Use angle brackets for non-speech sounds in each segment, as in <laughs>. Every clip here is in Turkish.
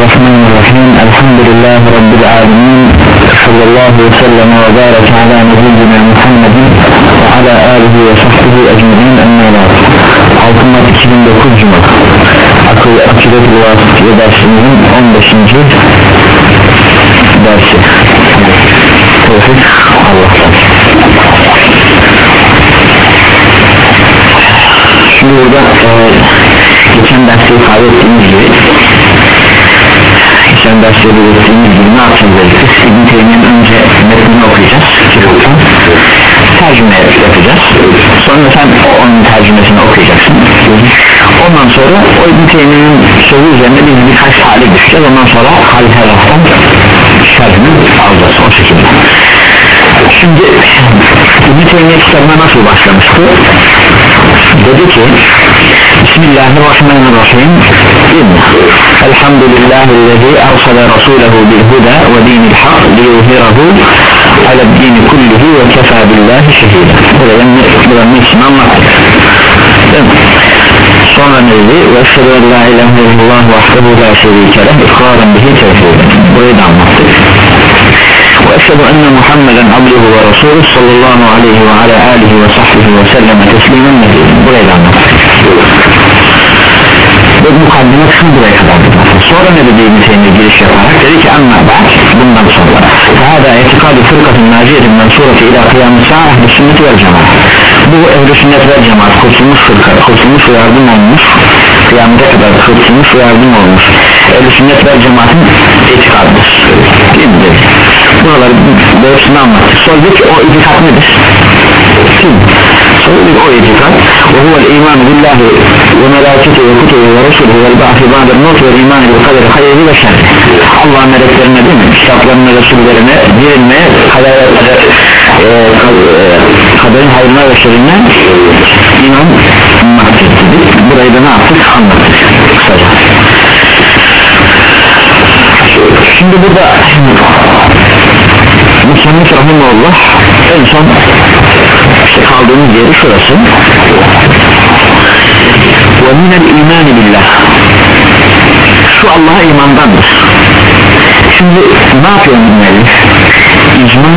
الحمد لله رب العالمين صلى الله وسلم وبارك على نبينا محمد وعلى آله وصحبه أجمعين أما بعد Altın 2009 Cuma Akıl Akidet Vasıtiye dersimizin 15. dersi Tevfik Allah'tan Şimdi burada e, geçen derste ifade ettiğimiz gibi geçen derste belirttiğimiz gibi ne yapacağız İbn Teymiye'nin önce metnini okuyacağız. Tercüme yapacağız. Sonra sen onun tercümesini okuyacaksın. Ondan sonra o İbn Teymiye'nin sözü üzerinde biz birkaç hale düşeceğiz. Ondan sonra hal taraftan şerhini alacağız. O şekilde. Şimdi İbn Teymiye kitabına nasıl başlamıştı dedi ki Bismillahirrahmanirrahim İnna Elhamdülillahi'llezî ersale rasulehu bil huda ve dinil hak liyuhirahu ala dini kullihi ve kefa billahi şehida buranın ismini anlattık? Sonra ne dedi? Ve eşhedü en la ilahe illallah vahdehu la şerike leh ikraran bihi tevhiden Burayı da anlattık وأشهد أن محمدا عبده ورسوله صلى الله عليه وعلى آله وصحبه وسلم تسليما مزيدا buraya da anlattık ve mukaddime kısmı buraya kadar sonra ne dedi İbn Teymiye giriş yaparak dedi ki amma ba'd bundan sonra etikadu fırkatın naciyetin mensureti ila kıyamet sa'a ehli sünneti vel cemaat bu ehli sünnet vel cemaat kurtulmuş fırka kurtulmuş ve yardım olmuş kıyamete kadar ve yardım olmuş. Ehli sünnet vel cemaatin etikadıdır değil mi? Buraları doğrusunu anlattık. Ki o itikat nedir? Kim? Söyledi o itikat ve huvel iman billahi ve melaketi ve kutubu ve resulü ve ba'fi ba'dır not ve iman bil kaderi hayırlı ve şerri. Allah'ın meleklerine değil mi? Kitaplarına resullerine dirilmeye kader, kader, e, kaderin hayrına ve şerrine iman mahvettik burayı da ne yaptık? Anlattık. Kısaca. Şimdi burada Müsennif Rahimullah en son işte kaldığımız yeri şurası. ve minel imani billah şu Allah'a imandandır. Şimdi ne yapıyor müellif icma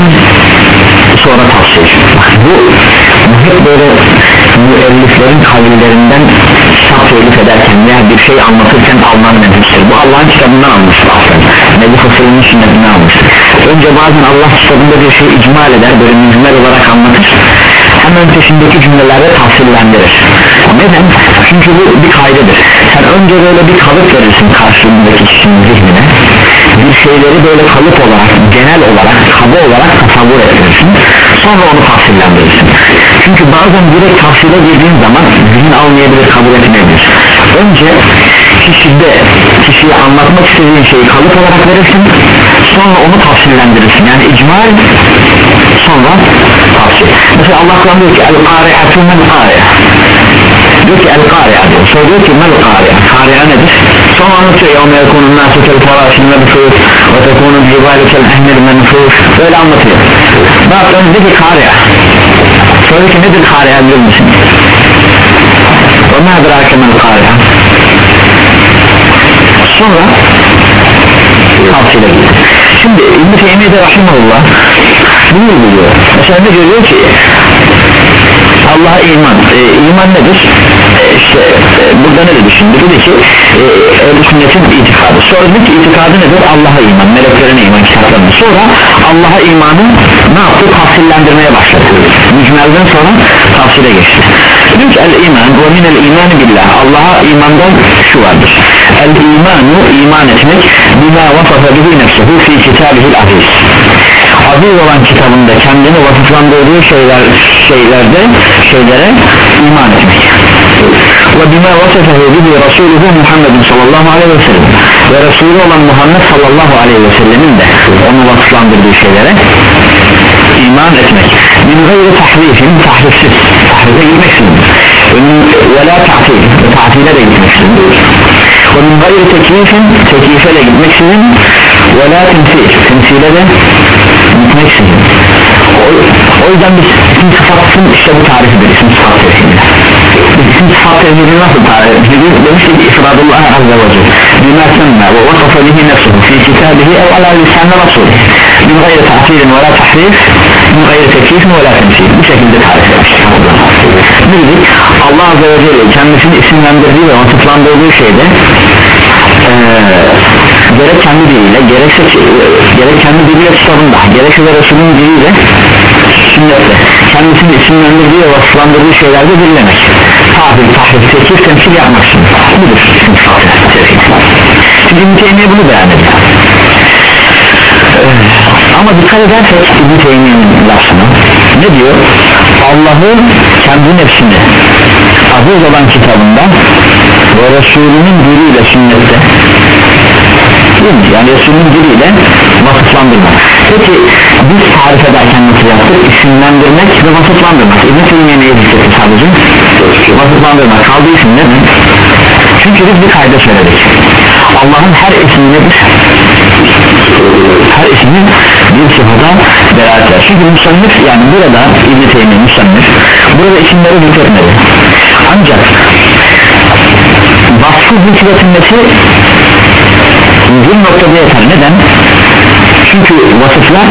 sonra tavsiye bu hep böyle müelliflerin kavillerinden kitap telif ederken veya bir şey anlatırken alınan nefistir bu Allah'ın kitabından almıştır aslında. Nebi Fısır'ın sünnetinden almıştır. Önce bazen Allah kitabında bir şey icmal eder böyle mücmel olarak anlatır. Hemen peşindeki cümlelerde tafsillendirir neden? çünkü bu bir kaydedir. Sen önce böyle bir kalıp verirsin karşılığındaki kişinin zihnine. Bir şeyleri böyle kalıp olarak genel olarak kaba olarak tasavvur ettirirsin. Sonra onu tafsillendirirsin çünkü bazen direkt tafsile girdiğin zaman zihin almayabilir kabul etmeyebilir. Önce kişide kişiye anlatmak istediğin şeyi kalıp olarak verirsin sonra onu tafsillendirirsin yani icmal sonra tafsil mesela Allah Kur'an diyor ki el-qari'atu men qari'a diyor ki el-qari'a diyor. Sonra diyor ki mel qari'a qari'a nedir? Sonra anlatıyor yevme yekunun nasu kel farashin mebfus ve tekunun cibali kel ehmir menfus böyle anlatıyor. Bak ben dedi ki qari'a sonra ki nedir qari'a bilir misin ve ma adrake men qari'a sonra tavsiyle gidiyor şimdi İbn-i Teymiye'de Rahimullah bunu biliyor. Mesela ne diyor ki Allah'a iman. E, iman nedir? E, işte e, burada ne dedi şimdi? Dedi ki e, ehl sünnetin itikadı. Sonra dedi ki itikadı nedir? Allah'a iman. Meleklerine iman kitaplarına. Sonra Allah'a imanı ne yaptı? Tafsillendirmeye başladı. Mücmelden sonra tafsile geçti diyor ki el iman ve minel iman billah. Allah'a imandan şu vardır. El imanu iman etmek bima vafafa bihi nefsuhu fi kitabihil aziz. Aziz olan kitabında kendini vasıflandırdığı şeyler şeylerde şeylere iman etmek. Ve bima vasafahu bihi Resulühü Muhammedin sallallahu aleyhi ve sellem. Ve Resulü olan Muhammed sallallahu aleyhi ve sellemin de onu vasıflandırdığı şeylere iman etmek min gayri tahrifin tahrifsiz tahrife gitmeksin ve la ta'til ta'tile de gitmeksin ve min gayri teklifin teklife de gitmeksizin ve la temsil temsile de gitmeksizin o, o yüzden biz isim sıfatsın işte bu tarifidir isim sıfat tevhidine isim sıfat tevhidi nasıl tarif edilir demiş ki ifradullah azze ve celle bima semme ve vasafa bihi nefsuhu fi kitabihi ev ala lisanne rasulih min gayri tahsilin ve la tahrif min gayri tekifin ve la temsil? Bu şekilde tarif etmiştir ne Allah azze ve celle kendisini isimlendirdiği ve vasıflandırdığı şeyde eee gerek kendi diliyle gerekse gerek kendi diliyle kitabında gerekse de Resulün diliyle sünnette kendisini isimlendirdiği ve vasıflandırdığı şeylerde dinlemek tabir, tahrif, tekir, temsil yapmak için. Budur. Şimdi İbn Teymiye bunu Ee, ama dikkat edersek İbn Teymiye'nin lafına ne diyor? Allah'ı kendi nefsini aziz olan kitabında ve Resulünün diliyle sünnette. Değil mi? yani Resulünün diliyle vasıflandırmak. Peki biz tarif ederken nasıl yaptık? İsimlendirmek ve vasıflandırmak. İbn-i Teymiye neye zikretti sadece? Vasıflandırmak. Kaldı isim ne mi? Çünkü biz bir kayda söyledik. Allah'ın her ismi nedir her ismin bir sıfata delalet eder. Çünkü musannif yani burada İbn-i Teymiye musannif burada isimleri zikretmedi ancak vasfı zikretilmesi bir noktada yeter. Neden? Çünkü vasıflar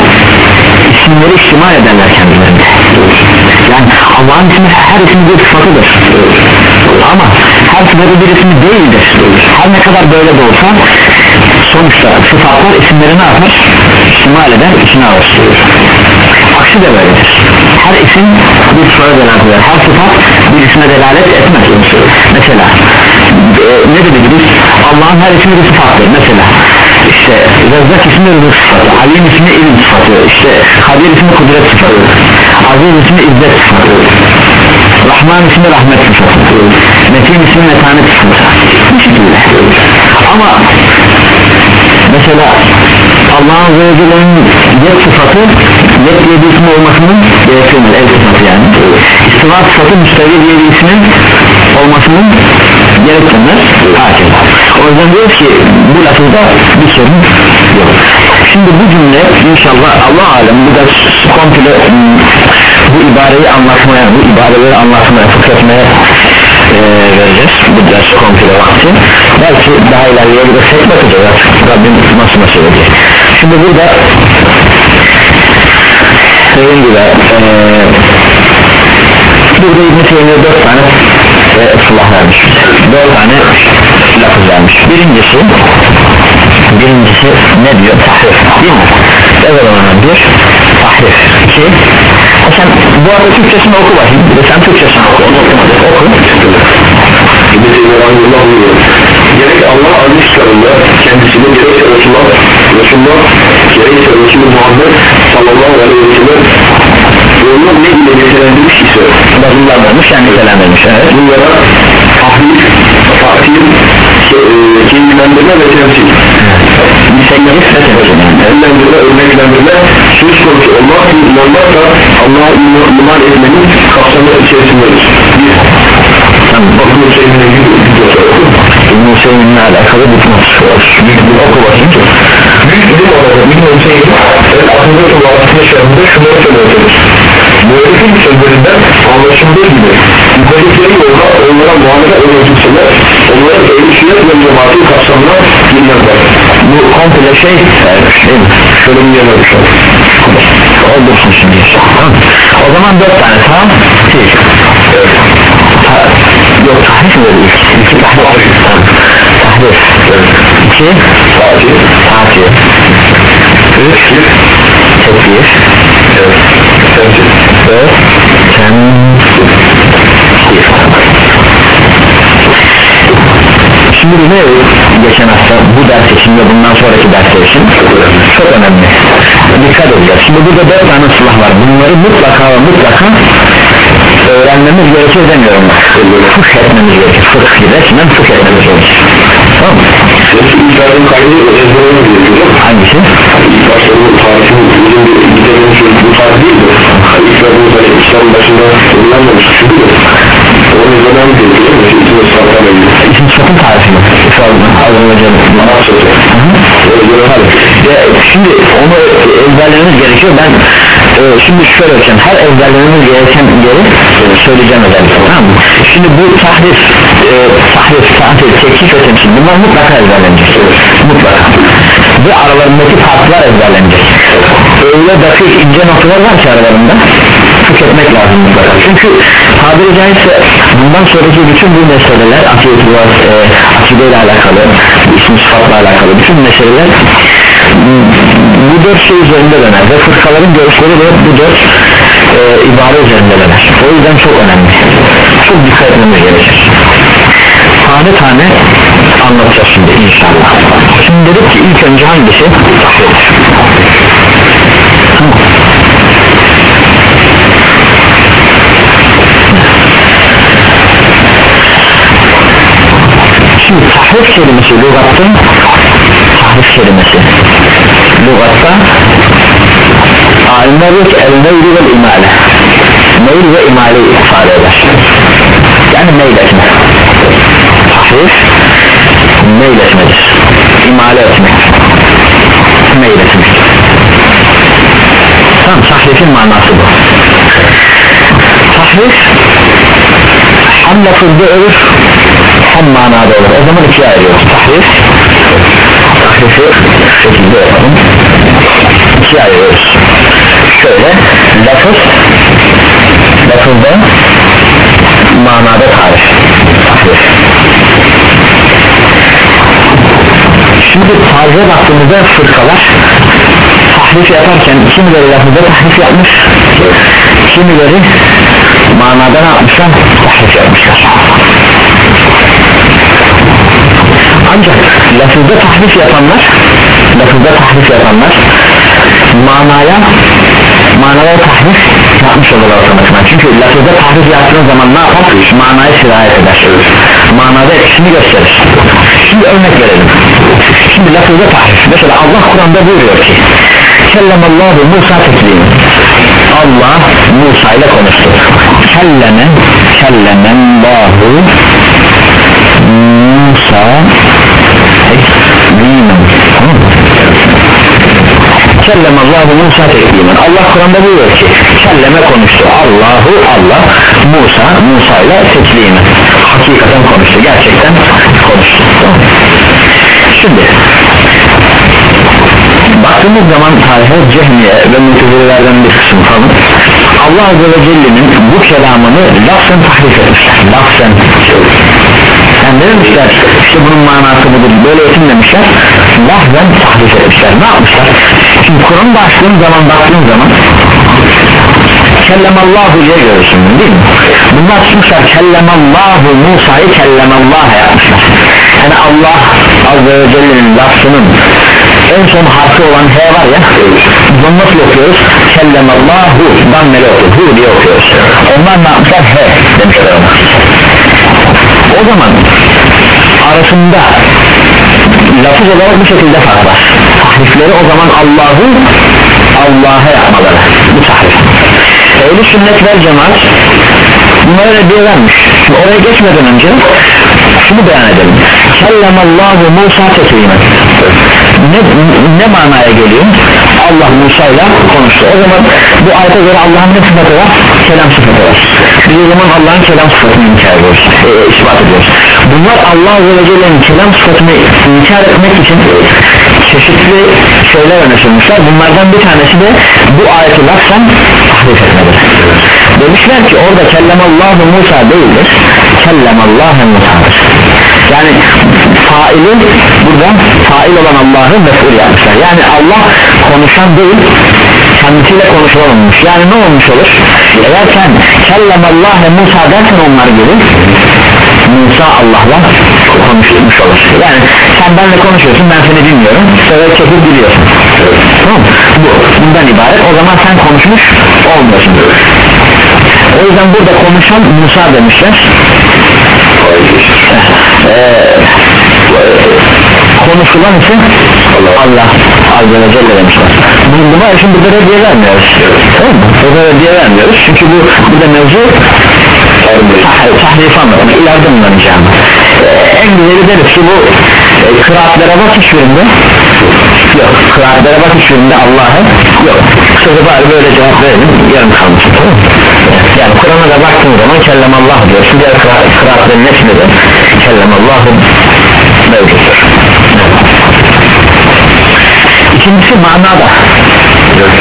isimleri ihtimal ederler kendilerinde. Yani Allah'ın ismi her ismi bir sıfatıdır. Ama her sıfatı bir ismi değildir. Her ne kadar böyle de olsa sonuçta sıfatlar isimleri ne yapar? İhtimal eder içine alır aksi de böyledir. Her isim bir sıfata delalet eder her sıfat bir isme delalet etmez mesela e, ne dedi biz? Allah'ın her ismi bir sıfattır. Mesela işte Rezzak ismi rızık sıfatı Halim ismi ilim sıfatı işte Kadir ismi kudret sıfatı. Aziz ismi izzet sıfatı Rahman ismi rahmet sıfatı Metin ismi metanet sıfatı bu şekilde. Ama mesela Allah Azze ve Celle'nin yet sıfatı yet diye bir isim olmasının gerektirmez el sıfatı yani. İstiva sıfatı müstevir diye bir ismin olmasının gerektirmez. Hakeza o yüzden diyoruz ki bu lafızda bir sorun yok. Şimdi bu cümle inşallah Allah alem bu da komple ım, bu ibareyi anlatmaya bu ibareleri anlatmaya fıkretmeye e, vereceğiz bu ders komple vakti. Belki daha ileriye gidersek bakacağız. Rabbim nasıl nasıl edecek şimdi burada dediğim gibi e, burada İbn-i Teymiye dört tane e, ıslah vermiş. Dört tane lafız vermiş. Birincisi birincisi ne diyor? Tahrif. Değil mi? Evet ona bir tahrif. İki sen bu arada Türkçesini oku bakayım. Bir de sen Türkçesini oku. Oku. Gerek Allah aziz kitabında kendisini gerekse Resulullah Resulullah gerekse Resulü Muhammed sallallahu aleyhi ve sellem yolunu ne ile nitelendirmiş ise Bazılandırmış yani nitelendirmiş evet. Bunlara tahrif, takdir, e, kendilendirme ve temsil Ve temsil Ellendirme, örneklendirme söz konusu olmak da Allah'a iman, etmenin kapsamı içerisindedir. Bir, bakın Hüseyin'e gidiyorsa. İbn-i Hüseyin'le alakalı bir Büyük bir oku bakayım. Büyük ilim olarak İbn-i Hüseyin aklında çok altında şerinde şunları söylemiştir. Böyleki sözlerinden anlaşıldığı gibi yukarıdaki yolda onlara muamele eden kimseler onlara ehli sünnet ve cemaatin kapsamına girmezler. bu komple şey evet, değil mi? Yerine düşer. Olursun şimdi tamam. O zaman dört tane tamam Sil. Ta, yok tahrif mi dedi? İki tahrif Tamam. Tahrif İki Fatih, Tahrif Üç Tekbir temsil. Dört Temsil Şimdi ne geçen hafta bu ders için ve bundan sonraki dersler için? Çok önemli. Dikkat edeceğiz. Şimdi burada dört tane silah var. Bunları mutlaka ve mutlaka öğrenmemiz gerekir demiyorum bak fıkh etmemiz gerekir. Fıkh resmen fıkh etmemiz gerekir tamam mı? Hangisi? İlk başta bu tarifin bizim bir gidelim bu tarif değil mi? İsrail'in böyle İslam'ın başında kullanmamış şu değil mi? Onu ezberden gerekiyor. Mesela isim ısraflarla ilgili. İsim sıfatın tarifi mi? Öyle göre hadi. Ya, şimdi onu ezberlememiz gerekiyor ben e, şimdi şöyle hocam her ezberlememiz gereken yeri e, söyleyeceğim özellikle tamam mı? Şimdi bu tahrif e, tahrif, tahrif, tekif ve temsil bunlar mutlaka ezberlenecek mutlaka ve aralarındaki farklar ezberlenecek öyle dakik ince noktalar var ki aralarında tüketmek lazım mutlaka çünkü tabiri caizse bundan sonraki bütün bu meseleler akide, e, akide ile alakalı isim sıfatla alakalı bütün meseleler bu dört şey üzerinde döner ve fırkaların görüşleri de bu dört e, ibare üzerinde döner. O yüzden çok önemli. Çok dikkat etmemiz gerekir. Tane tane anlatacağız şimdi inşallah. Şimdi dedik ki ilk önce hangisi şimdi tahrif kelimesi lügatta tahrif kelimesi lügatta alimler diyor el meyli ve imale meyl ve imale ifade eder yani meyl etme tahrif etmedir imale etmek meyl etmek tamam tahrifin manası bu tahrif hem lafızda olur hem manada olur. O zaman ikiye ayırıyoruz. Tahrif. Tahrifi şekilde yapalım. İkiye ayırıyoruz. Şöyle lafız lafızda manada tarif. Tahrif. Şimdi tarza baktığımızda fırkalar tahrif yaparken kimileri lafızda tahrif yapmış kimileri manada ne yapmışlar? Tahrif yapmışlar ancak lafızda tahrif yapanlar lafızda tahrif yapanlar manaya manaya tahrif yapmış olurlar otomatikman. Çünkü lafızda tahrif yaptığınız zaman ne yapar? Manaya sirayet eder. Manada etkisini gösterir. Şimdi örnek verelim. Şimdi lafızda tahrif. Mesela Allah Kur'an'da buyuruyor ki kellemallahu Musa teklimi Allah Musa ile konuştu. Kelleme kellemallahu Tamam mı? Kellem Allahu Musa teklimen Allah Kur'an'da buyuruyor ki kelleme konuştu. Allahu Allah Musa Musa ile teklimen hakikaten konuştu. Gerçekten konuştu. Şimdi baktığımız zaman tarihe cehmiye ve mutezilelerden bir kısım falan Allah Azze ve Celle'nin bu kelamını lafzen tahrif etmişler. Lafzen yani ne demişler işte bunun manası budur böyle yetinmemişler lafzen tahrif etmişler. Ne yapmışlar? Şimdi Kur'an'da açtığın zaman baktığın zaman kellemallahu diye görürsün değil mi? Bunlar tutmuşlar kellemallahu Musa'yı kellemallah'a yapmışlar. Yani Allah Azze ve Celle'nin lafzının en son harfi olan H var ya bunu nasıl okuyoruz? Kellemallahu dammeli okuyoruz hu diye okuyoruz. Onlar ne yapmışlar? H demişler ona. O zaman arasında lafız olarak bu şekilde fark var. Tahrifleri o zaman Allah'ı Allah'a yapmaları. Bu tahrif. Ehli sünnet vel cemaat bunlara reddiye vermiş Şimdi oraya geçmeden önce şunu beyan edelim. Kellemallahu Musa teklimen. Ne, ne manaya geliyor Allah Musa ile konuştu. O zaman bu ayete göre Allah'ın ne sıfatı var? Kelam sıfatı var. Biz o zaman Allah'ın kelam sıfatını inkar ediyoruz. E, ispat ediyoruz. Bunlar Allah Azze ve Celle'nin kelam sıfatını inkar etmek için çeşitli şeyler öne sürmüşler. Bunlardan bir tanesi de bu ayeti lafzen tahrif etmedir. Demişler ki orada kellemallahu Musa değildir kellemallahu Musa'dır yani faili burada fail olan Allah'ı mef'ul yapmışlar. Yani Allah konuşan değil kendisiyle konuşulan olmuş yani ne olmuş olur? Eğer sen kellemallâhe Musa dersen onlar gibi Musa Allah'la konuşmuş olur. Yani sen benimle konuşuyorsun ben seni dinliyorum sonra çekip biliyorsun tamam bu bundan ibaret. O zaman sen konuşmuş olmuyorsun. O yüzden burada konuşan Musa demişler. Ee, konuşulan ise Allah Azze ve Celle demişler buna için burada reddiye vermiyoruz. Tamam mı? burada reddiye vermiyoruz. Çünkü bu burada mevzu tahrif anlatımı ileride bunlanacağım ee, en güzeli deriz ki bu e, kıraatlere bak hiçbirinde yok. Kıraatlere bak hiçbirinde Allah'ı yok. Sözü bari böyle cevap verelim yarım kalmış. Yani Kur'an'a da baktığın zaman kellem Allah diyorsun diğer kıra- kıraatların hepsinde de? Kellem Allah'ı mevcuttur. İkincisi manada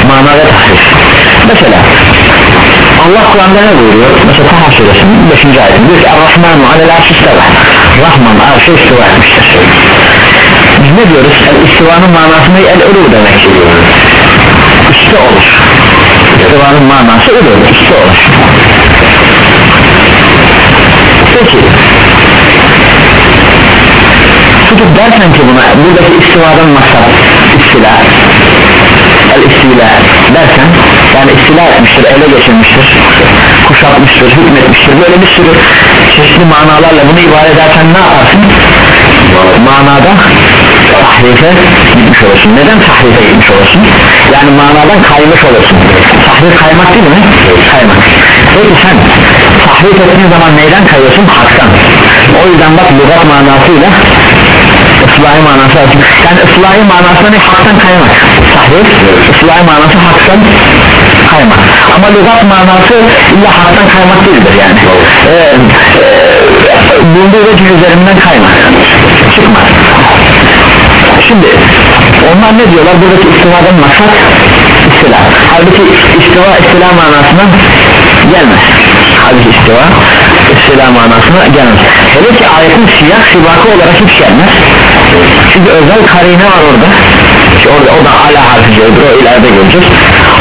manada tahrif mesela Allah Kur'an'da ne buyuruyor? Mesela Taha suresinin 5. ayetinde diyor ki Ar-Rahmanu alel arşisteva Rahman arşe istiva etmiştir. Biz ne diyoruz? El istivanın manasını el ulu demek. Üste olur. İstivanın manası ulu üste olur. Peki Tutup dersen ki buna buradaki istivadan maksat istila. El istila. Dersen yani istila etmiştir ele geçirmiştir kuşatmıştır hükmetmiştir. Böyle bir sürü çeşitli manalarla bunu ibare edersen ne yaparsın? Manada tahrife gitmiş olursun. Neden tahrife gitmiş olursun? Yani manadan kaymış olursun. Tahrif kaymak değil mi? Kaymak. Peki sen tahrif ettiğin zaman neyden kayıyorsun? Haktan. O yüzden bak lügat manasıyla ıslahi manası açık. Yani ıslahi manası ne haktan kaymak. Tahrif ıslahi manası haktan kaymak. Ama lügat manası illa haktan kaymak değildir yani. Ee, e, vecih üzerinden kaymak. Çıkmak şimdi onlar ne diyorlar? Buradaki istivadan maksat istila. Halbuki istiva istila manasına gelmez. Halbuki istiva istila manasına gelmez. Hele ki ayetin siyah sibakı olarak hiç gelmez çünkü özel karine var orada? Ki orada o da ala harfi gelir o ileride göreceğiz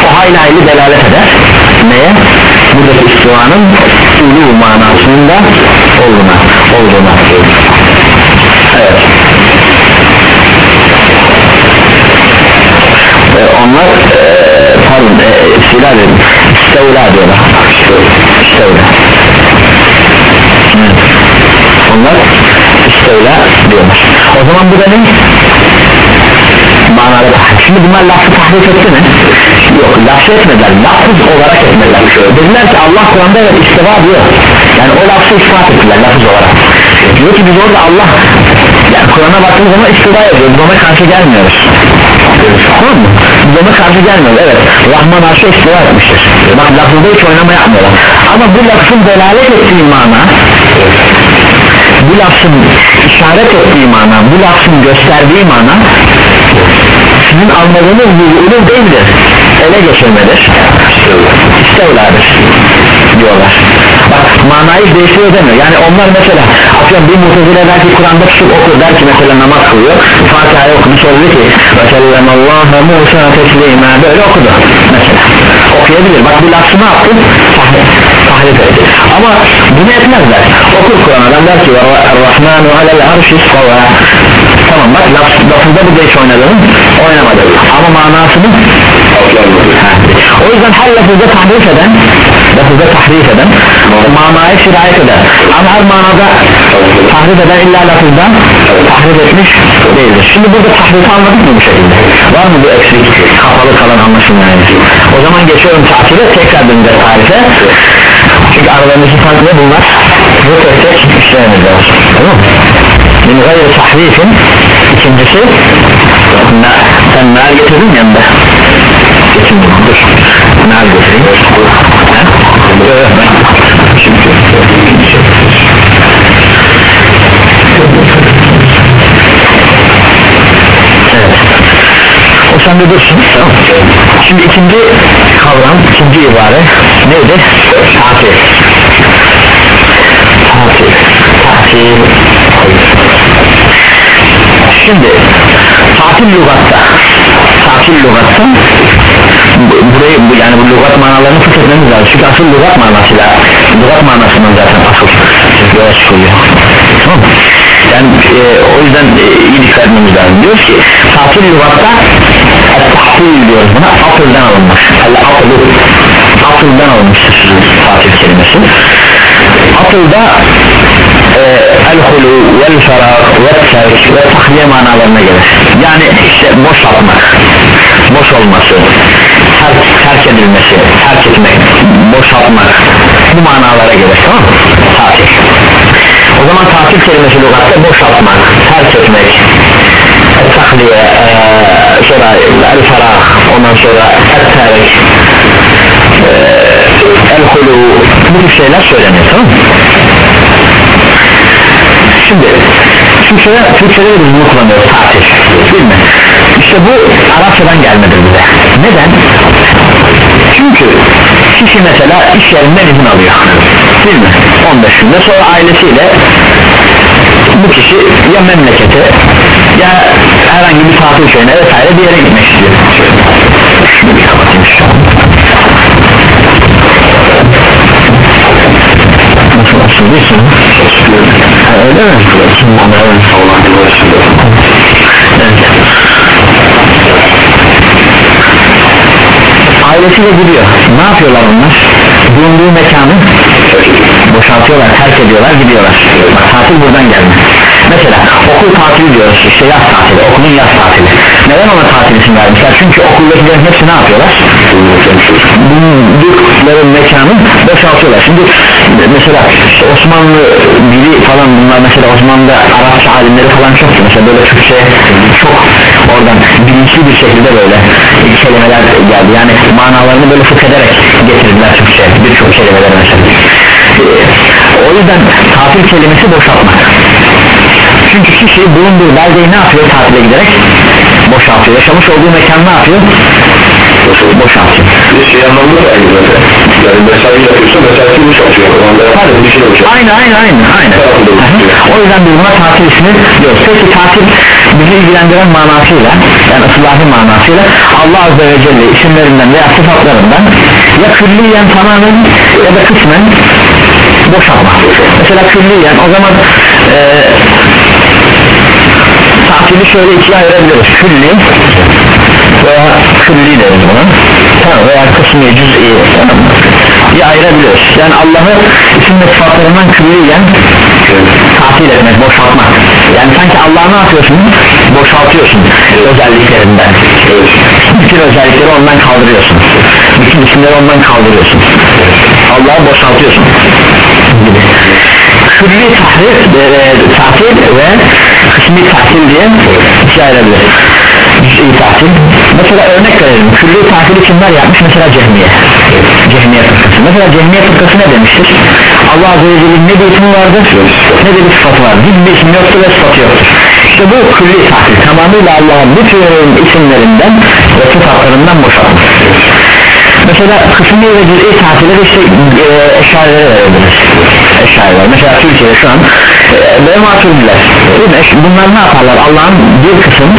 o hayli hayli delalet eder. Neye? Buradaki istivanın ulu manasında olduğuna olduğuna evet. Ee, onlar e, pardon e, sila dedim istevla diyorlar. İstevla. Onlar istevla diyorlar o zaman bu da ne? Manalı şimdi bunlar lafı tahrif etti mi yok lafı etmediler lafız olarak etmediler dediler ki Allah Kur'an'da evet istiva diyor. Yani o lafı ispat ettiler lafız olarak. Diyor ki biz orada Allah yani Kur'an'a baktığımız zaman istiva biz ona karşı gelmiyoruz. Tamam mı? biz ona karşı gelmiyoruz evet. Rahman arşı istiva etmiştir. Bak lafızda hiç oynama yapmıyorlar. Ama bu lafın delalet ettiği mana bu lafın işaret ettiği mana bu lafın gösterdiği mana sizin anladığınız ulum değildir. Ele geçirmedir. İstevladır diyorlar. Bak manayı değiştiriyor demiyor. Yani onlar mesela atıyorum bir mutezile der ki Kur'an'da tutup okur der ki mesela namaz kılıyor. Fatiha'yı sonra dedi ki ve sellemallâhe Musa teslima böyle okudu mesela. Okuyabilir. Bak bu lafı ne yaptı? Tahrif, tahrif etti ama bunu etmezler. Okur Kur'an'dan der ki Rahmanu alel arşi tamam bak laf, lafızda bu hiç oynadı mı? oynamadı. Ama manasını o yüzden her lafızda tahrif eden lafızda tahrif eden manaya sirayet eder. Ama her manada tahrif eden illa lafızda tahrif etmiş değildir. Şimdi burada tahrifi anladık mı bu şekilde? Var mı bu eksik? Kapalı kalan anlaşılmayan o zaman geçiyorum tatile tekrar döneceğiz tarife çünkü aralarındaki fark ne bunlar? Bu tek tek işlememiz lazım tamam mı? min gayri tahrifin ikincisi na, sen nar getirdin yanında? Getirdim dur. Nar getireyim. Ha? O sende dursun. Tamam. şimdi ikinci kavram ikinci ibare. Neydi? Tatil. Tatil. Tatil. Şimdi tatil lügatta. Tatil lügatta. Bu- burayı bu yani bu lügat manalarını fıkh etmemiz lazım. Çünkü asıl lügat manasıyla lügat manasından zaten asıl yola çıkıyor. Tamam mı? Yani e, o yüzden e, iyi dikkat etmemiz lazım. Diyoruz ki tatil lügatta tahtil diyoruz buna. Atıldan alınmış. Atıl atıldan alınmıştır tatil kelimesi. Atılda e, el-hulu vel-ferah ve-terk ve tahliye manalarına gelir. Yani işte boşaltmak boş olması terk, terk edilmesi terk etmek boşaltmak bu manalara gelir tamam mı? tatil o zaman takip kelimesi lügatte boşaltmak terk etmek takliye ee, sonra el farah ondan sonra et terk el hulu bu şeyler söyleniyor tamam şimdi Türkçe'de, Türkçe'de biz bunu kullanıyoruz tatil değil mi? İşte bu Arapçadan gelmedir bize neden? çünkü kişi mesela iş yerinden izin alıyor değil mi? 15 günde sonra ailesiyle bu kişi ya memlekete ya herhangi bir tatil köyüne vesaire bir yere gitmek istiyor şunu bir kapatayım şu an nasıl? Ha, öyle mi? Ailesiyle gidiyor ne yapıyorlar onlar bulunduğu mekanı boşaltıyorlar terk ediyorlar gidiyorlar. Bak tatil buradan gelme mesela okul tatili diyoruz işte yaz tatili okulun yaz tatili. Neden ona tatil isim vermişler çünkü okuldakilerin hepsi ne yapıyorlar? Bulundukları mekanı boşaltıyorlar. Şimdi mesela işte Osmanlı dili falan bunlar mesela Osmanlı'da Arapça alimleri falan çoktu mesela böyle Türkçe çok oradan bilinçli bir şekilde böyle kelimeler geldi. Yani manalarını böyle fıkh ederek getirdiler Türkçe birçok kelimeler mesela. Ee, o yüzden tatil kelimesi boşaltmak. Çünkü kişi bulunduğu beldeyi ne yapıyor? Tatile giderek boşaltıyor. Yaşamış olduğu mekan ne yapıyor boşaltıyor Bir şey anlamda da aynı zaten. Yani mesai yapıyorsun, mesaisi bu çalışıyor. O anda Tabii. bir şey olacak. Aynı aynı aynı aynı. O yüzden biz buna tatil ismi diyoruz. Peki tatil bizi ilgilendiren manasıyla yani ıslahi manasıyla Allah Azze ve Celle isimlerinden veya sıfatlarından ya külliyen tamamen ya da kısmen boşalma. Mesela külliyen o zaman e, tatili şöyle ikiye ayırabiliriz. Külli veya külli deriz buna. Tamam, veya kısmi cüz'i tamam diye ayırabiliriz. Yani Allah'ı isim ve sıfatlarından külliyen tatil etmek, boşaltmak. Yani sanki Allah'ı ne yapıyorsun? Boşaltıyorsun özelliklerinden. Bütün özellikleri ondan kaldırıyorsun. Bütün isimleri ondan kaldırıyorsun. Allah'ı boşaltıyorsun. Gibi. Külli tahrif, e, tatil ve kısmi tatil diye ikiye ayırabiliriz. Tatil. Mesela örnek verelim. Külli tatili kimler yapmış? Mesela Cehmiye. Cehmiye fırkası. Mesela Cehmiye fırkası ne demiştir? Allah Azze ve Celle'nin ne bir ismi vardır ne bir sıfatı var. Bir isim yoktur ve sıfatı yoktur. İşte bu külli tatil. Tamamıyla Allah'ın bütün isimlerinden ve sıfatlarından boşaltmak. Mesela kısmi ve cüz'i tatilleri işte e, eşyaları verebiliriz eşyalar mesela Türkiye'de şu an Eş- bunlar ne yaparlar? Allah'ın bir kısım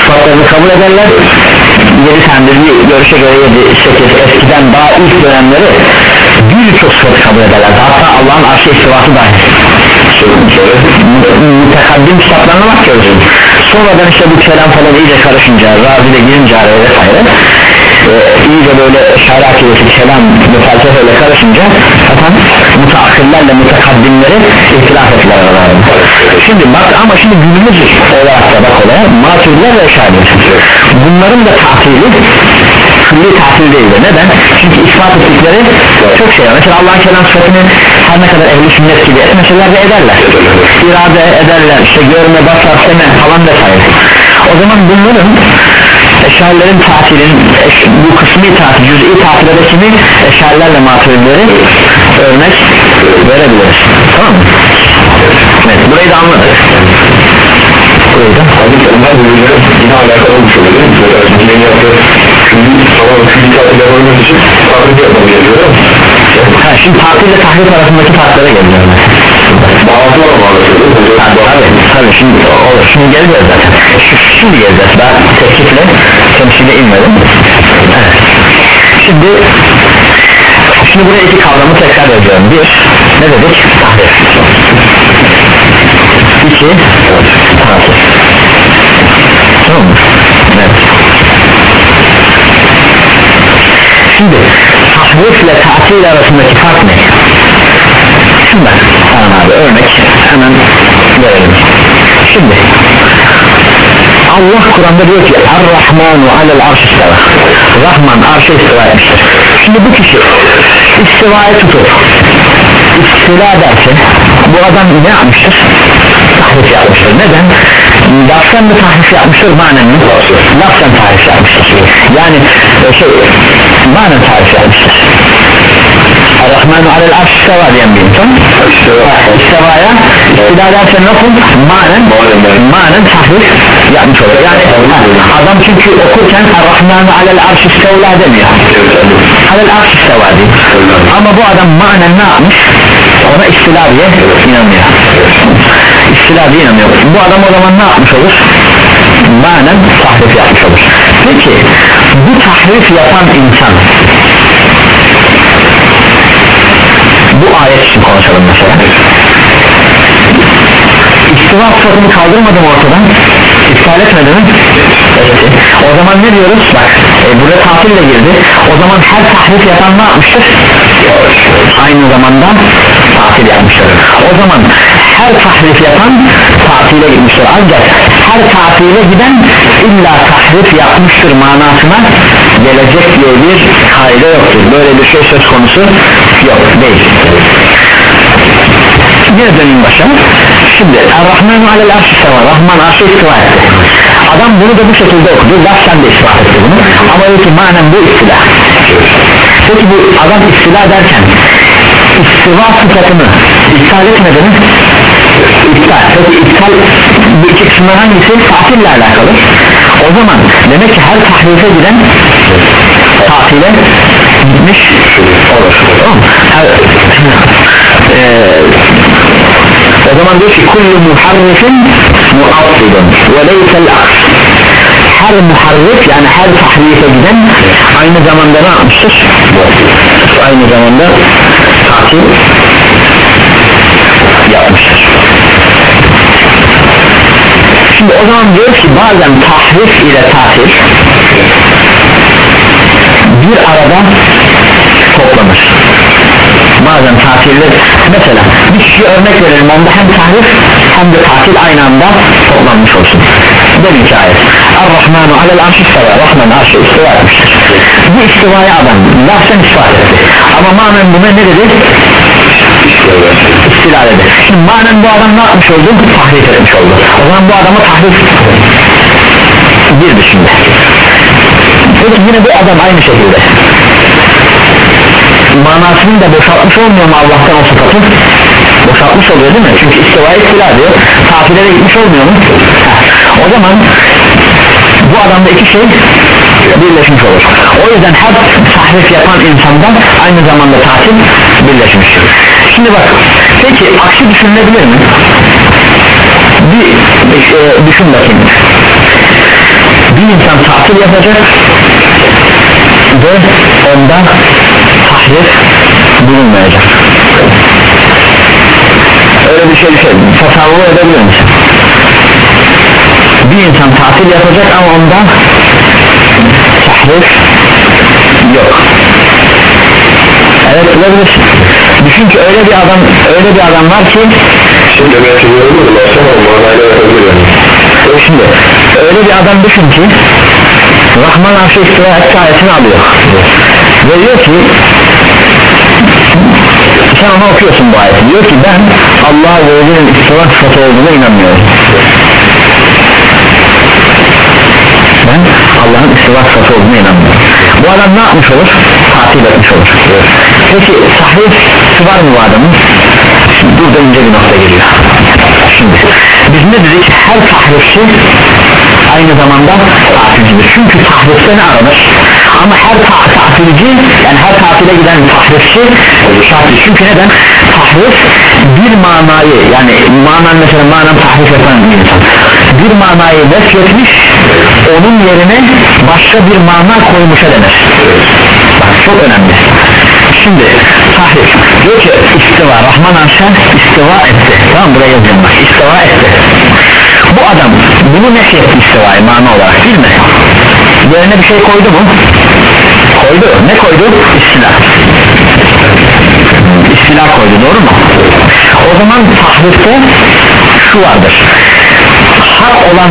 sıfatlarını kabul ederler. Yedi senedir bir görüşe göre yedi sekiz eskiden daha ilk dönemleri birçok sıfatı kabul ederler. Hatta Allah'ın arşı istivası dahil mütekaddim kitaplarına bakıyoruz sonradan işte bu kelam falan iyice karışınca razide girince araya vesaire e, iyice böyle şari akidesi kelam ve felsefeler karışınca zaten mutaakirlerle mutakaddimleri ihtilaf ettiler aralarında. Şimdi bak ama şimdi günümüz olarak da bak olaya matürler ve şariler bunların da tatili külli tatil değildir neden? çünkü ispat ettikleri çok şey var. Mesela Allah'ın kelam sıfatını her ne kadar ehli sünnet gibi etmeseler de ederler. İrade ederler işte görme basar seme falan vesaire. O zaman bunların eşarlerin tatilin eş, bu kısmi tatil cüz'i tatile de kimi maturileri örnek verebiliriz. Tamam mı? evet burayı da anladık. Burayı da yine alakalı olmuş oluyor. Tamam külli tatil için gerekiyor ha, şimdi tatille tahrif arasındaki farklara geliyor Bağlantı? Tabii tabii şimdi olur şimdi geleceğiz zaten. Şimdi geleceğiz daha teklifle temsile inmedim. Evet. şimdi şimdi buraya iki kavramı tekrar ediyorum. Bir ne dedik? Tahrif. İki tatil tamam mı? Evet. Şimdi tahrif ile tatil arasındaki fark ne? Şunlar tamam abi örnek. Hemen verelim. Şimdi Allah Kur'an'da diyor ki Er-Rahmanu alel arş isteva Rahman arşa istiva etmiştir. Şimdi bu kişi istivayı tutup istila derse bu adam ne yapmıştır? Tahrif yapmıştır. Neden? Lafzen mi tahrif yapmıştır manen mi? Lafzen tahrif yapmıştır. Yani e, şey manen tahrif yapmıştır Er-Rahmanu alel arş isteva diyen bir insan İsteva. İstevaya istila dersen nasıl? Manen Manen. Tahrif yapmış olur Yani adam çünkü okurken Er-Rahmanu alel arş istevla demiyor Alel arş isteva diyor Ama bu adam manen ne yapmış? Ona istila diye inanmıyor İstila diye inanmıyor Bu adam o zaman ne yapmış olur? Manen tahrif yapmış olur Peki bu tahrif yapan insan bu ayet için konuşalım mesela İstiva sıfatını kaldırmadım ortadan İptal etmedi mi? Etti. O zaman ne diyoruz? Bak e, burada tatille girdi O zaman her tahrif yapan ne yapmıştır? Aynı zamanda tatil yapmıştır O zaman her tahrif yapan tatile gitmiştir Ancak her tatile giden illa tahrif yapmıştır manasına gelecek diye bir kaide yoktur. Böyle bir şey söz konusu yok değil. Yine döneyim başa. Şimdi Er-Rahmanu alel arş istiva Rahman arşı istiva etti. Adam bunu da bu şekilde okudu. Laf sen de ispat etti bunu. Ama dedi ki manen bu istila Peki bu adam istila derken istiva sıfatını iptal etmedi mi? İptal. Peki iptal bu iki kısımdan hangisi? Tatille alakalı. O zaman demek ki her tahrife giden tatile gitmiş olur. Eee, o zaman diyor ki kullu muharrifin muaffidun ve leysel aks her muharrif yani her tahrife giden aynı zamanda ne yapmıştır? aynı zamanda tatil yapmıştır şimdi o zaman diyor ki bazen tahrif ile tatil bir arada toplanır. Bazen tatilde mesela bir kişi örnek verelim onda hem tahrif hem de tatil aynı anda toplanmış olsun. Demin ki ayet Er-Rahmanu alel arş istiva Rahman arşı istiva etmiştir bu istivaya adam lafzen ispat etti. Ama manen buna ne dedi? İstila dedi şimdi manen bu adam ne yapmış oldu? tahrif etmiş oldu. O zaman bu adama tahrif girdi şimdi. Yine bu adam aynı şekilde manasını da boşaltmış olmuyor mu Allah'tan o sıfatı? Boşaltmış oluyor değil mi? Çünkü istiva istila diyor. Tatile gitmiş olmuyor mu? O zaman bu adamda iki şey birleşmiş olur. O yüzden her tahrif yapan insandan aynı zamanda tatil birleşmiş şimdi bak peki aksi düşünülebilir mi? Bir e, düşün bakayım. Bir insan tatil yapacak ve onda tahrif bulunmayacak. Öyle bir şey düşün tasavvur edebilir misin? Bir insan tatil yapacak ama onda tahrif yok evet düşün ki öyle bir adam öyle bir adam var ki Şimdi yorulur mu? Ama manayla yapabilir yani. şimdi öyle bir adam düşün ki Rahman arşı istiva etti ayetini alıyor ve diyor ki sen ona okuyorsun bu ayeti diyor ki ben Allah ve Resulü'nün istiva sıfatı olduğuna inanmıyorum ben Allah'ın istiva sıfatı olduğuna inanmıyorum bu adam ne yapmış olur? tatil etmiş olur peki tahrif var mı adamın? Şimdi burada ince bir nokta geliyor. Şimdi biz ne dedik? Her tahrifçi aynı zamanda tatilcidir çünkü tahrifte ne aranır. Ama her ta tatilci yani her tatile giden tahrifçi tatil çünkü neden? Tahrif bir manayı yani manan mesela manan tahrif yapan bir insan. Bir manayı nefretmiş onun yerine başka bir mana koymuşa denir. Bak çok önemli şimdi tahrif diyor ki istiva Rahman Arşen istiva etti. Tamam buraya yazayım bak istiva etti. Bu adam bunu nefretti istivayı mana olarak değil mi? Yerine bir şey koydu mu? Koydu. Ne koydu? İstila istila koydu doğru mu? O zaman tahrifte şu vardır. Hak olan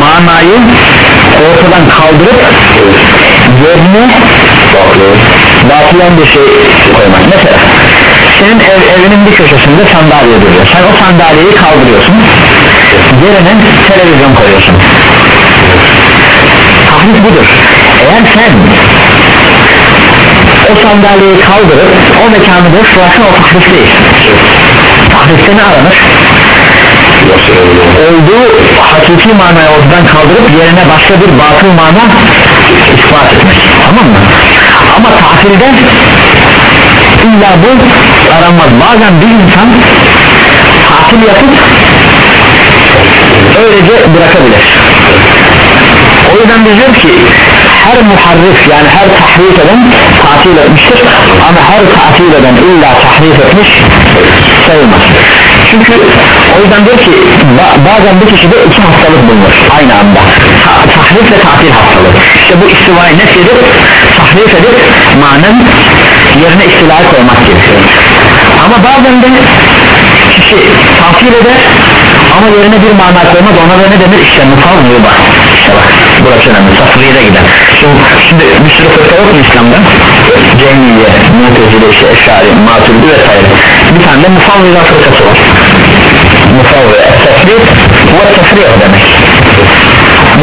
manayı ortadan kaldırıp yerine batılan bir şey koymak. Mesela senin ev, evinin bir köşesinde sandalye duruyor. Sen o sandalyeyi kaldırıyorsun. Yerine televizyon koyuyorsun. Tahrif budur. Eğer sen o sandalyeyi kaldırıp o mekanı boş bırakın o tahrif değil. Tahrifte ne aranır? Olduğu hakiki manayı ortadan kaldırıp yerine başka bir batıl mana ispat etmek. Tamam mı ama tahsilde illa bu aranmaz. Bazen bir insan tatil yapıp öylece bırakabilir. O yüzden biz diyoruz ki her muharrif yani her tahrif eden tatil etmiştir. Ama her tatil eden illa tahrif etmiş sayılmaz çünkü o yüzden diyor ki ba- bazen bir kişide iki hastalık bulunur. Aynı anda. Ta- tahrif ve tatil hastalığı. İşte bu istivayı nef edip tahrif edip manen yerine istilahı koymak gerekiyor. Ama bazen de kişi tatil eder ama yerine bir mana koymaz. Ona da ne denir? İşte mufavvı bak işte bak burası önemli. Safriye de gider. Şimdi, şimdi bir sürü fırka yok mu İslam'da. Cemiye, Mutezile, işte Eşari, Maturidi vesaire. Bir tane de mufavvıza fırkası var mufavvı, tefri ve tefri demek.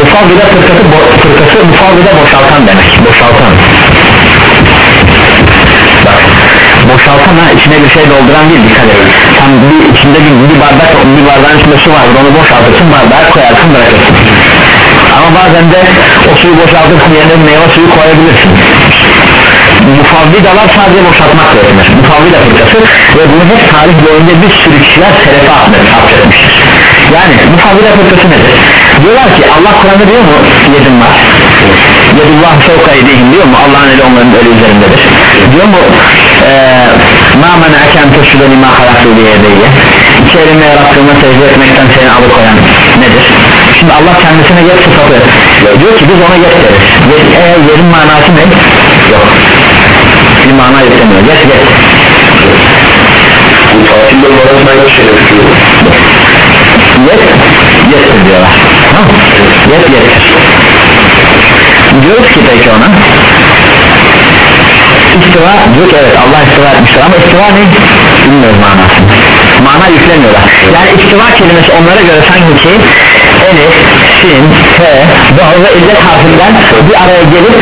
Mufavvıda fırkası, bo, boşaltan demek. Boşaltan. Bak boşaltan ha içine bir şey dolduran değil dikkat edin. Sen bir içinde bir, bir bardak bir bardağın içinde su vardır onu boşaltırsın bardağa koyarsın bırakırsın. Ama bazen de o suyu boşaltırsın yerine meyve suyu koyabilirsin mufavvidalar sadece boşaltmakla yetinir mufavvida fırkası ve bunu hep tarih boyunca bir sürü kişiler selefe atmıştır yani mufavvida fırkası nedir? Diyorlar ki Allah Kur'an'da diyor mu? Yedim var. Yedullah fevka edeyim diyor mu? Allah'ın eli onların eli üzerindedir. Diyor mu? Ma mena'ken teşhüdeni ma halaktu diye diye iki elimle yarattığıma secde etmekten seni alıkoyan nedir? Şimdi Allah kendisine yet sıfatı. Diyor ki biz ona yet deriz. Yet, eğer yerin manası ne? Yok bir mana yüklemiyor yet Bu tatilde manasına göre şey yapıyor yet yettir diyorlar. Tamam. Yet yettir diyoruz ki peki ona istiva diyor ki evet Allah istiva etmiştir. Ama istiva ne? bilmiyoruz manasını mana yüklemiyorlar. Yani istiva kelimesi onlara göre sanki ki elif, sin, t, doğru ve illet harfinden bir araya gelip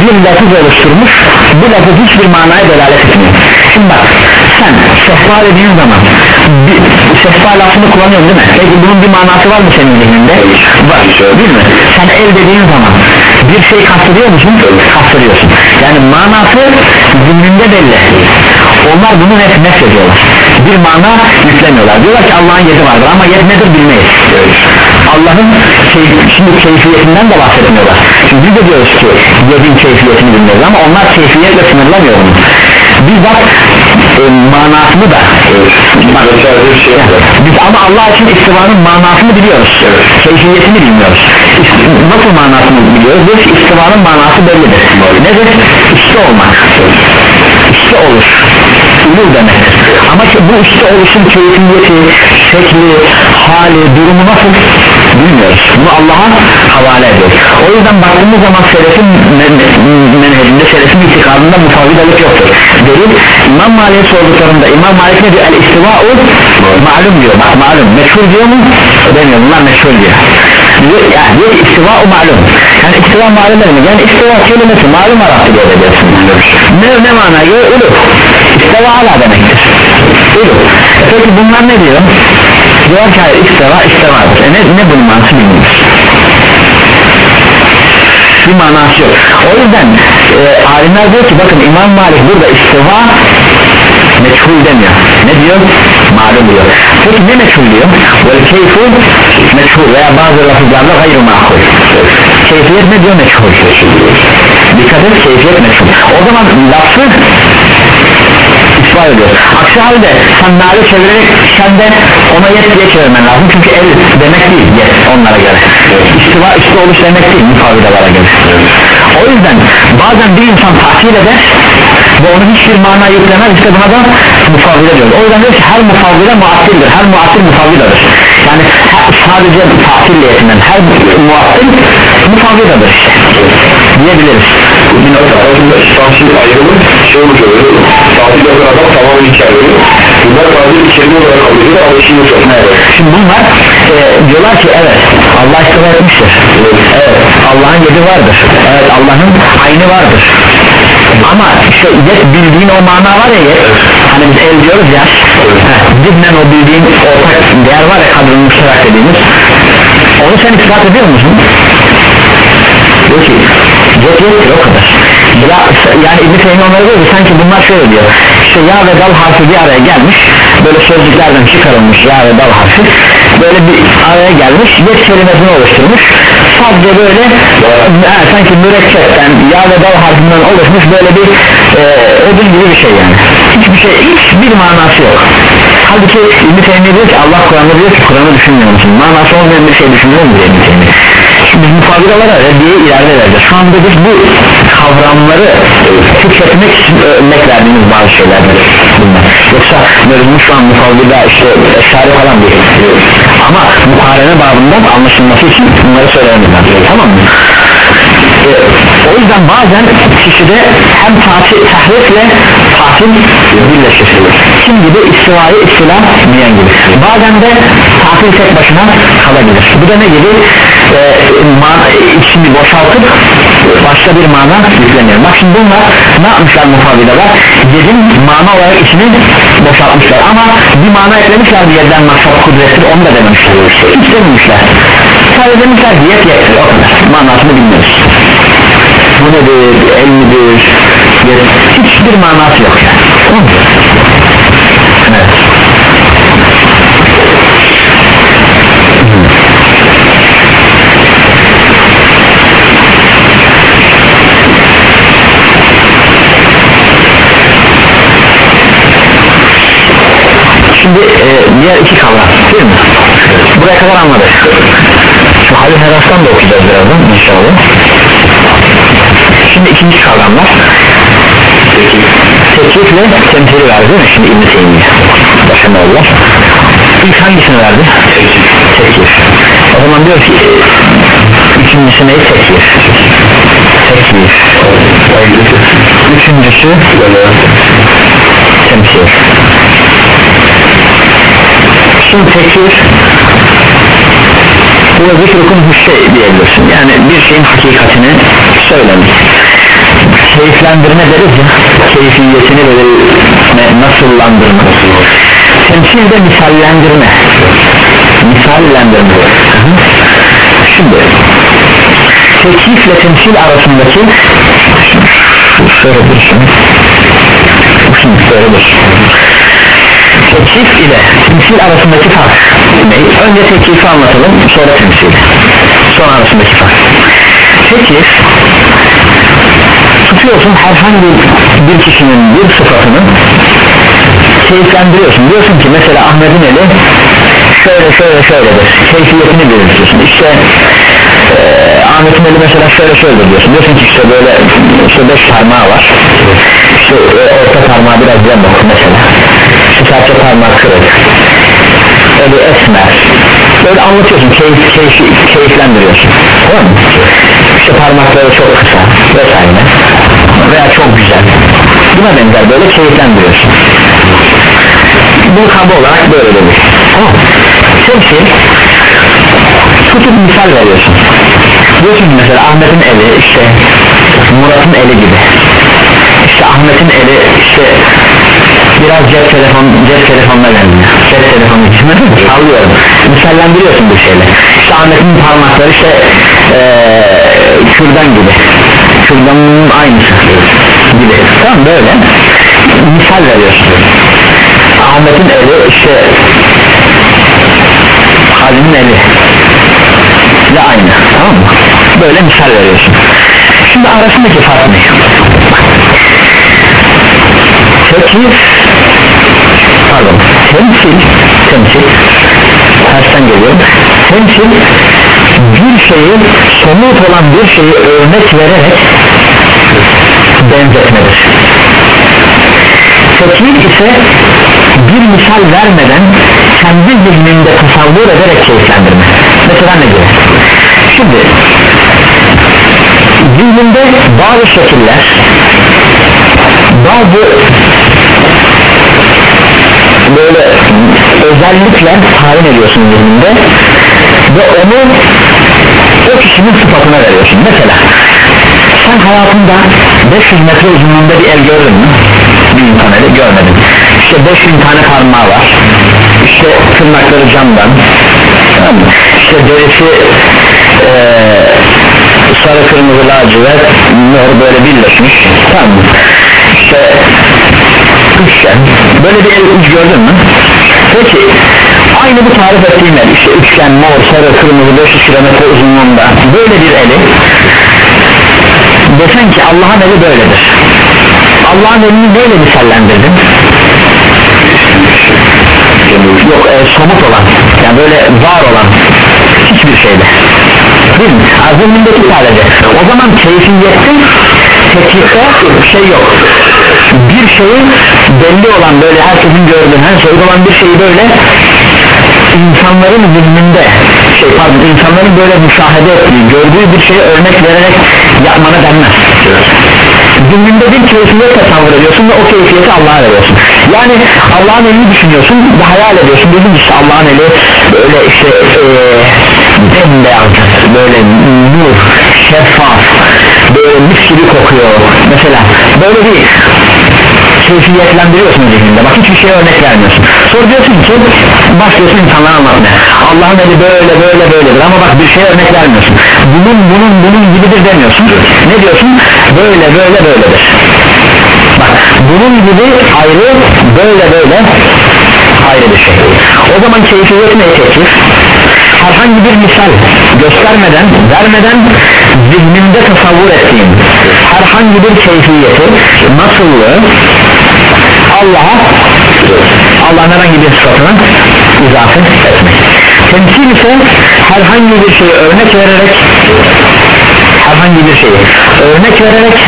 bir lafız oluşturmuş bu lafız hiçbir manaya delalet etmiyor. Şimdi bak sen sehpa dediğin zaman bir, sehpa lafını kullanıyorsun değil mi? peki bunun bir manası var mı senin zihninde? var. Değil mi? sen el dediğin zaman bir şey kastediyor musun? kastediyorsun. Yani manası zihninde belli. Onlar bunu hep nef ediyorlar. Bir mana yüklemiyorlar. Diyorlar ki Allah'ın yedi vardır ama yed nedir bilmeyiz Allah'ın keyf, şimdi keyfiyetinden de bahsetmiyorlar şimdi biz de diyoruz ki yedin keyfiyetini bilmiyoruz ama onlar keyfiyetle sınırlamıyor bunu bizzat e, manasını da bir şey biz ama Allah için istivanın manasını biliyoruz. Keyfiyetini bilmiyoruz. İst- nasıl manasını biliyoruz? Biz istivanın manası bellidir. Nedir? Üstte olmak. Üstte olur ulu demektir ama bu üstte oluşun keyfiyeti şekli hali durumu nasıl? Bilmiyoruz. Bunu Allah'a havale ediyoruz. O yüzden baktığımız zaman selefin men- menhecinde selefin itikadında mufavvidalık yoktur. Delil İmam Malik'e sorduklarında İmam Malik ne diyor? El istiva'u malum diyor. Bak malum. Meşhur diyor mu? Demiyor. Bunlar meşhur diyor, yani ki istiva'u malum. Yani istiva malum demek yani istiva kelimesi malum Arapça diye ediyorsun ne, ne mana? Göre ulu. İstiva ala demektir. Ulu. E peki bunlar ne diyor? Diyor ki hayır istiva istivadır e ne, ne bunun manası bilmiyoruz. Bir manası yok. O yüzden e, alimler diyor ki bakın İmam Malik burada istiva meçhul demiyor. Ne diyor? Malum diyor. Peki ne meçhul diyor? Vel keyfu meçhul veya bazı lafızlarla gayrı makul keyfiyet ne diyor? Meçhul dikkat et keyfiyet meçhul o zaman lafı ispat ediyor. Aksi halde sen çevirerek sen de ona yet diye çevirmen lazım. Çünkü el demek değil yet onlara göre. İstiva üstü oluş demek değil mukavidalara göre. O yüzden bazen bir insan tahsil eder ve onun hiçbir mana yüklemez. İşte buna da mufavvile diyoruz. O yüzden diyor ki her mufavvile muattildir her muattil mufavvidadır yani her- sadece tahsille yetinen her muattil mufavvidadır işte diyebiliriz Bir nokta arasında tahsil ayrımı şey olmuş oluyor Tahsil yapan adam tamamen hikaye veriyor Bunlar bir kelime olarak ediyor ama işin yok Evet. Şimdi bunlar e, diyorlar ki evet Allah istiva etmiştir. Evet Allah'ın yedi vardır. Evet Allah'ın aynı vardır. Ama işte yet bildiğin o mana var ya yet hani biz el diyoruz ya. Zihnen o bildiğin ortak değer var ya kadrın müşterak dediğimiz. Onu sen ispat ediyor musun? diyor ki. Yet yettir o kadar. Ya, yani İbn-i Teymi onlara diyor ki sanki bunlar şöyle diyor. İşte ya ve dal harfi bir araya gelmiş böyle sözcüklerden çıkarılmış ya ve dal harfi böyle bir araya gelmiş yet kelimesini oluşturmuş. Sadece böyle ha, sanki mürekkepten ya ve dal harfinden oluşmuş böyle bir e, odun gibi bir şey yani. Hiçbir şey hiçbir manası yok. Halbuki İbn-i diyor ki Allah Kur'an'da diyor ki Kur'an'ı düşünmüyor musun? Manası olmayan bir şey düşünüyor mu diye İbn-i Şimdi biz mukabilalara reddiye ileride vereceğiz şu anda biz bu kavramları tüketmek için örnek verdiğimiz bazı şeylerdir bunlar. Yoksa mevzumu şu an mukabila işte eşari falan değil. Ama mukarene babından anlaşılması için bunları söylememiz lazım tamam mı? Ee, o yüzden bazen kişide hem tatil, tahrifle tatil birleşir kim gibi? İstivayı istilah diyen gibi. Bazen de tatil tek başına kalabilir. Bu da ne gibi e, man, içini boşaltıp başka bir mana yükleniyor. Bak şimdi bunlar ne yapmışlar mufavideler yedin mana olarak içini boşaltmışlar. Ama bir mana eklemişler yedden maksat kudrettir onu da dememişler. Hiç dememişler. Sadece demişler ki yet yettir o kadar. Manasını bilmiyoruz. Bu nedir, el midir? Hiçbir manası yok yani Şimdi e, diğer iki kavram değil mi? Buraya kadar anladık. Şu Halil Heras'tan da okuyacağız birazdan inşallah. Şimdi ikinci kavramlar. Teklifle temsili verdi değil mi? Şimdi İbn-i Teymiye. Başarılar. İlk hangisini verdi? Teklif. O zaman diyor ki üçüncüsü ne? Teklif. Teklif. Üçüncüsü temsil. Şimdi teklif bu zikrukum şey diyebilirsin. Yani bir şeyin hakikatini söylemek. Keyiflendirme deriz ya keyfiyetini böyle nasıllandırma. Temsil de misallendirme. Misallendirme. Hı hı. şimdi teklifle temsil arasındaki şöyle dursun şimdi şöyle dursun teklif ile temsil arasındaki fark. Ne? önce teklifi anlatalım sonra temsil. Sonra arasındaki fark. Teklif tutuyorsun herhangi bir kişinin bir sıfatını keyiflendiriyorsun. Diyorsun ki mesela Ahmet'in eli şöyle şöyle şöyledir. Keyfiyetini belirtiyorsun. İşte e, Ahmet'in eli mesela şöyle şöyle diyorsun. Diyorsun ki işte böyle işte beş parmağı var. İşte e, orta parmağı biraz yamuk mesela serçe parmağı kırık eli esmer böyle anlatıyorsun keyif, keyif, keyiflendiriyorsun. Tamam mı? işte parmakları çok kısa vesaire. Veya çok güzel. Buna benzer böyle keyiflendiriyorsun. Bu kabı olarak böyle demiş. Tamam temsil tutup misal veriyorsun. Diyorsun mesela Ahmet'in eli işte Murat'ın eli gibi işte Ahmet'in eli işte biraz cep telefon cep telefonuna benziyor. Cep telefonu için <laughs> sallıyorum. Misallendiriyorsun bu şeyle. İşte Ahmet'in parmakları işte ee, kürdan gibi. Kürdanın aynısı gibi. Tamam böyle. Misal veriyorsun. Ahmet'in eli işte Halil'in eli ile aynı. Tamam mı? Böyle misal veriyorsun. Şimdi arasındaki fark ne teklif pardon. Temsil temsil tersten geliyor temsil bir şeyi somut olan bir şeyi örnek vererek benzetmedir. Teklif ise bir misal vermeden kendi zihninde tasavvur ederek keyiflendirme. Mesela ne gibi şimdi zihninde bazı şekiller bazı böyle özellikler tayin ediyorsun zihninde ve onu o kişinin sıfatına veriyorsun mesela sen hayatında 500 metre uzunluğunda bir el gördün mü? bir insan eli görmedim işte 5000 tane parmağı var işte tırnakları camdan tamam mı? işte derisi eee sarı kırmızı lacivert mor böyle birleşmiş tamam mı? İşte üçgen. Böyle bir el gördün mü? Peki aynı bu tarif ettiğim el işte üçgen mor sarı kırmızı 500 kilometre uzunluğunda böyle bir eli desen ki Allah'ın eli böyledir. Allah'ın elini neyle misallendirdin? Yok e, somut olan yani böyle var olan hiçbir şeyde değil mi? Azimindeki sadece. O zaman keyfiyette teklifte şey yok. Bir şeyi belli olan böyle herkesin gördüğü her şeyde olan bir şeyi böyle insanların zihninde şey pardon insanların böyle müşahede ettiği gördüğü bir şeye örnek vererek yapmana denmez. Zihninde bir keyfiyet tasavvur ediyorsun ve o keyfiyeti Allah'a veriyorsun. Yani Allah'ın elini düşünüyorsun ve hayal ediyorsun. Dedim işte Allah'ın eli böyle işte ee, bembeyaz böyle nur şeffaf böyle mis gibi kokuyor. Mesela böyle bir keyfiyetlendiriyorsun zihninde. Bak hiçbir şeye örnek vermiyorsun. Sonra diyorsun ki başlıyorsun insanlara anlatmaya. Allah'ın eli böyle böyle böyledir. Ama bak bir şeye örnek vermiyorsun. Bunun bunun bunun gibidir demiyorsun. Ne diyorsun? Böyle böyle böyledir. Bak bunun gibi ayrı böyle böyle ayrı bir şey. O zaman keyfiyet ne teklif herhangi bir misal göstermeden vermeden zihninde tasavvur ettiğin herhangi bir keyfiyeti nasıllığı Allah'a Allah'ın herhangi bir sıfatına izafe etmek. Temsil ise herhangi bir şeyi örnek vererek herhangi bir şeyi örnek vererek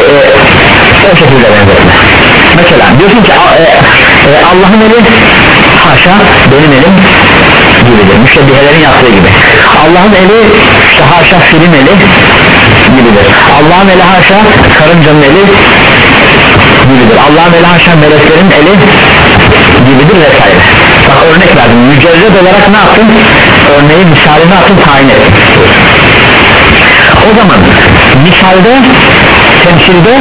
e, o şekilde benzetme. Mesela diyorsun ki e, e, Allah'ın eli haşa benim elim gibidir müşebbihelerin yaptığı gibi. Allah'ın eli işte haşa film eli gibidir. Allah'ın eli haşa karıncanın eli gibidir. Allah'ın eli haşa meleklerin eli gibidir vesaire. Bak örnek verdim. Mücerred olarak ne yaptın? Örneği misali ne yaptın? Tayin ettin. O zaman misalde temsilde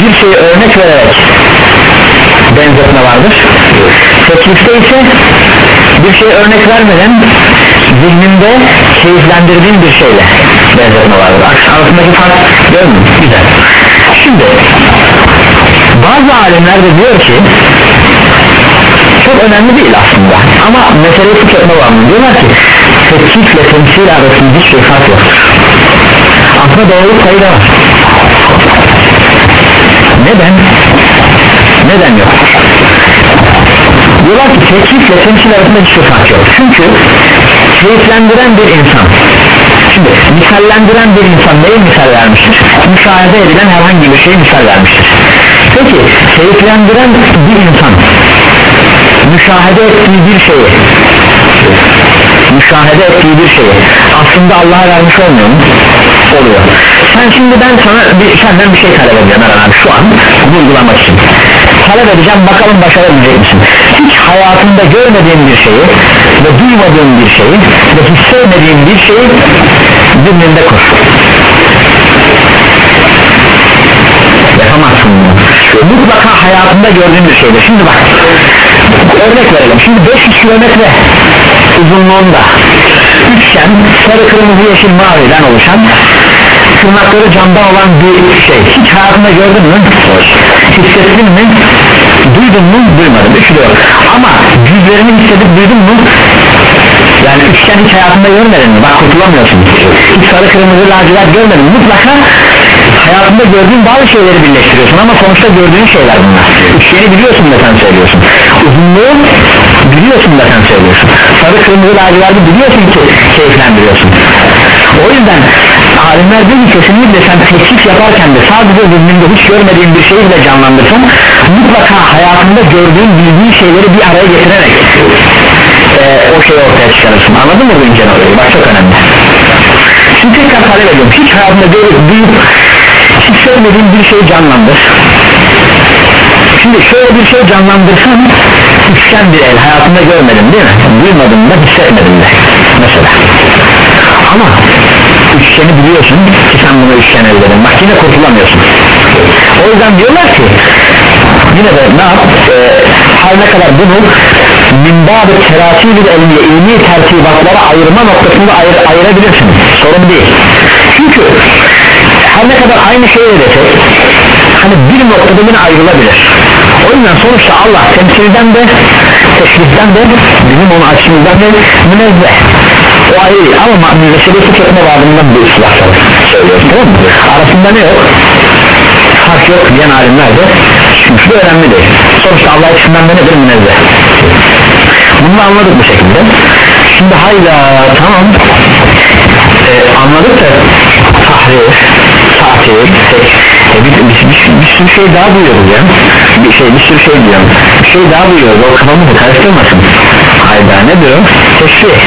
bir şeyi örnek vererek benzetme vardır. Teklifte ise bir şey örnek vermeden zihninde keyiflendirdiğin bir şeyle benzetme vardır arasındaki fark görür mü? güzel şimdi bazı alimler de diyor ki çok önemli değil aslında ama meseleyi var mı diyorlar ki teklifle temsil arasında hiçbir fark yoktur aslında doğruluk sayıda var neden? neden yok? Diyorlar ki teklifle temsil arasında hiçbir fark yok çünkü keyiflendiren bir insan şimdi misallendiren bir insan neyi misal vermiştir? müşahede edilen herhangi bir şeyi misal vermiştir peki keyiflendiren bir insan müşahede ettiği bir şeyi müşahede ettiği bir şeyi aslında Allah'a vermiş olmuyor mu? oluyor sen şimdi ben sana bir, senden bir şey talep Eren abi şu an uygulamak için talep edeceğim bakalım başarabilecek misin? Hiç hayatında görmediğin bir şeyi ve duymadığın bir şeyi ve hissetmediğin bir şeyi zihninde kur yapamazsın bunu. Mutlaka hayatında gördüğün bir şeydir. Şimdi bak örnek verelim. Şimdi 500 kilometre uzunluğunda üçgen sarı kırmızı yeşil maviden oluşan tırnakları camdan olan bir şey. Hiç hayatında gördün mü? hissettin mi? duydun mu? duymadım üçü yok ama yüzlerini hissedip duydun mu? yani üçgen hiç hayatında görmedin mi? bak kurtulamıyorsun. Hiç sarı kırmızı lacivert görmedin mutlaka hayatında gördüğün bazı şeyleri birleştiriyorsun. Ama sonuçta gördüğün şeyler bunlar. Üçgeni biliyorsun da sen söylüyorsun. Uzunluğu biliyorsun da sen söylüyorsun. Sarı kırmızı laciverti biliyorsun ki keyiflendiriyorsun. O yüzden alimler ki kesinlikle sen teklif yaparken de sadece zihninde hiç görmediğin bir şeyi bile canlandırsan mutlaka hayatında gördüğün bildiğin şeyleri bir araya getirerek e, o şeyi ortaya çıkarırsın. Anladın mı bu ince noktayı bak çok önemli. Şimdi tekrar talep ediyorum. Hiç hayatında görüp duyup hissetmediğin bir şeyi canlandır. Şimdi şöyle bir şey canlandırsan üçgen bir el. Hayatında görmedim değil mi? Duymadım da hissetmedim de. Mesela. Ama üçgeni biliyorsun ki sen bunu üçgen elde edin bak yine kurtulamıyorsun. O yüzden diyorlar ki yine de ne yap? E, her ne kadar bunu minbab-ı teratibil ilmi ilmi tertibatlara ayırma noktasında ayır, ayırabilirsin. Sorun değil. Çünkü her ne kadar aynı şeyi de desek hani bir noktada yine ayrılabilir. O yüzden sonuçta Allah temsilden de teşriften de bizim onun açımızdan da münezzeh o ayrı değil. Ama münezzehleri tüketme babından bir ıslah söylüyoruz tamam mı? arasında ne yok? Fark yok diyen alimler de çünkü bu önemli değil. Sonuçta Allah içinden de nedir? Münezzeh. Bunu anladık bu şekilde. Şimdi hayda tamam. Ee, anladık da tahrif tatil e, bir, bir, bir, bir sürü şey daha duyuyoruz ya. Bir şey bir sürü şey diyorum. Bir şey daha duyuyoruz. O kafamızı karıştırmasın. Hayda ne diyor teşrih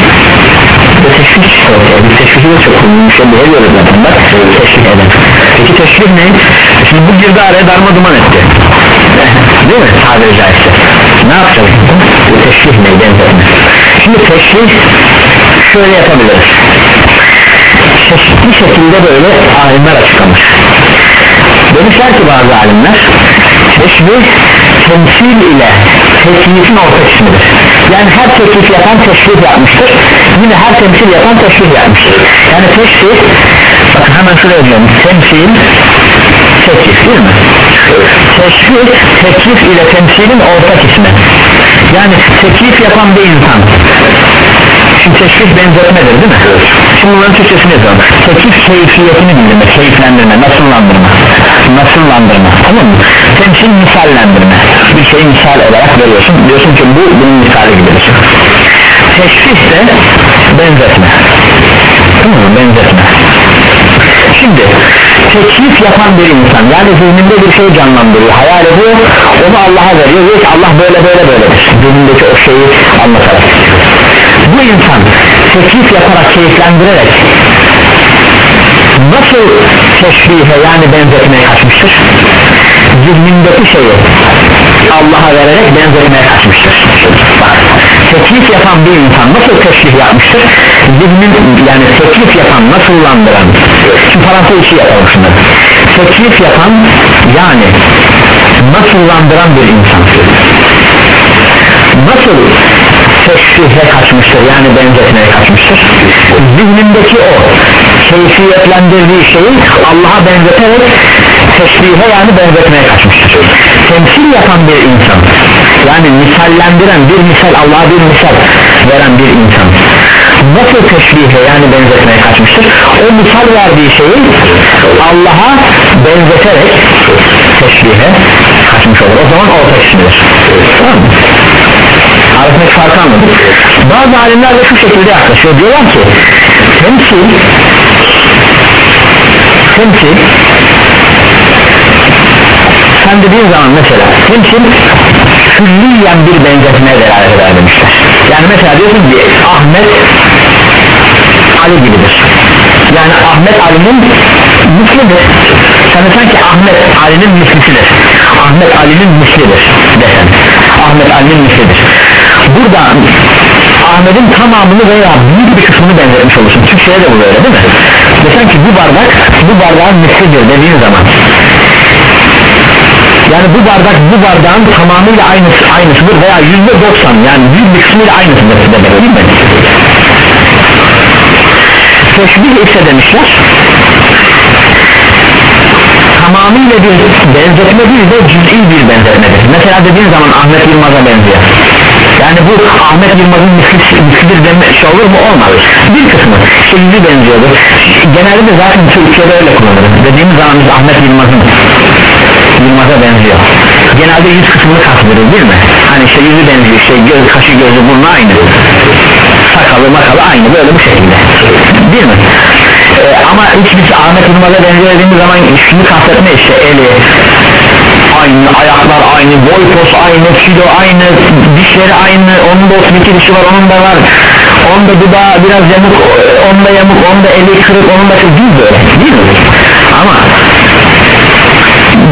teşrih işte ortaya biz teşrihi de çok bir şey diyemiyoruz zaten. Bak teşrih eden. Peki teşrih ne? Şimdi bu girdi araya darma duman etti. Değil mi? Tabiri caizse. Ne yapacağız bu teşrih ne? Benzetme şimdi teşrih şöyle yapabiliriz. Çeşitli şekilde böyle alimler açıklamış. Demişler ki bazı alimler teşbih temsil ile teklifin ortak ismidir yani her teklif yapan teşbih yapmıştır. Yine her temsil yapan teşbih yapmıştır. Yani teşbih bakın hemen şuraya diyorum temsil teklif değil mi? Teşbih teklif ile temsilin ortak ismi. Yani teklif yapan bir insan Şimdi teşbih benzetmedir değil mi? Evet. Şimdi bunların Türkçesini yazalım. Teklif keyfiyetini bildirme, keyiflendirme, nasıllandırma. Nasıllandırma, tamam mı? Temsil misallendirme. Bir şeyi misal olarak veriyorsun. Diyorsun ki bu bunun misali gibidir. Teşbih de benzetme. Tamam mı? Benzetme. Şimdi teklif yapan bir insan yani zihninde bir şey canlandırıyor hayal ediyor onu Allah'a veriyor diyor ki Allah böyle böyle böyledir. Zihnindeki o şeyi anlatarak bu insan teklif yaparak keyiflendirerek nasıl teşbihe yani benzetmeye kaçmıştır? Zihnindeki şeyi Allah'a vererek benzetmeye kaçmıştır. Teklif yapan bir insan nasıl teşbih yapmıştır? Zihnin yani teklif yapan nasıllandıran şu parantez işi yapalım şunları. Teklif yapan yani nasıllandıran bir insan. Nasıl teşbihe kaçmıştır yani benzetmeye kaçmıştır. Zihnindeki o keyfiyetlendirdiği şeyi Allah'a benzeterek teşbihe yani benzetmeye kaçmıştır. Temsil yapan bir insan yani misallendiren bir misal Allah'a bir misal veren bir insan nasıl teşbihe yani benzetmeye kaçmıştır. O misal verdiği şeyi Allah'a benzeterek teşbihe kaçmış olur. O zaman ortak ismidir tamam mı? Arasındaki farkı anladık bazı alimler de şu şekilde yaklaşıyor. Diyorlar ki temsil temsil sen dediğin zaman mesela temsil külliyen bir benzetmeye delalet eder demişler. Yani mesela diyorsun ki Ahmet Ali gibidir. Yani Ahmet Ali'nin mislidir sen desen ki Ahmet Ali'nin mislisidir Ahmet Ali'nin mislidir desen. Ahmet Ali'nin mislidir burada Ahmet'in tamamını veya büyük bir kısmını benzetmiş olursun. Türkçe'ye de bu böyle değil mi? Desen ki bu bardak bu bardağın mislidir dediğin zaman. Yani bu bardak bu bardağın tamamıyla aynısı, aynısıdır veya yüzde doksan yani büyük bir kısmıyla aynısıdır demek değil mi? Teşbih ise demişler tamamıyla bir benzetme değil de cüz'i bir benzetmedir. Mesela dediğin zaman Ahmet Yılmaz'a benziyor yani bu Ahmet Yılmaz'ın mislidir deme şey olur mu? Olmaz bir kısmı. Yüzü benziyordur. Genelde de zaten Türkiye'de öyle kullanılır dediğimiz zaman biz Ahmet Yılmaz'ın Yılmaz'a benziyor. Genelde yüz kısmını kastediyoruz değil mi? Hani işte yüzü benziyor işte göz, kaşı gözü burnu aynı. Sakalı makalı aynı böyle bu şekilde. Değil mi? Ee, ama hiçbirisi Ahmet Yılmaz'a benziyor dediğimiz zaman şunu kastetme işte eli aynı ayaklar aynı boy pos aynı kilo aynı dişleri aynı onun da 32 dişi var onun da var. Onun da dudağı biraz yamuk onun da yamuk onun da eli kırık onun da değil böyle değil mi? Ama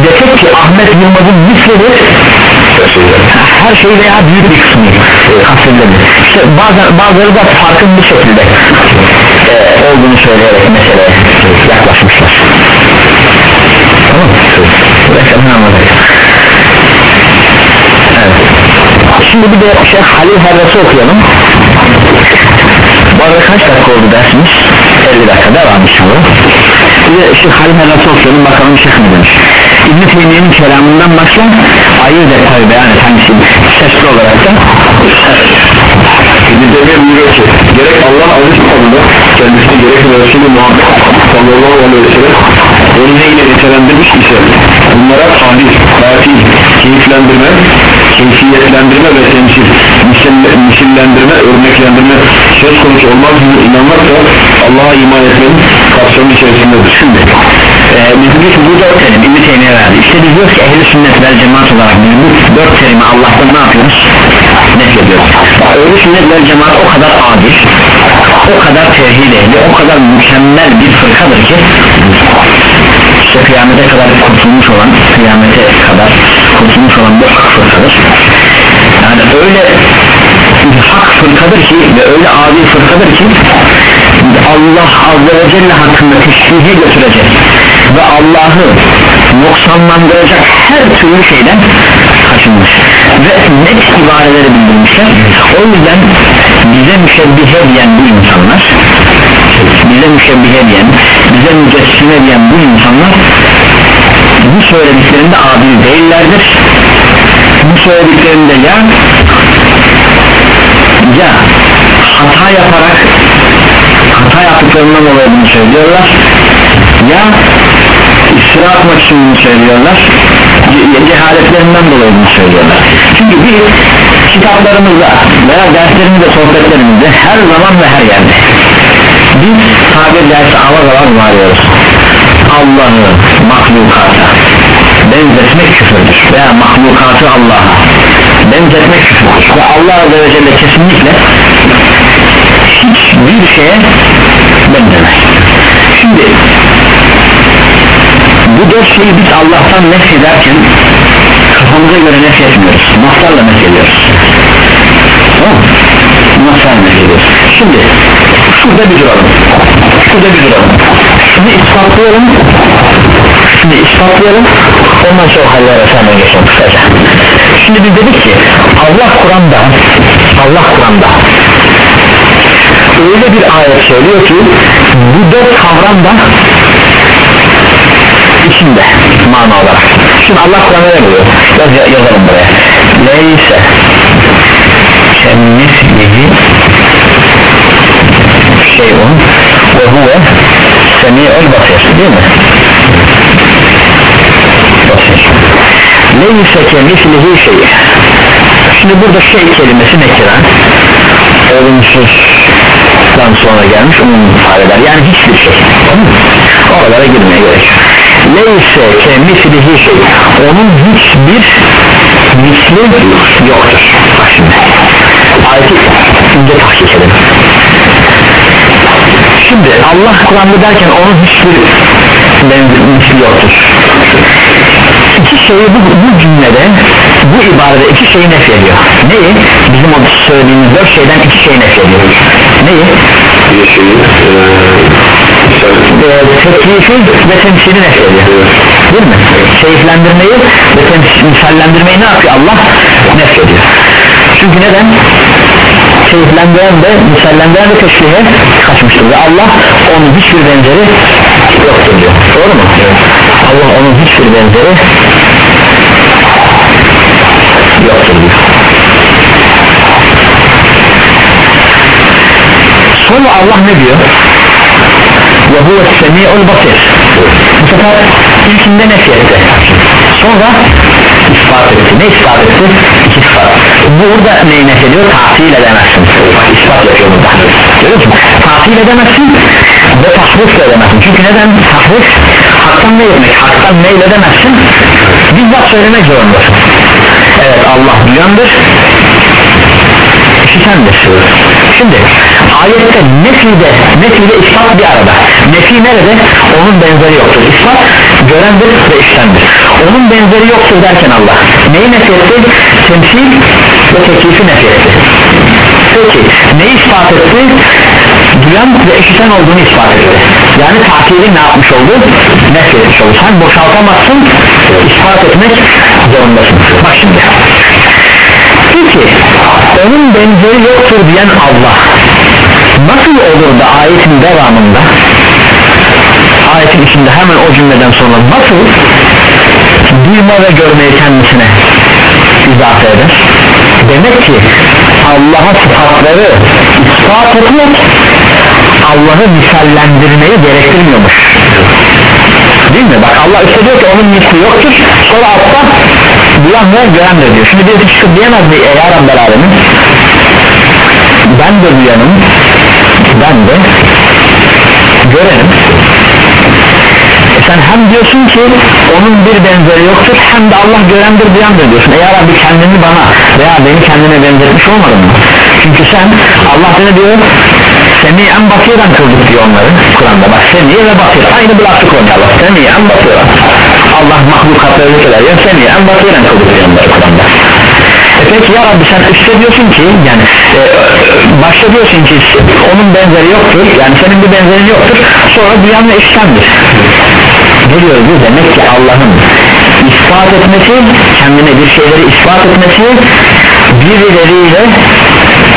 desek ki Ahmet Yılmaz'ın mislidir her şey veya büyük bir kısmı kastedilir işte bazen, bazıları da farkın bu şekilde e, olduğunu söyleyerek mesela yaklaşmışlar. Tamam mı? Buraya kadar anladık evet şimdi bir de şey Halil Herresi okuyalım. Bu kaç dakika oldu dersimiz? 50 dakika devam inşallah. Bir de şey Halil Herresi okuyalım bakalım şeyh ne demiş. İbn-i Teymiye'nin kelamından başla ayırt et tabi beyan et hangisi sesli olarak da. İbn-i Teymiye buyuruyor ki? Gerek Allah aziz kitabında kendisini gerek Resulü Muhammed sallallahu aleyhi ve sellem onu neyle nitelendirmiş ise bunlara tahlis, tatil, keyiflendirme, keyfiyetlendirme ve temsil, misille- misillendirme, örneklendirme söz konusu olmaz mı? İnanmak da Allah'a iman etmenin kapsamı içerisindedir. şimdi e, diyor ki bu dört terim İbn-i Teymiye verdi. İşte biz diyoruz ki ehli sünnet vel cemaat olarak bu dört terimi Allah'tan ne yapıyoruz? Nef ediyoruz ehli sünnet vel cemaat o kadar adil o kadar tevhid ehli o kadar mükemmel bir fırkadır ki işte kıyamete kadar kurtulmuş olan kıyamete kadar kurtulmuş olan bu hak fırkadır yani öyle bir hak fırkadır ki ve öyle adil fırkadır ki Allah Azze ve Celle hakkında teşbihe götürecek ve Allah'ı noksanlandıracak her türlü şeyden kaçınmış ve net ibareleri bildirmişler. O yüzden bize müşebbihe diyen bu insanlar bize müşebbihe diyen bize mücessime diyen bu insanlar bu söylediklerinde adil değillerdir. Bu söylediklerinde ya ya hata yaparak hata yaptıklarından dolayı bunu söylüyorlar ya iftira atmak için bunu söylüyorlar ce- cehaletlerinden dolayı bunu söylüyorlar. Çünkü biz kitaplarımızda veya derslerimizde sohbetlerimizde her zaman ve her yerde biz tabir caizse avaz avaz varıyoruz Allah'ı mahlukata benzetmek küfürdür. Veya mahlukatı Allah'a benzetmek küfürdür. Ve Allah Azze ve Celle kesinlikle hiçbir şeye benzemez şimdi bu dört şeyi biz Allah'tan nef ederken kafamıza göre nef etmiyoruz. Naflarla nef ediyoruz. Tamam mı? naflarla nef ediyoruz. Şimdi şurada bir duralım. Şurada bir duralım. Şunu ispatlayalım şunu ispatlayalım ondan sonra Halil Efendi'ye geçelim kısaca. Şimdi biz dedik ki Allah Kur'an'da Allah Kur'an'da öyle bir ayet söylüyor ki bu dört kavram da içinde mana olarak. Şimdi Allah Kur'an'da ne buyuruyor? Yaz, yazalım buraya. Leyse kemmislihi şeyun ve huve semi'ul basir değil mi basir leyse kemmislihi şey. Şimdi burada şey kelimesi nekira olumsuzdan sonra gelmiş umum ifade eder yani hiçbir şey. Oralara girmeye gerek neyse kemislihi şey. Onun hiçbir misli yoktur. Bak şimdi. Ayeti ince tahkik edelim şimdi Allah Kur'an'da derken onun hiçbir benzer misli yoktur iki şeyi bu, bu cümlede bu ibarede iki şeyi nef ediyor neyi? bizim o söylediğimiz dört şeyden iki şeyi nef ediyor neyi? Bir şeyi Ee, teklifi ve temsili nef ediyor değil mi? Seyiflendirmeyi ve temsil, misallendirmeyi ne yapıyor Allah? Nef ediyor çünkü neden? Seyiflendiren de misallendiren de teşbihe kaçmıştır. Ve Allah onun hiçbir benzeri yoktur diyor. Doğru mu? Allah onun hiçbir benzeri yoktur diyor. Sonra Allah ne diyor? Ve huve semi'ul basir. Bu sefer ilkinde nefi etti sonra ispat etti. Ne ispat etti? iki ispat burada neyi nef ediyor? tahsil edemezsin. İspat yapıyor burada görüyor musun? tahsil edemezsin ve tahrif de edemezsin. Çünkü neden? tahrif haktan ne etmek haktan neyle edemezsin? Bizzat söylemek zorundasın. Evet Allah duyandır işitendir. Şimdi ayette nefide nefide ispat bir arada. Nefi nerede? Onun benzeri yoktur. İspat görendir ve işitendir. Onun benzeri yoktur derken Allah neyi nefi etti? Temsil ve teklifi nefi etti. Peki neyi ispat etti? Duyan ve işiten olduğunu ispat etti. Yani takili ne yapmış oldu? Nefretmiş oldu. Sen boşaltamazsın ispat etmek zorundasın. Bak şimdi. Peki onun benzeri yoktur diyen Allah nasıl olur da ayetin devamında ayetin içinde hemen o cümleden sonra nasıl duyma ve görmeyi kendisine izafe eder. Demek ki Allah'a sıfatları ispat etmek Allah'ı misallendirmeyi gerektirmiyormuş. Değil mi? bak Allah işte diyor ki onun misli yoktur. Sonra altta duyan ve görendir diyor. Şimdi birisi çıkıp diyemez mi ey Rabbel Alemin ben de duyanım ben de görenim. e sen hem diyorsun ki onun bir benzeri yoktur hem de Allah görendir duyandır diyorsun. E ya Rabbi kendini bana veya beni kendine benzetmiş olmadın mı? Çünkü sen Allah ne diyor seni en basiren kıldık diyor onları Kur'an'da. Bak seni ve basir aynı bir lafı konuyor Allah seni en basiren Allah mahlukatları söylüyor seni en basiren kıldık diyor onları Kur'an'da. E peki ya Rabbi sen üstte diyorsun ki yani e, başta diyorsun ki onun benzeri yoktur yani senin bir benzerin yoktur sonra duyan ve işitendir geliyor bu demek ki Allah'ın ispat etmesi kendine bir şeyleri ispat etmesi birileriyle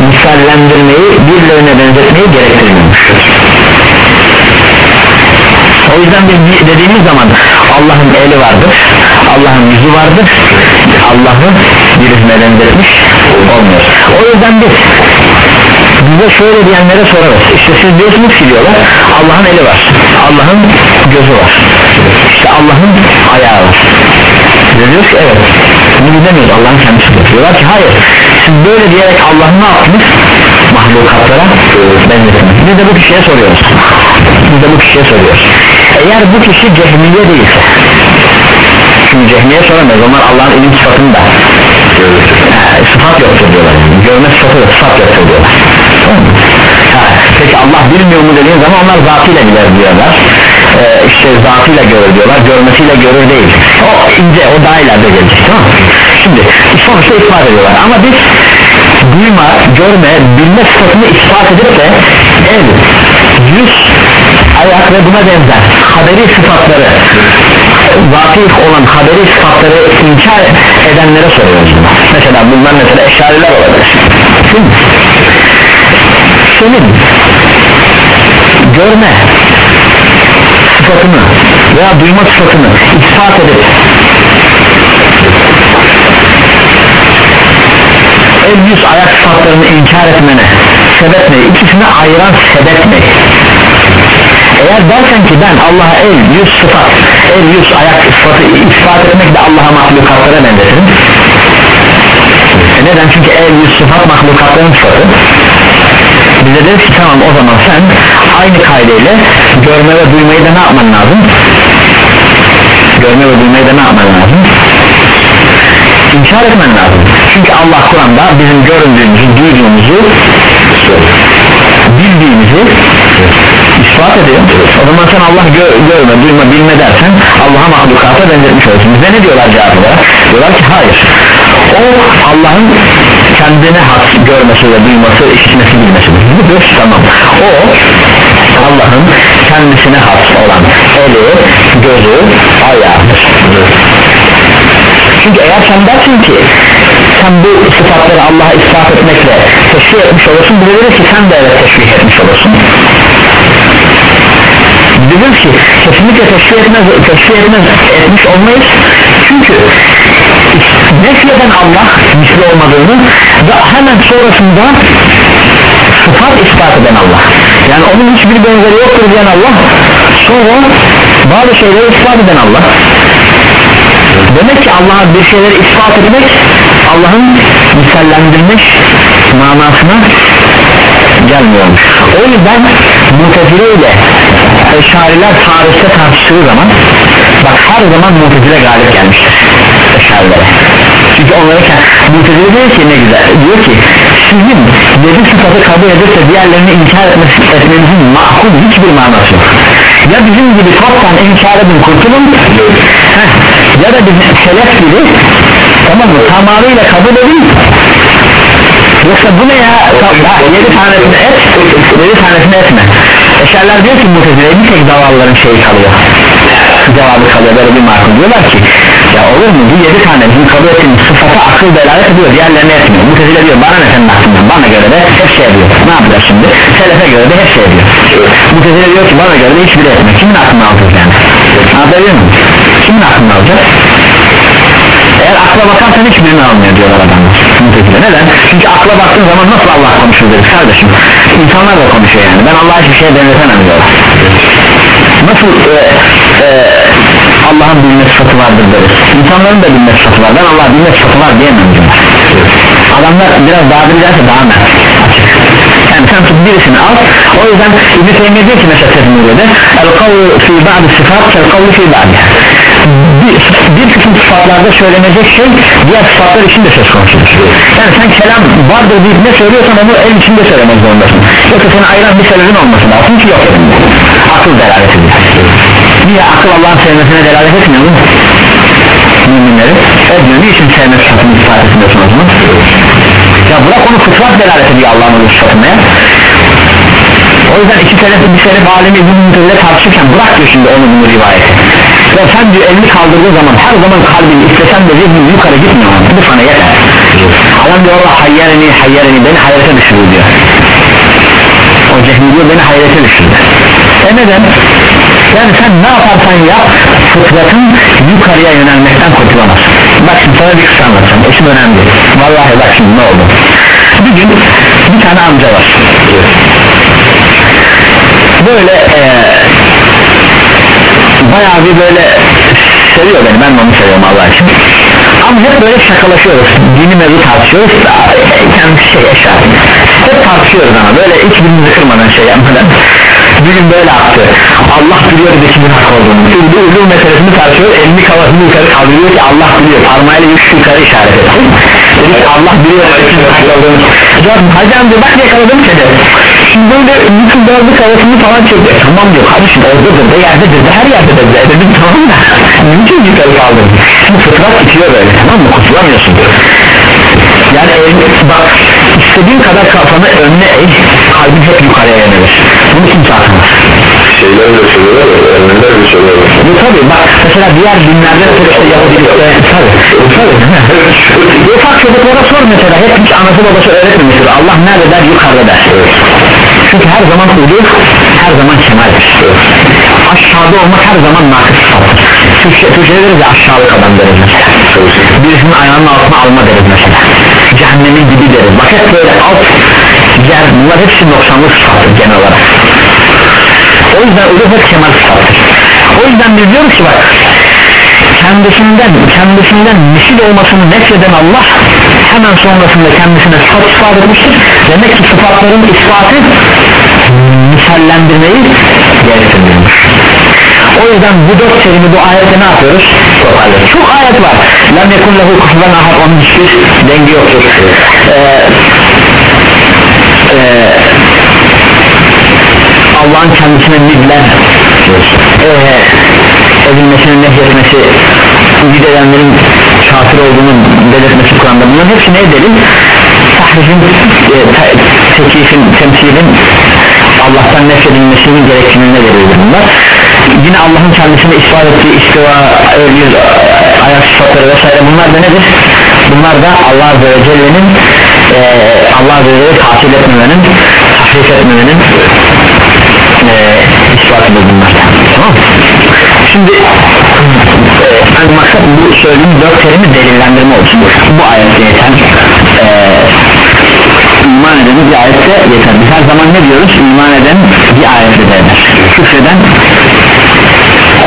misallendirmeyi birilerine benzetmeyi gerektirmiyormuştur o yüzden biz dediğimiz zaman Allah'ın eli vardır Allah'ın yüzü vardır Allah'ı birine benzetmiş olmuyor. O yüzden biz bize şöyle diyenlere sorarız işte siz diyorsunuz ki diyorlar Allah'ın eli var Allah'ın gözü var. İşte Allah'ın ayağı var. Diyoruz ki evet bunu demiyoruz Allah'ın kendisi diyorlar ki hayır siz böyle diyerek Allah'ı ne yaptınız? Mahlukatlara benzettiniz. Biz de bu kişiye soruyoruz. Biz de bu kişiye soruyoruz. Eğer bu kişi cehmiye değilse çünkü cehmiye soramıyoruz onlar Allah'ın ilim sıfatını da e, sıfat yoktur diyorlar görme sıfatı da sıfat yoktur diyorlar. Tamam? Ha, peki Allah bilmiyor mu dediğin zaman onlar zatıyla bilir diyorlar ee, işte zatıyla görür diyorlar görmesiyle görür değil. O ince o daha ileride gelecek tamam şimdi sonuçta ispat ediyorlar. Ama biz duyma, görme, bilme sıfatını ispat edip de el, yüz, ayak ve buna benzer haberi sıfatları vakıf olan haberi sıfatları inkar edenlere soruyoruz mesela bunlar mesela eşariler olabilir. Mi? senin görme sıfatını veya duyma sıfatını ispat edip el yüz ayak sıfatlarını inkar etmene sebep ne? ikisini ayıran sebep ne? eğer dersen ki ben Allah'a el yüz sıfat el yüz ayak sıfatı ispat etmek de Allah'a mahlukatlara benzetirim e neden çünkü el yüz sıfat mahlukatların sıfatı bize deriz ki tamam o zaman sen aynı kaydeyle görme ve duymayı da ne yapman lazım? Görme ve duymayı da ne yapman lazım? İnkar etmen lazım. Çünkü Allah Kur'an'da bizim göründüğümüzü duyduğumuzu bildiğimizi ispat ediyor. O zaman sen Allah gö görme duyma bilme dersen Allah'a mahlukata benzetmiş olursun. Bize ne diyorlar cevap olarak? Diyorlar ki hayır. O Allah'ın kendine has görmesi ve duyması işitmesi bilmesidir bu tamam. O Allah'ın kendisine has olan eli gözü ayağıdır çünkü eğer sen dersin ki sen bu sıfatları Allah'a ispat etmekle teşvih etmiş olursun bu ki sen de evet teşvih etmiş olursun. Dedim ki kesinlikle teşvih etmez, teşvih etmez etmiş olmayız. Çünkü nefyeden Allah misli olmadığını ve hemen sonrasında sıfat ispat eden Allah. Yani onun hiçbir benzeri yoktur diyen Allah. Sonra bazı şeyleri ispat eden Allah. Demek ki Allah'a bir şeyleri ispat etmek Allah'ın misallendirmiş manasına gelmiyormuş. O yüzden mutezile ile eşariler tarihte tartıştığı zaman bak her zaman mutezile galip gelmiştir eşarilere. Çünkü onlara mutezile diyor ki ne güzel diyor ki sizin yedi sıfatı kabul edip diğerlerini inkar etmenizin makul hiçbir manası yok. Ya bizim gibi toptan inkar edin kurtulun. Heh, ya da bizim selef gibi tamam mı tamamıyla kabul edin. Yoksa bu ne ya, ya yedi tanesini et yedi tanesini etme. Eşerler diyor ki mutezile bir tek zavallıların şeyi kalıyor. Cevabı kalıyor böyle bir makul. Diyorlar ki ya olur mu? Bu yedi kabul ettiğimiz sıfata akıl delalet ediyor diğerlerine etmiyor mutezile diyor bana ne senin aklından bana göre de hep şey ediyor ne yapacağız şimdi? Selefe göre de hep şey ediyor mutezile diyor ki bana göre de hiçbiri etmiyor kimin aklını alacağız yani? Anlatabiliyor muyum? Kimin aklını alacağız? Eğer akla bakarsan hiçbirini almıyor diyorlar adamlar Mutezile. Neden? Çünkü akla baktığın zaman nasıl Allah konuşur deriz kardeşim? İnsanlar da konuşuyor yani. Ben Allah'a hiçbir şeye benzetemem diyorlar. Nasıl e, e, Allah'ın bilme sıfatı vardır deriz. İnsanların da bilme sıfatı var. Ben Allah'a bilme sıfatı var diyemem Adamlar biraz daha bilirse daha açık. Yani sen tut birisini al. O yüzden İbn-i Teymiye diyor ki mesela Tezmuriye'de el kavlu fi ba'di sıfat kel kavlu fi ba'di. Bir, bir kısım sıfatlarda söylenecek şey diğer sıfatlar için de söz konusudur. Yani sen kelam vardır deyip ne söylüyorsan onu el içinde söylemek zorundasın. Yoksa seni ayıran bir sebebin olması lazım ki yok edin akıl delalet ediyor niye akıl Allah'ın sevmesine delalet etmiyor mu? Müminleri etmiyor. Niçin sevme sıfatını ispat etmiyorsun o zaman? Ya bırak onu fıtrat delalet ediyor Allah'ın oluş sıfatına ya. O yüzden iki selef bir selef alemi İbn-i tartışırken bırak diyor şimdi onu bunu rivayeti. Ya sen diyor elini kaldırdığı zaman her zaman kalbin istesen de zihnin yukarı gitmiyor. Bu sana yeter. Adam diyor Allah hayyereni hayyereni beni hayrete düşürür diyor. O cehmi diyor beni hayrete düşürdü. E neden? Yani sen ne yaparsan yap fıtratın yukarıya yönelmekten kurtulamazsın. Bak şimdi sana bir kısa anlatacağım işin önemli. Vallahi bak şimdi ne oldu? Bir gün bir tane amca var. Böyle ee, bayağı bir böyle seviyor beni ben onu seviyorum Allah için. Ama hep böyle şakalaşıyoruz dini mevzu tartışıyoruz da kendisi şey yaşar hep tartışıyoruz ama böyle hiç birbirimizi kırmadan şey yapmadan bir gün böyle attı Allah biliyor bir kimin hak olduğunu. Şimdi bu ulum meselesini tartışıyor. Elini kafasını yukarı kaldırıyor. Ki Allah biliyor. Parmağıyla üç yukarı işaret etti. Dedi ki Allah biliyor kimin hak olduğunu. Hacı amca bak yakaladım seni. Şimdi böyle bütün dördü kafasını falan çekti. Tamam diyor kardeşim oradadır da yerdedir de her yerdedir de dedim tamam da. Mümkün yukarı kaldırdı şimdi fıtrat bitiyor böyle tamam mı? Kurtulamıyorsun yani bak istediğin kadar kafanı önüne eğ kalbin hep yukarıya yönelir. Bunu kimse atmaz Şeyler de söylüyorlar Ermeniler de söylüyorlar. bu tabi bak mesela diğer dinlerde mesela işte Yahudilikte tabi tabi <laughs> ufak çocuklara sor mesela hep hiç anası babası öğretmemiştir. Allah nerede der yukarıda der. Çünkü her zaman ulu her zaman kemaldir. Aşağıda olmak her zaman nakıs Türkçe, Türkçe'de deriz ya aşağılık adam deriz mesela. Birisinin ayağının altına alma deriz mesela. Cehennemin gibi deriz. Bak hep böyle alt yer bunlar hepsi noksanlı sıfattır genel olarak. O yüzden ulu hep kemal sıfattır o yüzden biz diyoruz ki bak kendisinden kendisinden misil olmasını nefreden Allah hemen sonrasında kendisine sıfat ispat etmiştir. Demek ki sıfatların ispatı misallendirmeyi gerektirmiyormuş o yüzden bu dört terimi bu ayette ne yapıyoruz? Toparlıyoruz. Çok ayet var. Lem yekun lehu kufuven ahad onun hiçbir dengi yoktur. Ee, e, Allah'ın kendisine midler e, edilmesini nehyetmesi ümit edenlerin kafir olduğunu belirtmesi Kur'an'da bunların hepsi ne delil? tahrifin, e, te, tekifin, temsilin Allah'tan nefredilmesinin gerektiğine delildir bunlar yine Allah'ın kendisine ispat ettiği istiva, yüz, ayak sıfatları vesaire bunlar da nedir? bunlar da Allah Azze ve Celle'nin e, Allah Azze ve Celle'yi tatil etmemenin tahrif etmemenin e, ispatıdır bunlar. Tamam şimdi e, yani maksat bu söylediğim dört terimi delillendirme olsun. Bu ayette yeter. E, iman eden bir ayette yeter. Biz her zaman ne diyoruz? İman eden bir ayette de eder küfreden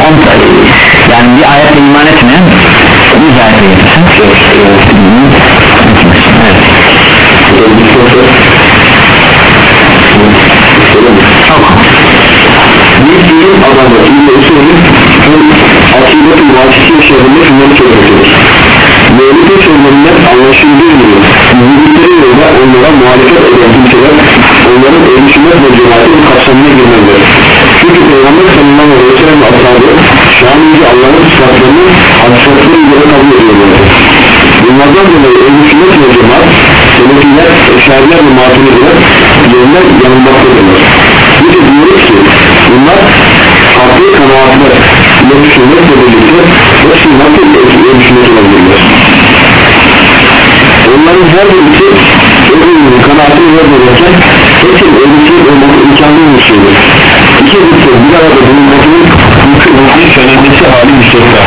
on, yani bir ayetle iman etmeyen yüz ayette yeter Bir bilim adamı İbn-i Usul'ün Akidet-i Vakisi şehrinde şunları söylemiştir. Mevlüt'ün sözlerinden anlaşıldığı gibi yürüdükleri yolda onlara muhalefet eden kimseler onların sünnet ve cemaatin kapsamına girmelidir. Çünkü Peygamber sallallahu aleyhi ve sellem ashabı şanlıca Allah'ın sıfatlarını hakikatleri göre kabul ediyorlardır. Bunlardan dolayı ehl sünnet ve cemaat Selefiler, Eşariler ve Maturidiler yerinden yanılmaktadırlar. Bir de diyoruz ki bunlar farklı kanaatlı ile düşünmekle birlikte hepsi nasıl erişmek olabilirler onların her birisi öbürünün kanaatini yazılırken hepsinin erişmek olması imkanlı bir şeydir iki bir arada bulunmasının mümkün olduğu söylenmesi hali müstesna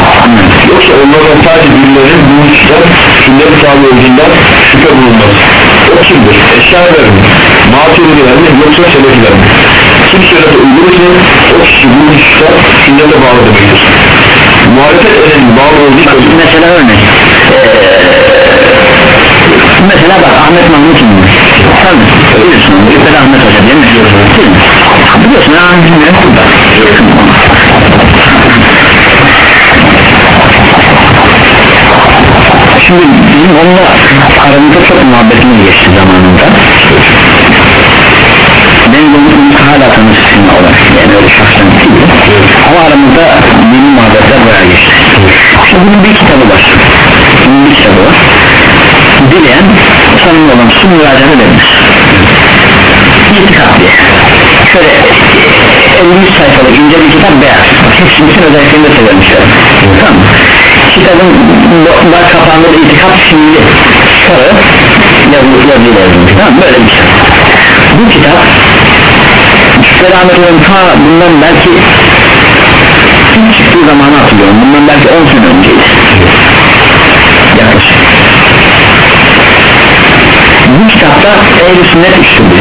yoksa onlardan sadece birileri bu hususta sünnet sahibi olduğundan şüphe bulunmaz o kimdir? Eşyalar mi? Maturidiler mi? Yoksa selefiler mi? Kim sünnete uygun ise o kişi bu hususta sünnete bağlı demektir muhalefet edenin bağlı olduğu mesela örnek ee, mesela bak Ahmet Mahmut kim sen biliyorsun Rütbeli Ahmet Hoca değil mi? Değil mi? Biliyorsun ya bilmiyorum şimdi bizim onunla aramızda çok muhabbetimiz geçti zamanında. Benim bunu hala tanıştığım olarak yani öyle şahsen değil. Ama aramızda benim muhabbetler bayağı geçti. Şimdi bunun bir kitabı var. Bunun bir kitabı var. Dileyen samimi olan su müracaat edebilir. İtikad diye şöyle 50 sayfalık ince bir kitap beyaz hepsinin bütün özelliklerini de söylemişler tamam kitabın baş kapağında da itikad şimdi sarı yazı, yazıyla yazılmış. Tamam böyle bir kitap. Bu kitap Selamet ta bundan belki ilk çıktığı zamanı hatırlıyorum. Bundan belki 10 sene önceydi. Yaklaşık. Bu kitapta ehl-i sünnet bak şimdi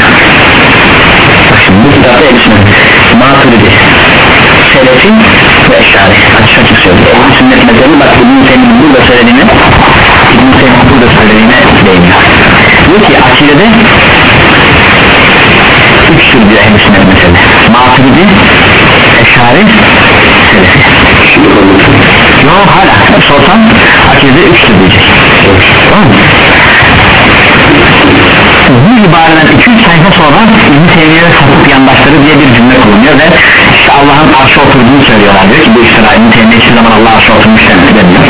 bu kitapta sünnet maturidi selefi ve eşari. Açık açık söylüyor ehl-i sünnet mezhebi bak İbn-i Teymi'nin burada söylediğine İbn-i Teymi'nin burada söylediğine değiniyor. Diyor ki akidede üç tür bir ehl-i sünnet mezhebi. Maturidi eşari selefi. Yok hala. Sorsam akidede üç tür diyecek. Tamam mı? Bu ibareden 2-3 sayfa sonra İbn-i Teymiye sapık yandaşları diye bir cümle kullanıyor ve işte Allah'ın arşı oturduğunu söylüyorlar. Diyor ki bu iftira İbn-i Teymiye hiçbir zaman Allah arşı oturmuş demiyor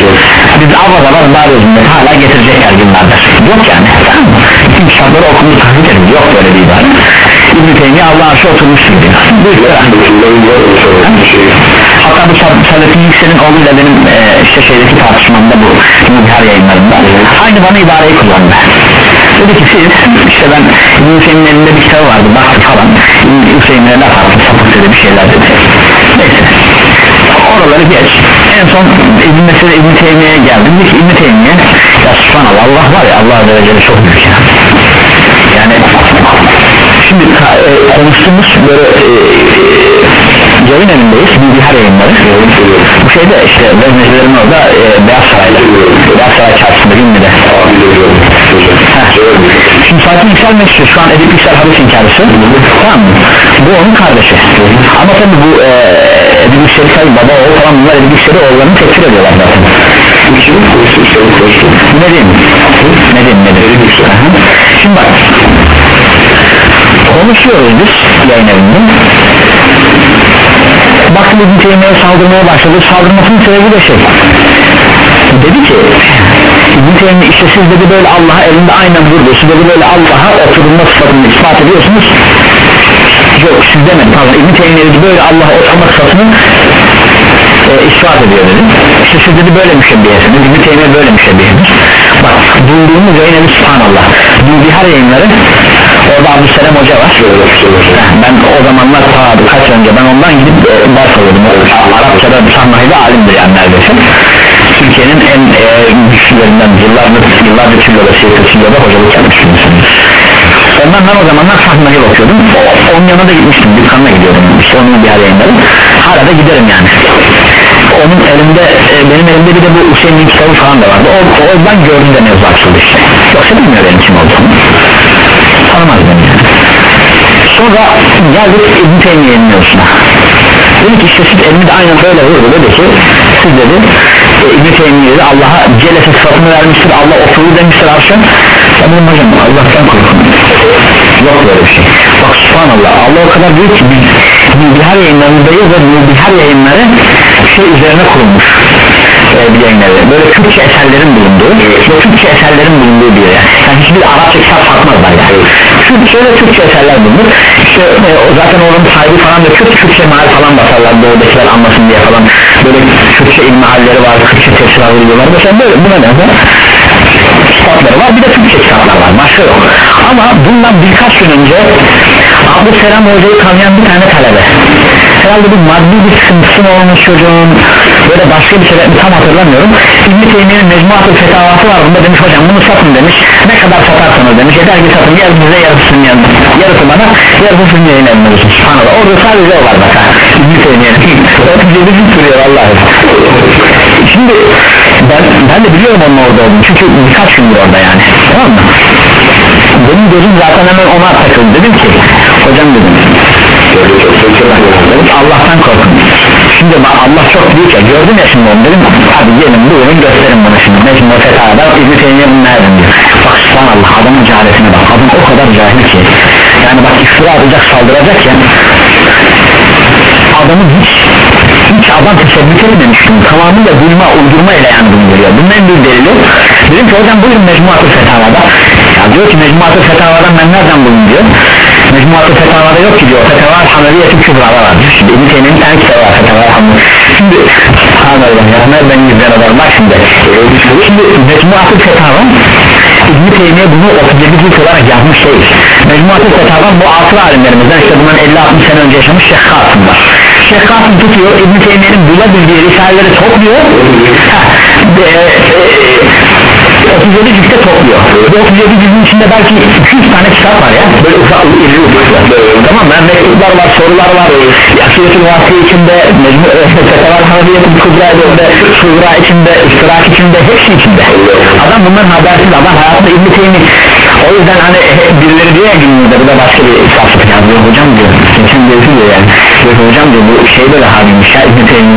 biz avaz avaz bağırıyoruz milleti hala getirecekler günlerdir. Yok yani tamam mı? bütün kitapları okumuz tahrik edin. Yok böyle bir ibare İbn-i Teymiye Allah arşı oturmuştur diyor. Bu hatta bu Salettin Yüksel'in oğluyla benim e, işte şeydeki tartışmamda bu. Mübhar yayınlarında aynı bana ibareyi kullandı dedi ki siz işte ben Hüseyin'in elinde bir kitabı vardı baktık falan Hüseyin'e laf attı sapık dedi bir şeyler dedi. Neyse. Oraları geç en son İbn Mesele İbn Teymiye'ye geldim. Dedi ki İbn Teymiye ya subhanallah Allah var ya Allah Azze çok büyük ya. Yani şimdi e, konuştuğumuz böyle e, yayın evindeyiz bilgihar yayınları. Bu şeyde işte veznecilerin orada e, Beyaz Saray'da. Beyaz Saray çarşısında Ünlü'de şimdi Fatih Yüksel meşhur şu an Edip Yüksel hadis inkarısı tamam mı? Bu onun kardeşi. Ama tabi bu e, Edip tabi baba oğul falan bunlar Edip Yüksel'i oğullarını tekfir ediyorlar zaten. Ne diyeyim? Ne diyeyim ne diyeyim? Şimdi bak. Konuşuyoruz biz yayın evinde baktım İbn Teymiye'ye saldırmaya başladı. Saldırmasının sebebi de şey. Dedi ki İbn Teymiye işte siz dedi böyle Allah'a elinde aynen burada siz dedi böyle Allah'a oturma sıfatını ispat ediyorsunuz. Yok siz demedi pardon. İbn Teymiye dedi böyle Allah'a oturma sıfatını e, ispat ediyor dedi. İşte siz dedi böyle müşebbihesiniz. İbn Teymiye böyle müşebbihedir bak bulduğumuz yayın evi subhanallah Bilgihar yayınları orada Abdüsselam Hoca var. Ben o zamanlar ta kaç önce ben ondan gidip e, ders alıyordum. Arapçada Sahnahi'de alimdir yani neredeyse. Türkiye'nin en e, güçlülerinden yıllardır yıllardır Çilla'da Seyit'e Çilla'da hocalık yapmış bir insandır ondan ben o zamanlar Sahnahi'ye bakıyordum. Onun yanına da gitmiştim dükkanına gidiyordum. İşte onun bir yayınları hala da giderim yani. Onun elinde e, benim elimde bir de bu Hüseyin'in kitabı falan da vardı. O, oradan gördüm de mevzu açıldı işte. Yoksa bilmiyor benim kim olduğumu tanımaz yani. Sonra geldik İbn Teymiye'nin mevzusuna dedi ki işte siz elini de aynen böyle vurdu. Dedi ki siz dedi e, İbn Teymiye'de Allah'a celese sıfatını vermiştir Allah oturdu demiştir arşa ya benim hocam Allah'tan korkun. Yok böyle bir şey. Bak subhanallah Allah o kadar büyük ki biz bilgihar yayınlarındayız ve bilgihar yayınları şey üzerine kurulmuş bir yayınları böyle Türkçe eserlerin bulunduğu ve Türkçe eserlerin bulunduğu bir yer. Yani hiçbir Arapça kitap satmazlar yani Türkçe ve Türkçe eserler bulunur. İşte e, zaten oranın sahibi falan da Kürt Kürtçe mahal falan basarlar doğudakiler anlasın diye falan. Böyle Kürtçe ilmi halleri var Kürtçe tefsir alıyorlar mesela böyle buna benzer kitapları var bir de Türkçe kitaplar var başka yok. Ama bundan birkaç gün önce Abdüselam Hoca'yı tanıyan bir tane talebe herhalde bir maddi bir sıkıntısı mı olmuş çocuğun. Böyle başka bir sebep tam hatırlamıyorum. İbn-i Teymiye'nin Mecmuatı Fetavası var. Bunda demiş hocam bunu satın demiş. Ne kadar satarsanız demiş. Yeter ki satın. Yarısı bize yarısı sizin yanında yarısı bana yarısı sizin yayın olsun Subhanallah. Orada sadece o var bak İbn-i Teymiye'nin. O cebisi tutuyor Allah'ım şimdi ben, ben de biliyorum onun orada olduğunu. Çünkü birkaç gündür orada yani. Tamam mı? Benim gözüm zaten hemen ona takıldı. Dedim ki hocam dedim Allah'tan korkun. Şimdi bak Allah çok büyük ya. Gördüm ya şimdi onu. Dedim hadi gelin buyurun gösterin bana şimdi. Mecmu Feta'da İbni Teymiye bunu diyor bak subhanallah adamın cehaletine bak. Adam o kadar cahil ki. Yani bak iftira atacak saldıracak ya. Adamın hiç hiç adam teşebbüs etmemiş. Bunu tamamıyla duyma uydurma ile yani bunu görüyor. Bunun en büyük delili dedim ki hocam buyurun Mecmuatı Fetavada. Ya diyor ki Mecmuatı Fetava'dan ben nereden buldum diyor Mecmuatı Fetava'da yok ki diyor. Fetava Haneviyeti Kübra'da var. Şimdi İbn Teymiye'nin tane kitabı var Fetava şimdi Subhanallah ya nereden gizlen adam bak şimdi. Şimdi Mecmuatı Fetava İbn Teymiye bunu 37 cilt olarak yazmış değil. Mecmuatı Fetava bu asır alimlerimizden işte bundan 50-60 sene önce yaşamış Şeyh Kasım var. Şeyh Kasım tutuyor İbn Teymiye'nin bulabildiği risaleleri topluyor. Ha, e, e, 37 ciltte topluyor. Bu 37 cildin içinde belki 200 tane kitap var ya. Böyle ufak iri ufak tamam mı mektuplar var sorular var. Akiyetül Vasi içinde Fetavar Hanadiyetul Kubra içinde Şura içinde İstirak içinde hepsi içinde. Adam bunların habersiz adam hayatında İbn Teymi o yüzden hani birileri diyor ya günümüzde bu da başka bir saflık ya diyor hocam diyor. Seçim diyor yani diyor hocam diyor. Bu şey böyle haliymiş ya İbn Teymi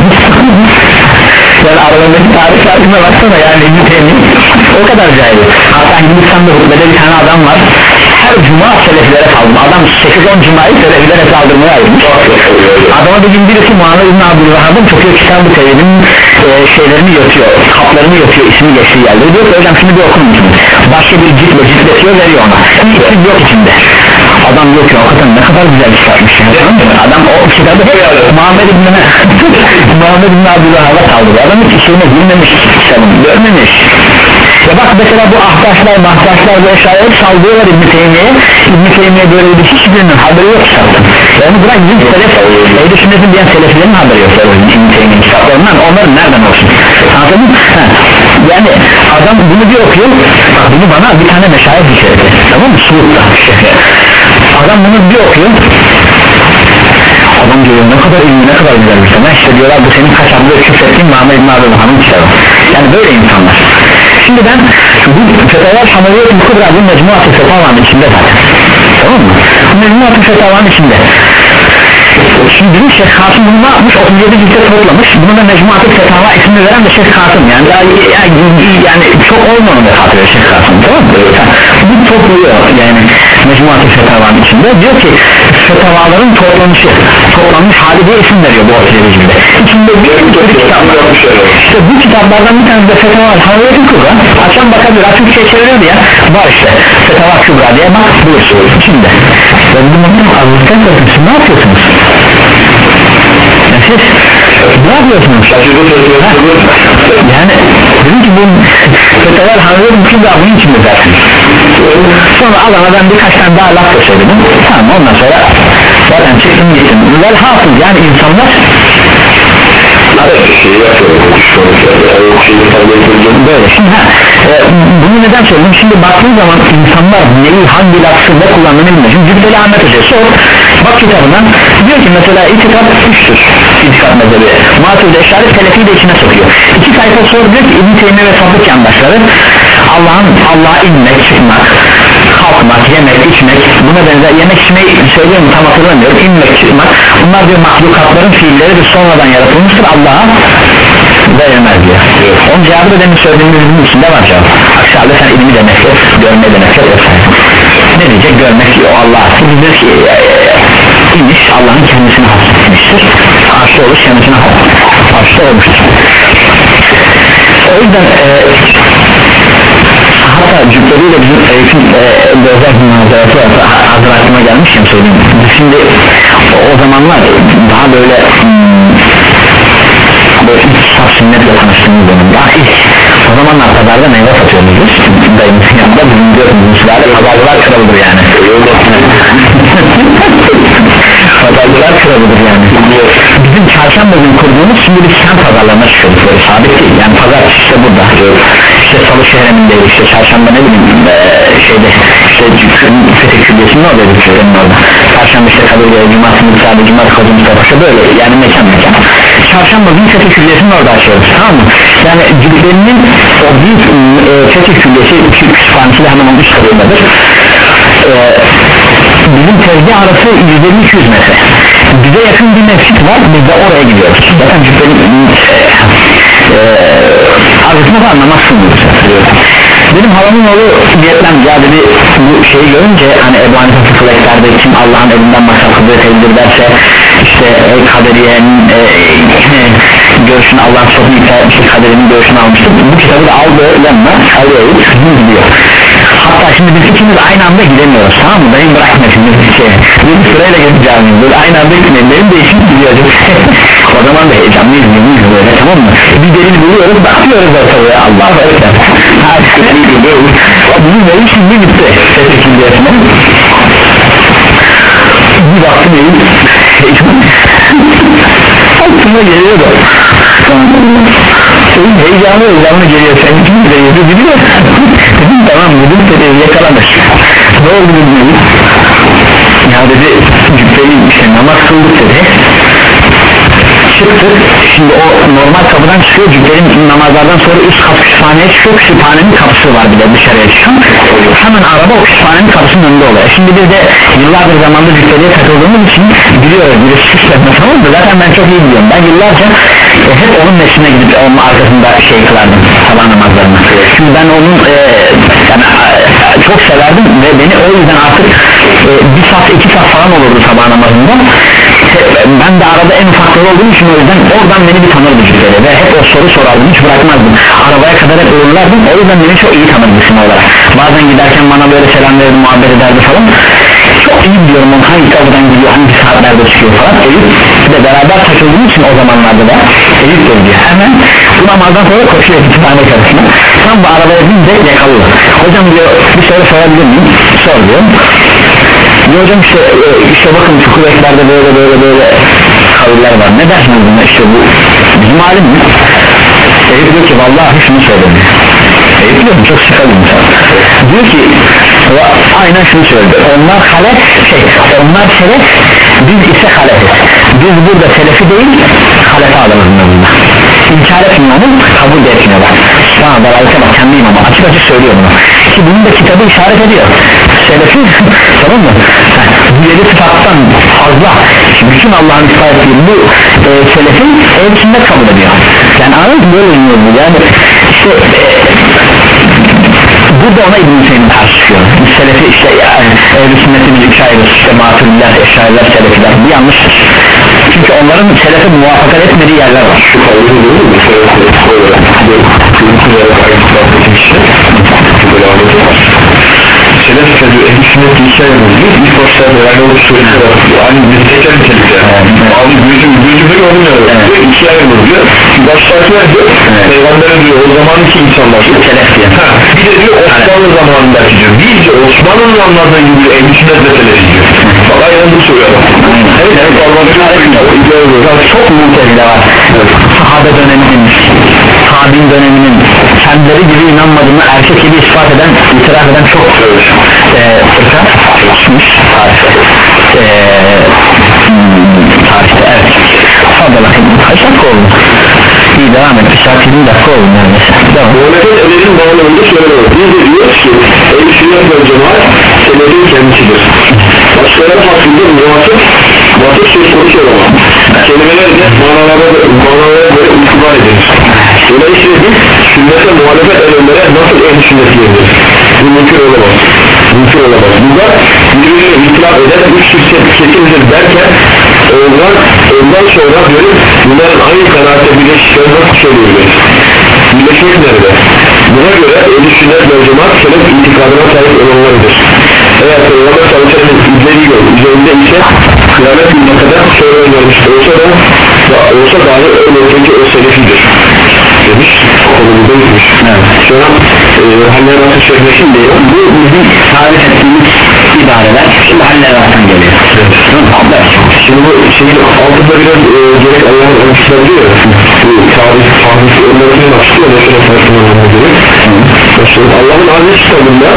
yani aralarındaki tarih farkına baksana yani İbn Teymi o kadar cahil. Hatta Hindistan'da hutbede bir tane adam var. Her cuma selefilere saldırma adam 8-10 cumayı selefilere saldırmaya ayırmış adama bir gün birisi Muhammed İbn Abdülvahab'ın çok iyi kitabı tevhidin e, şeylerini yatıyor kaplarını yatıyor ismi geçtiği yerde. Diyor ki hocam şimdi bir okur başka bir ciltle ciltletiyor veriyor ona. Hiç isim yok içinde adam diyor ki hakikaten ne kadar güzel kitapmış ya adam o kitabı hep Muhammed İbn <laughs> Muhammed İbn Abdülvahab'a saldırıyor adam hiç işine bilmemiş kitabını görmemiş. Ya bak mesela bu ahtaşlar mahtaşlar bu eşyaya hep saldırıyorlar İbn-i Teymiye'ye. İbn-i Teymiye böyle bir hiçbirinin haberi yok zaten yani bırak bizim selef Ehl-i Sünnet'in diyen seleflerin haberi yok İbn-i Teymiye'nin kitaplarından. Onların nereden olsun? Anladın mı? Yani adam bunu bir okuyor bunu bana bir tane meşayih işareti tamam mı? Suud'da adam bunu bir okuyor. Adam diyor ne kadar ilmi ne kadar güzel bir sana işte diyorlar bu senin kaç adlı küfrettiğin Muhammed İbn Abdülham'ın kitabı. Yani böyle insanlar. Şimdi ben bu fetavar Hameliyet-i Kubra bu mecmuat-ı fetavanın içinde zaten. Tamam mı? mecmuat-ı fetavanın içinde Şimdi bizim Şeyh Kasım bunu ne yapmış? 37 ciltte toplamış. Buna da Mecmuat-ı Fetava ismini veren de Şeyh Kasım yani. Daha yani, yani çok olmadı da hatırlıyor Şeyh Kasım tamam mı? bu topluyor yani Mecmuat-ı Fetava'nın içinde. Diyor ki Fetavaların toplanışı toplanmış hali diye isim veriyor bu 37 ciltte içinde bir sürü kitaplar işte bu kitaplardan bir tanesi de Fetava Havayeti Kubra. Akşam bakabilir Türkçe çeviriyordu ya. Var işte Fetava Kubra diye bak bulursun içinde ve bu bakın Allah'tan korkuyorsun ne yapıyorsunuz? ya siz ne yapıyorsunuz? Ha? yani dedim ki bu Fetava Havayeti Kubra bunun içinde zaten sonra adama ben birkaç tane daha laf da söyledim. Tamam ondan sonra zaten çıktım gittim. Velhasıl yani insanlar şimdi ha, e, bunu neden söyledim? Şimdi baktığın zaman insanlar neyi hangi lafı ne kullandığını bilmiyor. Şimdi Cübbeli Ahmet Hoca sor bak kitabından diyor ki mesela itikat üçtür. İtikat mezhebi. Matur'da eşaret telefi de içine sokuyor. İki sayfa sor diyor ki İbn-i ve Sabık yandaşları Allah'ın Allah'a inmek çıkmak kalkmak yemek içmek buna benzer yemek içmeyi söylüyorum tam hatırlamıyorum. İnmek çıkmak. Bunlar diyor mahlukatların fiilleridir sonradan yaratılmıştır. Allah'a verilmez diyor. Onun cevabı da demin söylediğimizin içinde var cevap aksi halde sen ilmi demektir görme demektir vesaire ne diyecek? Görmek o Allah'a biz ki e, e, Allah'ın kendisine hasretmiştir arşta oluş kendisine arşta olmuştur. O yüzden e, hatta cübbeliyle bizim Eyüp'ün e, özel bir manzarası var hazır aklıma gelmişim söyleyeyim. Şimdi o zamanlar daha böyle hmm, böyle ilk saf sünnetle tanıştığımız dönem. Daha ilk o zamanlar pazarda meyve satıyoruz biz. Dayımızın yanında bizim diyorsunuz sülale pazarcılar kralıdır yani. <laughs> Pazarcılar kralıdır yani. Bizim çarşamba günü kurduğumuz şimdi biz sen pazarlarına çıkıyoruz böyle. Sabit değil. Yani pazar işte burada işte salı şehremindeydi işte çarşamba ne bileyim eee, şeyde işte Fetih Külliyesi'nin oradaydı Türkiye'nin orada. Çarşamba işte Kadıköy'de cumartesi Mısır'da cumartesi Koca Mustafa böyle yani mekan mekan. Çarşamba günü Fetih Külliyesi'ni orada açıyoruz tamam mı? Yani Cübbeli'nin o büyük e, Fetih küçük kütüphanesi de hemen onun üst katındadır. Eee, bizim tezgah arası 150-200 metre. Bize yakın bir mescit var biz de oraya gidiyoruz. Zaten Cübbeli'nin e, arasında da anlamazsınız benim halamın oğlu ya dedi bu şeyi görünce hani Ebu Hanife fıkıh eklerde kim Allah'ın elinden maksat kudret edilir derse işte kaderiyenin e, <laughs> görüşünü Allah'ın çok bir şey kaderinin görüşünü almıştır bu kitabı da aldı yanına alıyor gidiyor. Hatta şimdi biz ikimiz aynı anda gidemiyoruz tamam mı? Benim bırakma şimdi bir şey. Bir sırayla gideceğim böyle aynı anda gitmeyin benim de işim gidiyor <laughs> o zaman da heyecanlıyız yemeyiz böyle tamam mı? Bir delil buluyoruz bakıyoruz ortalığa Allah'a ekber. Bizim benim şimdi bitti. Sesi Külliyesi'ne bir baktım heyecan. Aklıma geliyor da senin heyecanlı heyecanlı geliyor. Sen kim de yedi biliyor dedim tamam dedim dedi yakalamış. Ne oldu dedim ya dedi cübbeli işte namaz kıldık dedi çıktık şimdi o normal kapıdan çıkıyor cübbenin namazlardan sonra üst kat kütüphaneye çıkıyor kütüphanenin kapısı var bir de dışarıya çıkan. Hemen araba o kütüphanenin kapısının önünde oluyor. E şimdi biz de yıllardır zamanda cübbeliye takıldığımız için biliyoruz bir sistemde tamam mı? Zaten ben çok iyi biliyorum. Ben yıllarca e, hep onun mescine gidip onun arkasında şey kılardım sabah namazlarını çünkü ben onun e, yani, çok severdim ve beni o yüzden artık e, bir saat iki saat falan olurdu sabah namazında ben de arada en ufakları olduğum için o yüzden oradan beni bir tanırdı cübbeli ve hep o soru sorardım hiç bırakmazdım. Arabaya kadar hep uğurlardım. O yüzden beni çok iyi tanırdı isim olarak. Bazen giderken bana böyle selam verirdi muhabbet ederdi falan. Çok iyi biliyorum onu hangi kapıdan gidiyor hangi saatlerde çıkıyor falan. Eyüp de beraber takıldığım için o zamanlarda da Eyüp de hemen bu namazdan sonra koşuyor kütüphane karşısına. Tam bu arabaya bince yakalıyor. Hocam diyor bir soru sorabilir miyim? Sor diyor ya hocam işte, e, işte bakın fıkıh böyle böyle böyle kaviller var. Ne dersiniz buna? İşte bu bizim alim mi? Eyüp diyor ki vallahi şunu söyledi. Eyüp diyor çok bir insan. Diyor ki aynen şunu söyledi. Onlar halef şey onlar selef biz ise halefiz. Biz burada selefi değil halefe adamız bununla inkar etmiyor onu kabul de etmiyorlar. Sana dalalete bak kendi imamı açık açık söylüyor bunu. Ki bunun da kitabı işaret ediyor selefi tamam mı bu yedi sıfattan fazla bütün Allah'ın ispat ettiği bu e, selefin sünnet kabul ediyor yani anladın mı böyle iniyor bu yani işte e, burada ona İbn-i Hüseyin karşı çıkıyor selefi işte yani, ehl sünnetin ayrı işte maturiler, eşariler, selefiler bu yanlıştır çünkü onların selefe muvaffakat etmediği yerler var Şu kavga değil mi? Selef sözü ehl sünnet iki ayrılıyor. İlk başlarda yani o söyler yani bir teker nitelikte. Abi gözüm gözümü görmüyor. İki ayrılıyor. Baştakiler diyor. Peygamber diyor o zamanki insanlar. selef diye Ha, bir de diyor Osmanlı zamanındaki diyor. Bizce Osmanlı'nın anladığı gibi ehl sünnet ve selef diyor. Aynen bu söylüyor. evet evet çok mutezile var sahabe döneminin tabi'in döneminin kendileri gibi inanmadığını erkek gibi ispat eden itiraf eden çok e, fırka çıkmış tarihte e, tarihte evet fazla bakın kaç dakika oldu iyi devam et bir saat 20 dakika oldu neredeyse devam Muhammed Emel'in bağlamında şöyle olur. Biz de diyoruz ki ehl sünnet ve cemaat senedin kendisidir. Başkaları hakkında muhatip muhatip söz konusu olamaz. Kelimeler de manalara göre itibar edilir. Dolayısıyla biz sünnete muhalefet edenlere nasıl ehli sünnet diyebiliriz? Bu mümkün olamaz. Mümkün olamaz. Burada birbirine itilaf eden üç şirket kesindir derken ondan, ondan sonra görüp bunların aynı kanaatte birleşikleri nasıl söyleyebiliriz? Birleşmek nerede? Buna göre ehli sünnet mevcumat selef itikadına sahip olanlardır. Eğer Peygamber sallallahu aleyhi ve izleri yol üzerinde ise kıyamet gününe kadar sonra olmuş olsa da olsa dahi öyle önceki o selefidir demiş konumuza gitmiş evet. sonra e, Hallerat'ın şöyle şimdi bu bizim tarif ettiğimiz ibareler şimdi Hallerat'tan geliyor. Evet. Abla, şimdi bu şeyi altıda biraz e, gerek Allah'ın ölçüler diyor bu tarih fahmisi önlerine açtı ya mesela tarifin önlerine gerek Allah'ın aziz kitabında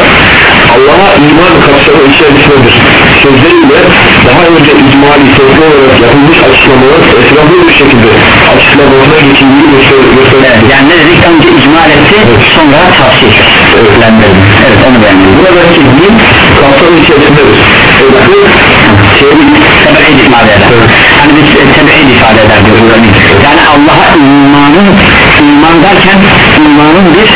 Allah'a iman kapsamı içerisindedir Sözleriyle daha önce icmali toplu olarak yapılmış açıklamalar etraflı bir şekilde açıklamasına geçildiği gösterir Evet, yani ne dedik? Önce icmal etti sonra tavsiye öğrendirdi evet. Onu beğendim. Buradaki din kapsamı içerisindedir E bu teorik tebeid ifade eder. Hani biz e, tebeid ifade eder diyoruz örneğin. yani Allah'a imanın iman derken imanın bir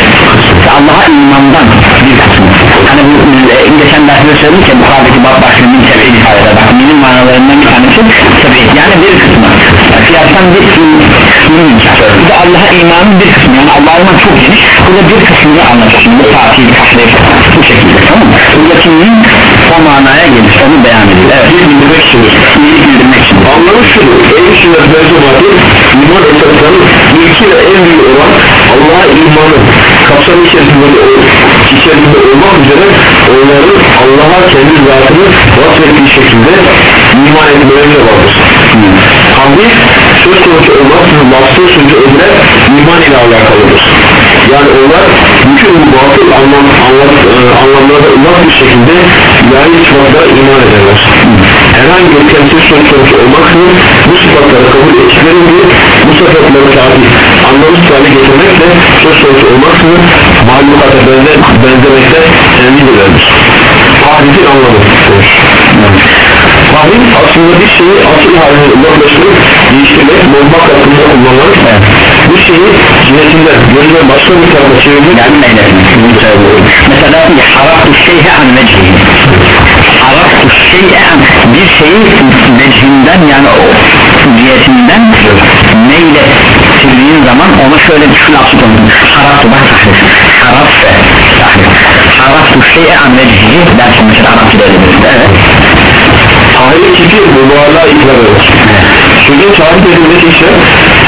Allah'a imandan bir kısmı hani bu e, geçen derste söyledik ya Bukhari'deki bab başlığının tebeid ifade eder. Bak minin manalarından bir tanesi tebeid yani bir kısmı. Kıyastan bir iman bir de Allah'a imanın bir kısmı. Yani Allah'a iman çok geniş burada bir kısmını anlatıyor şimdi tatil tahlil bu şekilde tamam mı? Min o manaya gelir onu beyan ediyor evet bir bildirmek içindir iyilik bildirmek için. Anlamı şudur Ehl-i sünnet ve cemaati iman esaslarının ilki ve en büyük olan Allah'a imanı kapsamı içerisinde, içerisinde olmak üzere onların Allah'a kendi zatını vasfettiği şekilde iman etmelerine vardır. Hamdi söz konusu olmaksızın vasfı sözü edilen iman ile alakalıdır yani onlar bütün batıl anlam, anlam, e, anlamlarda ılmak bir şekilde ilahi sıfatlara iman ederler. Herhangi bir temsil söz konusu olmaksızın bu sıfatları kabul ettikleri gibi bu sıfatları tabi anlamı hale getirmekle söz konusu olmaksızın mahlukata benzer, benzemekte tenzil ederdir tahrifin anlamı demiş. Tahrif aslında bir şeyi asıl haline uzaklaştırıp değiştirmek bozmak hakkında kullanılır bu şeyi cinetinden gözüne başka bir tarafa çevirmek yani mesela haraftu şeyhe an vecihi haraftu şeyhe an bir şeyi vecihinden yani o cihetinden meylettirdiğin zaman ona şöyle bir şu lafı koydum haraftu bak tahrif harafte tahrif haraftu şeyhe an vecihi dersin mesela Arapçada öyle bir evet. Tahir tipi mübalağa itibar eder Sözün tarif edilmesi ise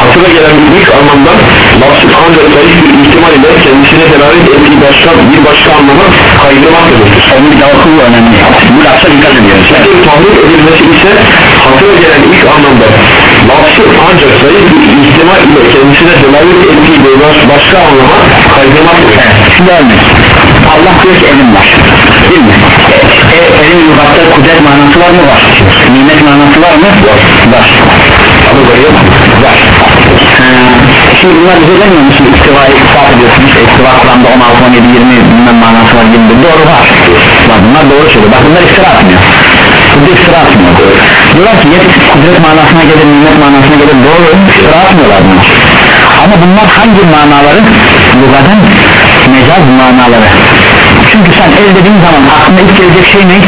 hatıra gelen ilk anlamdan lafzın ancak zayıf bir ihtimal ile kendisine delalet ettiği başka bir başka anlama kaydırmak demektir. Onu bir daha oku bu önemli. Bu lafza dikkat ediyoruz. Sözün tahrir edilmesi ise hatıra gelen ilk anlamda lafzın ancak zayıf bir ihtimal ile kendisine delalet ettiği bir baş- başka anlama kaydırmak demektir. Evet, şimdi örnek. Allah diyor ki elim var. Değil mi? E, elin lügatta kudret manası var mı? Var. Nimet manası var mı? Var. Var Ama böyle Var Şimdi bunlar bize demiyor musun? İstivayı ispat ediyorsunuz. İstiva Kur'an'da 16, 17, 20 bilmem manası var gibi Doğru var. Bak bunlar doğru söylüyor. Bak bunlar iftira atmıyor. Burada iftira atmıyor. Diyorlar ki ya kudret manasına gelir, nimet manasına gelir. Doğru iftira atmıyorlar bunlar Ama bunlar hangi manaları? Lugadan mecaz manaları. Çünkü sen el dediğin zaman aklına ilk gelecek şey ne?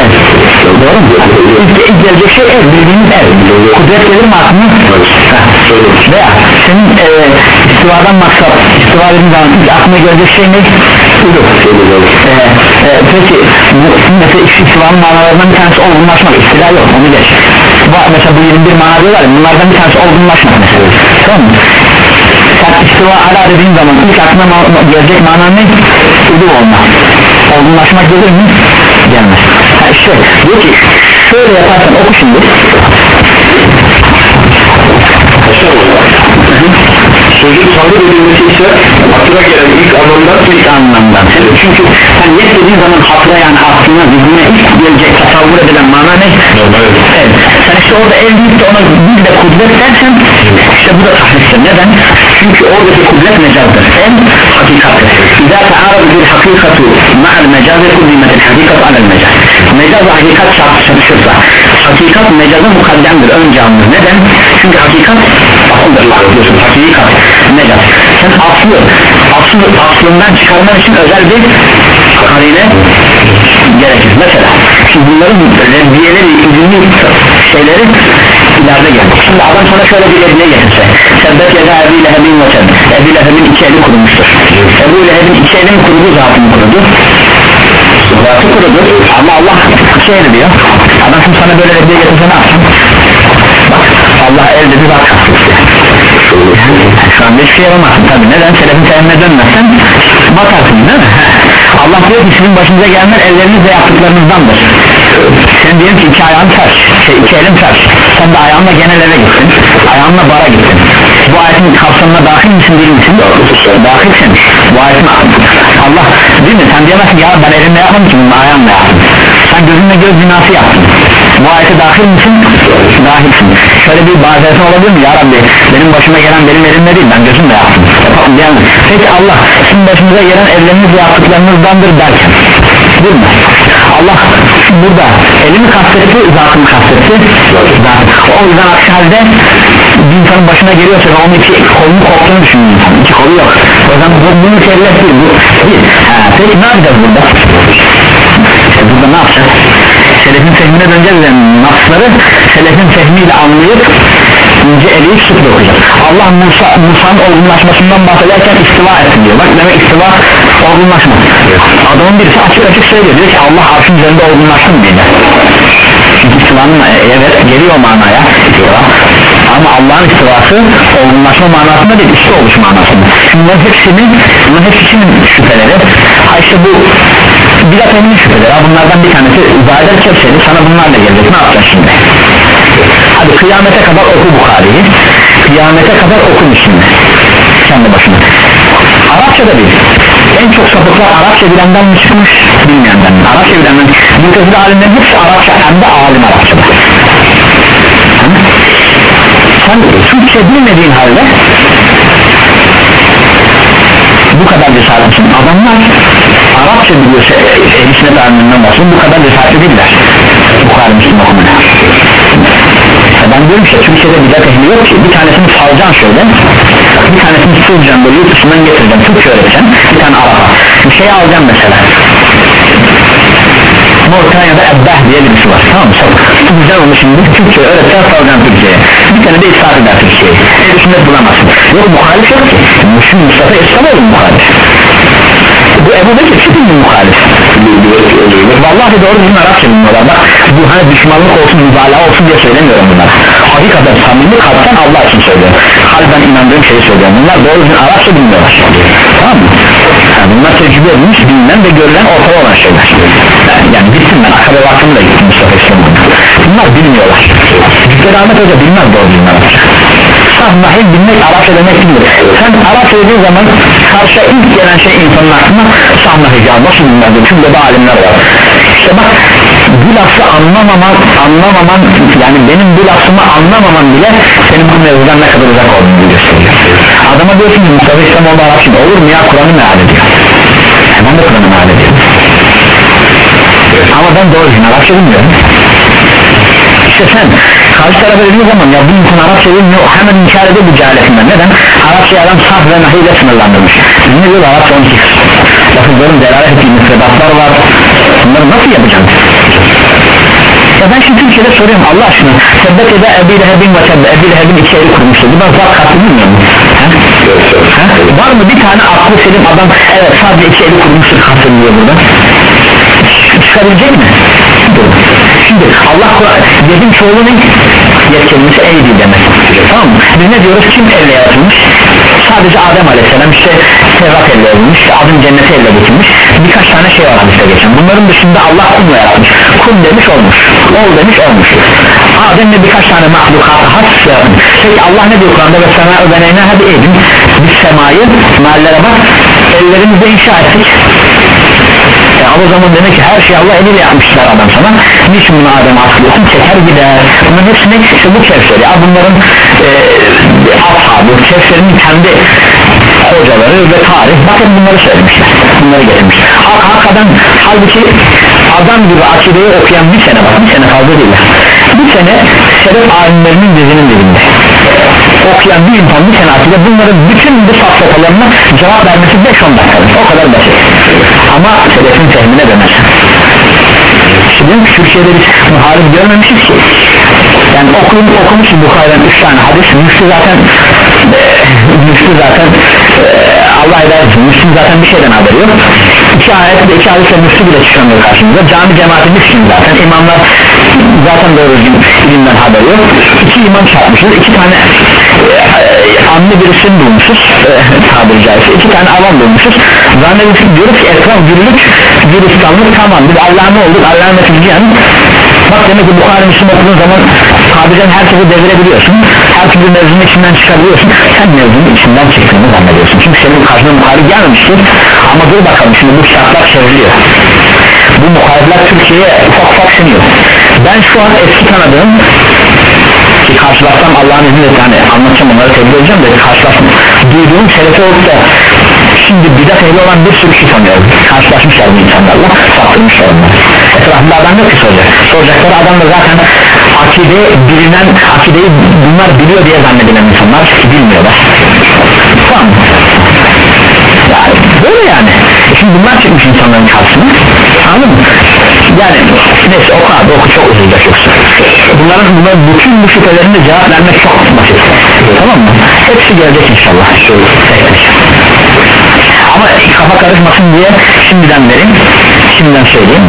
Evet. Doğru mu? İlk, gelecek şey el, bildiğimiz el Kudret gelir mi aklına? Veya senin e, istivadan maksat istiva dediğin zaman ilk aklına gelecek şey ne? Ulu e, e, Peki bu, mesela istivanın manalarından bir tanesi olgunlaşmak istila yok onu geç bu, Mesela bu 21 mana diyorlar bunlardan bir tanesi olgunlaşmak mesela Tamam mı? sen istiva ala dediğin zaman ilk aklına ma- gelecek mana ne? Ulu olmak olgunlaşmak gelir mi? gelmez işte diyor ki şöyle yaparsan oku şimdi Sözün tahrir edilmesi ise hatıra gelen ilk anlamdan ilk anlamdan. Çünkü sen yet dediğin zaman hatıra yani aklına zihnine ilk gelecek tasavvur edilen mana ne? evet. Sen işte orada el deyip de ona bir de kudret dersen işte bu da tahriftir neden? Çünkü oradaki kudret mecazdır. El hakikattir İzâ te'arabu bil hakikatu ma'al mecaz kullimetil hakikatu alel mecaz. Mecaz ve hakikat çarpışırsa hakikat mecaza mukaddemdir önce alınır neden? çünkü hakikat asıldır diyorsun hakikat mecaz. Sen aslı aslı aslından çıkarman için özel bir karine gerekir. Mesela şimdi bunların reddiyeleri izinli şeyleri ileride gelir şimdi adam sana şöyle bir reddiye getirse sebbet yeda Ebi Leheb'in ve sen Ebi Leheb'in iki eli kurumuştur. Ebu Leheb'in iki eli mi kurudu zatı mı kurudu. Zatı kurudu. Ama Allah şey diyor adam şimdi sana böyle reddiye getirse ne yapsın? Bak Allah el dedi kastı şu anda hiçbir şey yapamazsın tabi neden? Selefin terimine dönmezsen batarsın değil mi? Allah diyor ki sizin başınıza gelenler ellerinizle yaptıklarınızdandır sen diyelim ki iki ayağın ters şey, iki elin ters. Sen de ayağınla genel eve gittin ayağınla bara gittin. Bu ayetin kapsamına dahil misin değil misin? Dahilsin. Bu ayetin Allah değil mi? Sen diyemezsin ya ben elimle yapmadım ki bunu ayağımla yaptım. Sen gözünle göz zinası yaptın. Bu ayete dahil misin? dahilsin. Şöyle bir bazen olabilir mi? Ya Rabbi benim başıma gelen benim elimle değil ben gözümle yaptım. Yapalım yani, peki Allah sizin başınıza gelen evlerinizle yaptıklarınızdandır derken değil mi? Allah burada elimi kastetti zatımı kastetti Zat. o yüzden aksi halde bir insanın başına geliyorsa ve onun iki kolunu koptuğunu düşünün insan iki kolu yok. O zaman bu, bu mükellef değil bu değil. Ha, peki ne yapacağız burada? İşte burada ne yapacağız? Selefin fehmine döneceğiz ve nasları selefin fehmiyle anlayıp ince eleyip sık dokuyacak Allah Musa, Musa'nın olgunlaşmasından bahsederken istiva etsin diyor. Bak demek istiva olgunlaşma adamın birisi açık açık söylüyor. Diyor ki Allah arşın üzerinde olgunlaşsın diye çünkü istivanın e, evet geliyor manaya. İstiva ama Allah'ın istivası olgunlaşma manasında değil üstü oluş manasında. Bunların hepsinin bunların hepsinin şüpheleri? Ha işte bu bidat emin şüpheleri. Bunlardan bir tanesi zahider kepseli sana bunlarla gelecek. Ne yapacaksın şimdi hadi kıyamete kadar oku Bukhari'yi. Kıyamete kadar oku Müslüm'ü kendi başına. Arapça da bil. En çok sapıklar Arapça bilenden mi çıkmış? Bilmeyenden mi? Arapça bilenden mutezile alimlerin hepsi Arapça hem de alim Arapçada sen Türkçe bilmediğin halde bu kadar cesaretlisin adamlar Arapça biliyorsa ehl-i sünnet alimlerinden bahsediyorum bu kadar cesaretli değiller Bukhari Müslüm okumaya. Ben diyorum ki Türkiye'de bidat ehli yok ki. Bir tanesini salacaksın şöyle. Bir tanesini sulacaksın böyle yurt dışından getireceksin Türkçe öğreteceksin bir tane Arap'a bir şey alacaksın mesela. Moritanya'da Ebbeh diye birisi var. Tamam mı? Çok güzel olmuş. Şimdi Türkçe öğretsen salacaksın Türkçe'ye. Bir tane de israf eder Türkçe'yi el sünnet bulamazsın. Yok muhalif yok ki. Müslüm Mustafa İslamoğlu muhalif bu Ebu Bekir çıkın mı muhalif. Vallahi doğru bizim Arapça bilmiyorlar. Bak bu hani düşmanlık olsun mübalağa olsun diye söylemiyorum bunlar hakikaten samimi kalpten Allah için söylüyorum. Kalben inandığım şeyi söylüyorum. Bunlar doğru düzgün Arapça bilmiyorlar. Tamam mı? Yani bunlar tecrübe edilmiş bilinen ve görülen ortada olan şeyler. Yani gittim ben akabe vakfını da gittim Mustafa bunlar bilmiyorlar. Cübbeli Ahmet Hoca bilmez doğru düzgün Arapça saf nahil bilmek Arapça demek değildir sen Arapça dediğin zaman karşıya ilk gelen şey insanın aklına saf nahil ya nasıl bilmez çünkü de alimler var. İşte bak bu lafı anlamaman anlamaman yani benim bu lafımı anlamaman bile senin bu mevzudan ne kadar uzak olduğunu gösteriyor adama diyorsun ki Mustafa İslamoğlu Arapça olur mu ya Kur'an'ı meal ediyor ben de Kur'an'ı meal ediyorum ama ben doğru düzgün Arapça bilmiyorum. İşte sen karşı tarafa dediğin zaman ya bu insan Arapça bilmiyor hemen inkar ediyor bu cehaletinden neden? Arapça adam saf ve nahiyle sınırlandırmış. Ne diyor Arapça 12 lafızların delalet ettiği müfredatlar var. Bunları nasıl yapacaksın? ya ben şimdi Türkiye'de soruyorum Allah aşkına Sebbet ede Ebi Lehebin ve Sebbe Ebi Lehebin iki eli kurmuştu. Bu da zat katlı bilmiyor mu? Var mı bir tane aklı selim adam? Evet sadece iki eli kurmuştur katlı diyor burada. Çıkabilecek mi? Şimdi Allah yedin çoğulu ne? Yed kelimesi eydi demek tamam mı? Biz ne diyoruz? Kim elle yaratılmış? Sadece Adem Aleyhisselam işte Tevrat elle olmuş adım cenneti elle getirmiş birkaç tane şey var hadiste geçen. Bunların dışında Allah kumla yaratmış. Kum demiş olmuş. Ol demiş olmuş. Adem'le birkaç tane mahlukatı has yaratmış peki Allah ne diyor Kur'an'da? Ve sana öbeneyne hadi edin. Biz semayı mahallere bak ellerimizle inşa ettik e, o zaman demek ki her şey Allah eliyle yapmışlar adam sana. Niçin bunu Adem'e atlıyorsun çeker gider bunların hepsine işte bu kevseri ya bunların e, ashabı kevserinin kendi hocaları ve tarih. Bakın bunları söylemişler. Bunları getirmişler. Hak, hakikaten halbuki adam gibi akideyi okuyan bir sene bak bir sene fazla değil. Bir sene sebep alimlerinin dizinin dibinde okuyan bir insan bir akide bunların bütün bu safsatalarına cevap vermesi 5-10 dakikadır o kadar basit. Ama selefin fehmine dönersin şimdi Türkiye'de biz muhalif görmemişiz ki yani okuyun, okumuşuz Bukhari'den 3 tane hadis Müslü zaten e, Müslü zaten e, Allah eder Müslü zaten bir şeyden haberi yok. İki ayet ve iki hadisle Müslü bile çıkamıyor karşımıza. Cami cemaati Müslüm zaten imamlar zaten doğru ilimden haberi yok. İki imam çarpmışız iki tane e, anlı birisini bulmuşuz tabiri caizse. İki tane avam bulmuşuz. Zannediyoruz diyoruz ki etraf gürülük gülistanlık tamam. Biz Allah'a ne olduk? Allah'a neticeyen bak demek ki Bukhari Müslüm okuduğun zaman tabiri her şeyi devirebiliyorsun her türlü mevzunun içinden çıkabiliyorsun. Sen mevzunun içinden çıktığını zannediyorsun. Çünkü senin karşına Bukhari gelmemiştir ama dur bakalım şimdi bu kitaplar çevriliyor. Bu muhalifler Türkiye'ye ufak ufak siniyor. Ben şu an eski tanıdığım ki karşılaşsam Allah'ın izniyle yani anlatacağım onları tebliğ edeceğim de karşılaşsam duyduğum selefe olup da şimdi bidat ehli olan bir sürü kişi tanıyorum karşılaşmışlar bu insanlarla saptırmışlar onları. Etrafında adam yok ki soracak. Soracakları adam da zaten akide bilinen akideyi bunlar biliyor diye zannedilen insanlar bilmiyorlar. Tamam yani böyle yani? E şimdi bunlar çıkmış insanların karşısına. Anladın mı? Yani neyse oku abi oku çok uzayacak yoksa bunların bunların bütün bu şüphelerine cevap vermek çok basit. Tamam mı? Hepsi gelecek inşallah. Ama kafa karışmasın diye şimdiden vereyim şimdiden söyleyeyim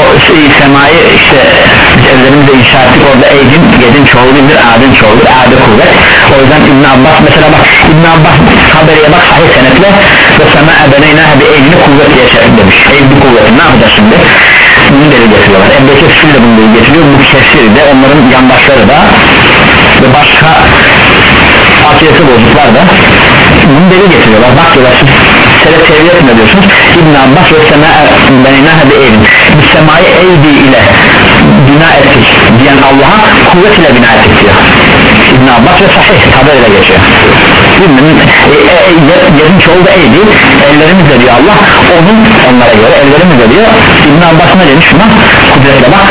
o şey, semayı işte biz evlerimizde inşa ettik orada eydin yedin çoğulu bir adın çoğulu adı kuvvet. O yüzden İbn Abbas mesela bak İbn Abbas haberiye bak sahih senetle ve sema ebeneyna bi eydini kuvvet diye şey demiş. Eydi kuvveti ne yapacağız şimdi? Bunu deli getiriyorlar. Ebbe Kesir de bunu deli getiriyor bu Kesir de onların yandaşları da ve başka akidesi bozuklar da bunu deli getiriyorlar. Bak diyorlar selef tevhid mi diyorsunuz. İbn Abbas ve sema beneynaha bi eydin biz semayı eydi ile bina ettik diyen Allah'a kuvvet ile bina ettik diyor. İbn Abbas ve sahih haberle geçiyor. Bilmiyorum, e, e, e, çoğu da eydi. Ellerimizle diyor Allah. Onun onlara göre ellerimizle diyor. İbn Abbas ne demiş şuna kudretle bak.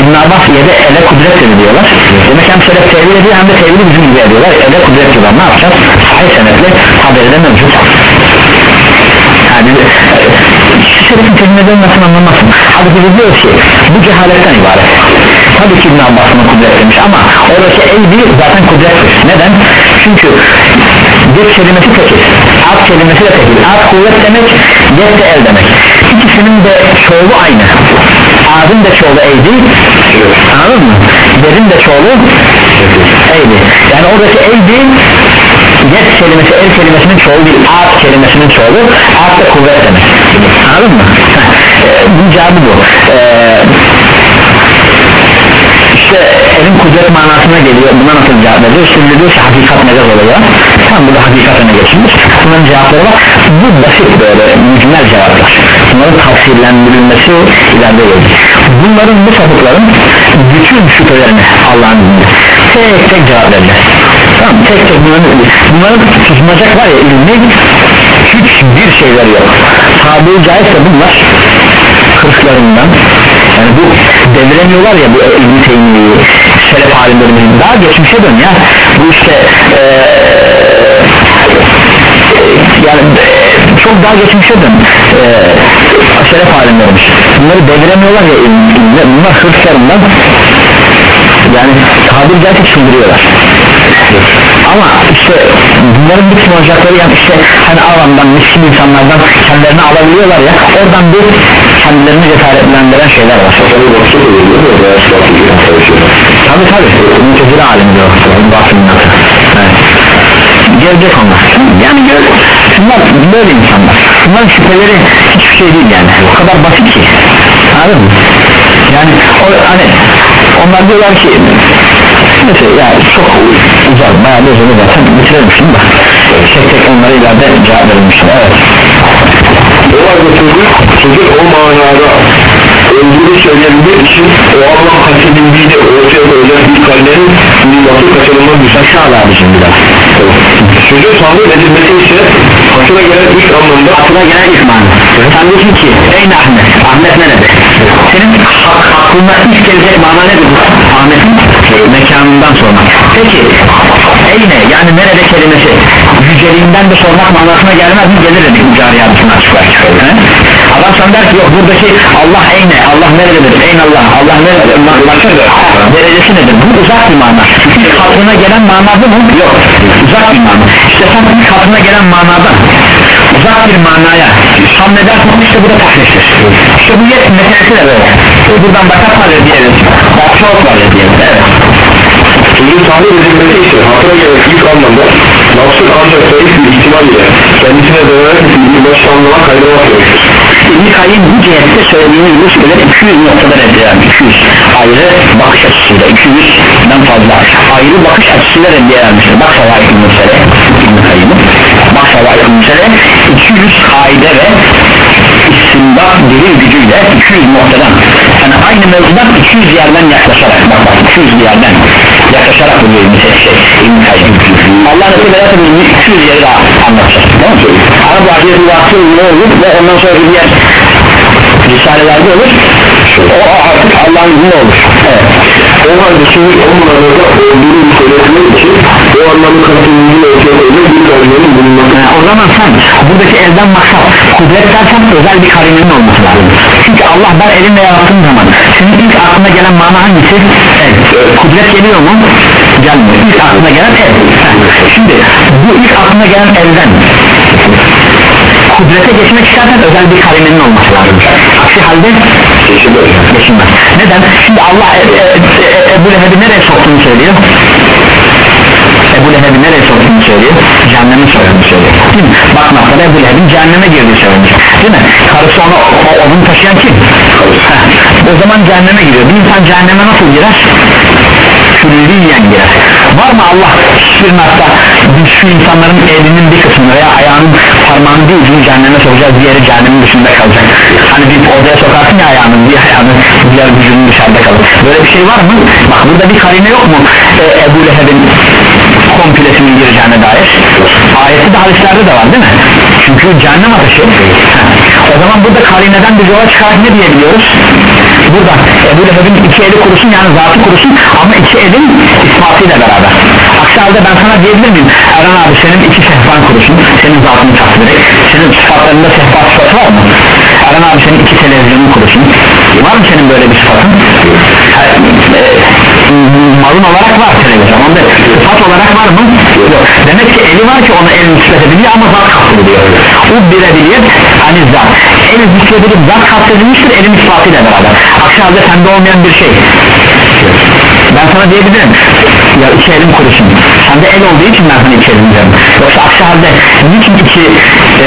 İbn Abbas yedi ele kudret dedi diyorlar. Demek hem selef tevhid ediyor hem de tevhidi bizim gibi ediyorlar. Ele kudret diyorlar. Ne yapacağız? Sahih senetli haberde mevcut yani şerefin kelimelerini nasıl anlamazsın Hazreti diyor ki bu cehaletten ibaret. Tabii ki İbn Abbas'ın kudret demiş ama oradaki eydi zaten kudrettir. Neden? Çünkü yet kelimesi tekil at kelimesi de tekil. At kuvvet demek yet de el demek. İkisinin de çoğulu aynı. Adın da çoğulu eydi anladın mı? Yerin de çoğulu eydi yani oradaki eydi yet kelimesi el kelimesinin çoğulu değil at kelimesinin çoğulu. At da kuvvet demek. Anladın mı? E, bunun cevabı bu. E, işte elin kudret manasına geliyor. Buna nasıl cevap veriyor? Şimdi diyor ki hakikat mecaz oluyor? Tam burada hakikatine geçilmiş. Bunların cevapları var. Bu basit böyle mücmel cevaplar. Bunların tafsirlendirilmesi ileride gelecek. Bunların bu sapıkların bütün şüphelerini Allah'ın izniyle tek tek cevap vereceğiz tamam tek tek bunların tutunacak var ya ilmi hiçbir şeyler yok. Tabiri caizse bunlar kırklarından yani bu deviremiyorlar ya bu ilmi teymiyi selef alimlerimizin. Daha geçmişe dön ya. Bu işte ee, yani çok daha geçmişe dön. Ee, selef alimlerimiz. Bunları deviremiyorlar ya ilmi bunlar hırslarından yani tabiri caizse çıldırıyorlar ama işte bunların bütün olacakları yani işte hani alandan miskin insanlardan kendilerini alabiliyorlar ya oradan bir kendilerini cesaretlendiren şeyler var. Tabi tabi mütezile alim diyor evet. gelecek onlar. Yani gör, bunlar böyle insanlar. Bunların şüpheleri hiçbir şey değil yani. O kadar basit ki. Anladın mı? Yani o, hani onlar diyorlar ki neyse ya çok uzar bayağı da uzadı zaten bitirelim şunu da. Tek tek onlara ileride cevap verilmiştir evet. Halde çocuk, çocuk o manada öldüğünü söyleyebilmek için o Allah kaçırıldığı ortaya koyacak bir kallerin mühimmatı kaçırılmaz bir şey. aşağı abicim biraz Çocuğun tahmin edilmesi ise aklına gelen üç anlamda aklına gelen ilk mana sen diyorsun ki ey Ahmet Ahmet nerede senin hak, aklına ilk gelecek mana nedir Ahmet'in mekanından sormak. Peki eyne yani nerede kelimesi? Yüceliğinden de sormak manasına gelmez mi? Gelir dedik bu cari hadisini açıklar Sen der ki yok buradaki Allah eyne Allah nerededir eyn Allah Allah nerededir başkadır derecesi nedir? Bu uzak bir mana. İlk aklına gelen mana bu mu yok. Uzak bir mana. İşte sen ilk aklına gelen manada. Uzak bir manaya. Hamledersin işte bu da tahriştir. İşte bu yet meselesi de böyle. Buradan bakarsa diyelim. Bak çok var diyelim. Evet. Tahrip edilmesi ise hatırına gelen ilk anlamda nafsın ancak zayıf bir ihtimal ile kendisine dayanarak bir başta anlama kaynamak gerekir. İbn bu cihette söylediğimiz bu şeyler 200 noktada reddilen 200 ayrı bakış açısıyla 200'den fazla ayrı bakış açısıyla reddilenmiştir bak Savayik Müsele İbn Kayyım'ın bak Müsele 200 kaide ve istimbat delil gücüyle 200 noktadan yani aynı mevzudan 200 yerden yaklaşarak bak bak 200 yerden yaklaşarak bu İbn Kayyım Allah nasip ederse biz 200 yeri daha anlatacağız tamam mı? Ama bu ahiretin vakti ne olur ve ondan sonra bir diğer Risalelerde olur o artık Allah'ın izniyle olur evet. O halde şimdi o manada olduğunu söyletmek için o anlamda katılımcı ortaya koymak bir kariyerin bulunması. Ha, o zaman sen buradaki elden maksat kudret dersen özel bir karimenin olması lazım çünkü Allah ben elimle yarattığım zaman senin ilk aklına gelen mana hangisi? el kudret geliyor mu? gelmiyor ilk aklına gelen el şimdi bu ilk aklına gelen elden kudrete geçmek istersen özel bir karimenin olması lazım aksi halde geçilmez neden? şimdi Allah e, e, e, Ebu Leheb'i nereye soktuğunu söylüyor Ebu Leheb'i nereye soktuğunu söylüyor cehenneme soktuğunu söylüyor değil mi? bak noktada Ebu Leheb'in cehenneme girdiği söyleniyor değil mi? karısı onu, o, onun taşıyan kim? Heh, o zaman cehenneme giriyor bir insan cehenneme nasıl girer? Külliyen girer var mı Allah nakta şu insanların elinin bir kısmını veya ayağının parmağını bir ucunu cehenneme sokacağız diğeri cehennemin dışında kalacak. Hani bir odaya sokarsın ya ayağını bir ayağını diğer vücudun dışarıda kalır böyle bir şey var mı? Bak burada bir karine yok mu? Ee, Ebu Leheb'in komplesinin gireceğine dair. Ayeti de hadislerde de var değil mi? Çünkü cehennem ateşi. O zaman burada karineden bir yola çıkarak ne diyebiliyoruz? Burada Ebu Leheb'in iki eli kurusun yani zatı kurusun ama iki elin ispatıyla beraber. Aksi halde ben sana diyebilir miyim? Erhan abi senin iki sehpan kurusun senin zatını tasvir senin sıfatlarında sehpa sıfatı var mı? Erhan abi senin iki televizyonun kurusun. Var mı senin böyle bir sıfatın? Ha, e, malın olarak var televizyon onda sıfat olarak var mı? Demek ki eli var ki ona el nispet ediliyor ama zat kastediliyor. O birebir hani zat. El nispet edilip zat kastedilmiştir elin ispatıyla beraber. Aksi halde sende olmayan bir şey. Ben sana diyebilirim ya iki elim kurusun sende el olduğu için ben sana iki elim diyorum. Yoksa aksi halde niçin iki e,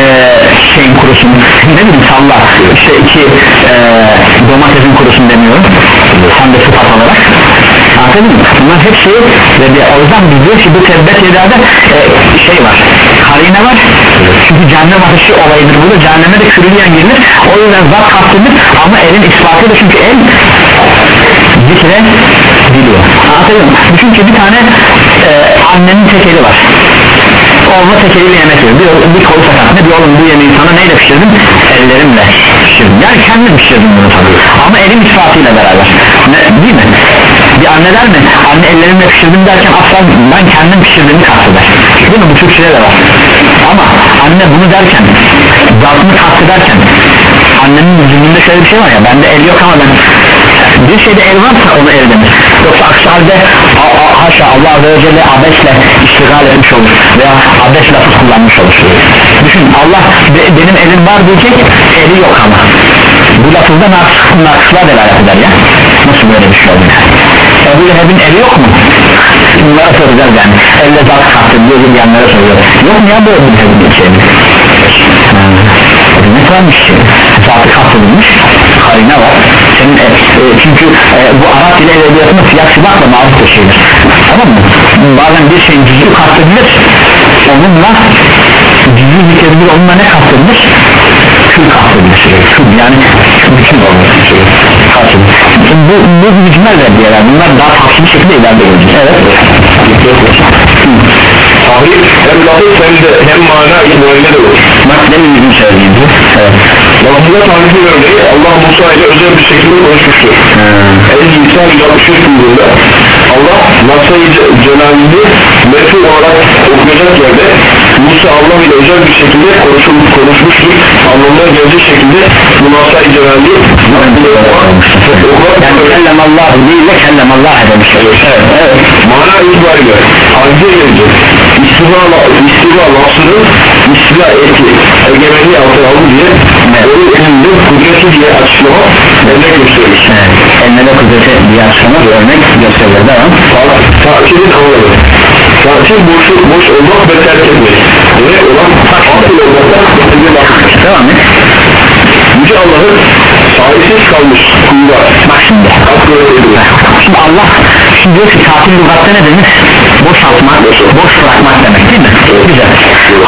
şeyin kurusun ne bileyim salla. İşte iki e, domatesin kurusun demiyorum. Sen de sıfat olarak. Anladın mı? bunlar hepsi ve bir, o yüzden biz ki bu tebbet edada e, şey var karine var. Çünkü cehennem ateşi olayıdır. Burada cehenneme de kürüleyen girilir o yüzden zat kastedilir ama elin ispatı da çünkü el zikre biliyor anlatabiliyor muyum? düşün ki bir tane e, annenin tek eli var. Oğluna tek eliyle yemek veriyor. Bir, bir kolu sakat ne diyor oğlum bu yemeği sana neyle pişirdim? Ellerimle pişirdim. Yani kendim pişirdim bunu tabii. Ama elim ispatıyla beraber. Ne, değil mi? Bir anne der mi? Anne ellerimle pişirdim derken asla ben kendim pişirdiğimi kasteder. Değil mi? Bu Türkçe'de de var. Ama anne bunu derken zatını kastederken annenin zihninde şöyle bir şey var ya bende el yok ama ben bir şeyde el varsa onu el denir yoksa aksi halde haşa Allah Azze ve Celle abesle iştigal etmiş olur veya abes lafız kullanmış olur. Düşün Allah be- benim elim var diyecek eli yok ama. Bu lafızda nakıs, nakısla delalet eder ya. Nasıl böyle bir şey olur? Ebu Leheb'in eli yok mu? bunlara soracağız yani. Elle zat kastediyor diyenlere soruyor. Yok mu ya bu Ebu Leheb'in iki eli ne varmış zatı kastedilmiş karine var senin e, e, çünkü e, bu Arap dili edebiyatında siyah sibakla maruf bir şeydir tamam mı? Bazen bir şeyin cüzü kastedilir onunla cüzü zikredilir onunla ne kastedilir? Kül kastedilir kül yani bütün olması kastedilir bu, bu mücmel reddiyeler bunlar daha farklı bir şekilde olacak evet Tahrip hem lafız hem de hem mana itibariyle de olur. bak demin bizim söylediğimiz evet Lafızda tahripin örneği Allah Musa ile özel bir şekilde konuşmuştur. El İsa 163 buyruğunda Allah Nasa'yı Celal'ini metin olarak okuyacak yerde Musa Allah ile özel bir şekilde konuşul, konuşmuştur. Anlamına gelecek şekilde bu Nasa'yı Celal'i yani kellem Allah değil de kellem Allah demiş Evet. evet Mana itibariyle hadise gelecek istila lafzını istila etti egemenliği altına aldı diye evet. onun elinde kudreti diye açıklama örnek gösterir evet. elinde kudreti diye açıklama bir örnek gösterildi ama takibin anlamı. Takip boş, boş olmak ve terk etmek. Ne olan haklı olmaktan bir bakmış devam et. Yüce Allah'ın sahipsiz kalmış kullar. Bak şimdi. Şimdi Allah diyor ki tatil lügatta ne demek? Boşaltmak boş bırakmak demek değil mi? Güzel.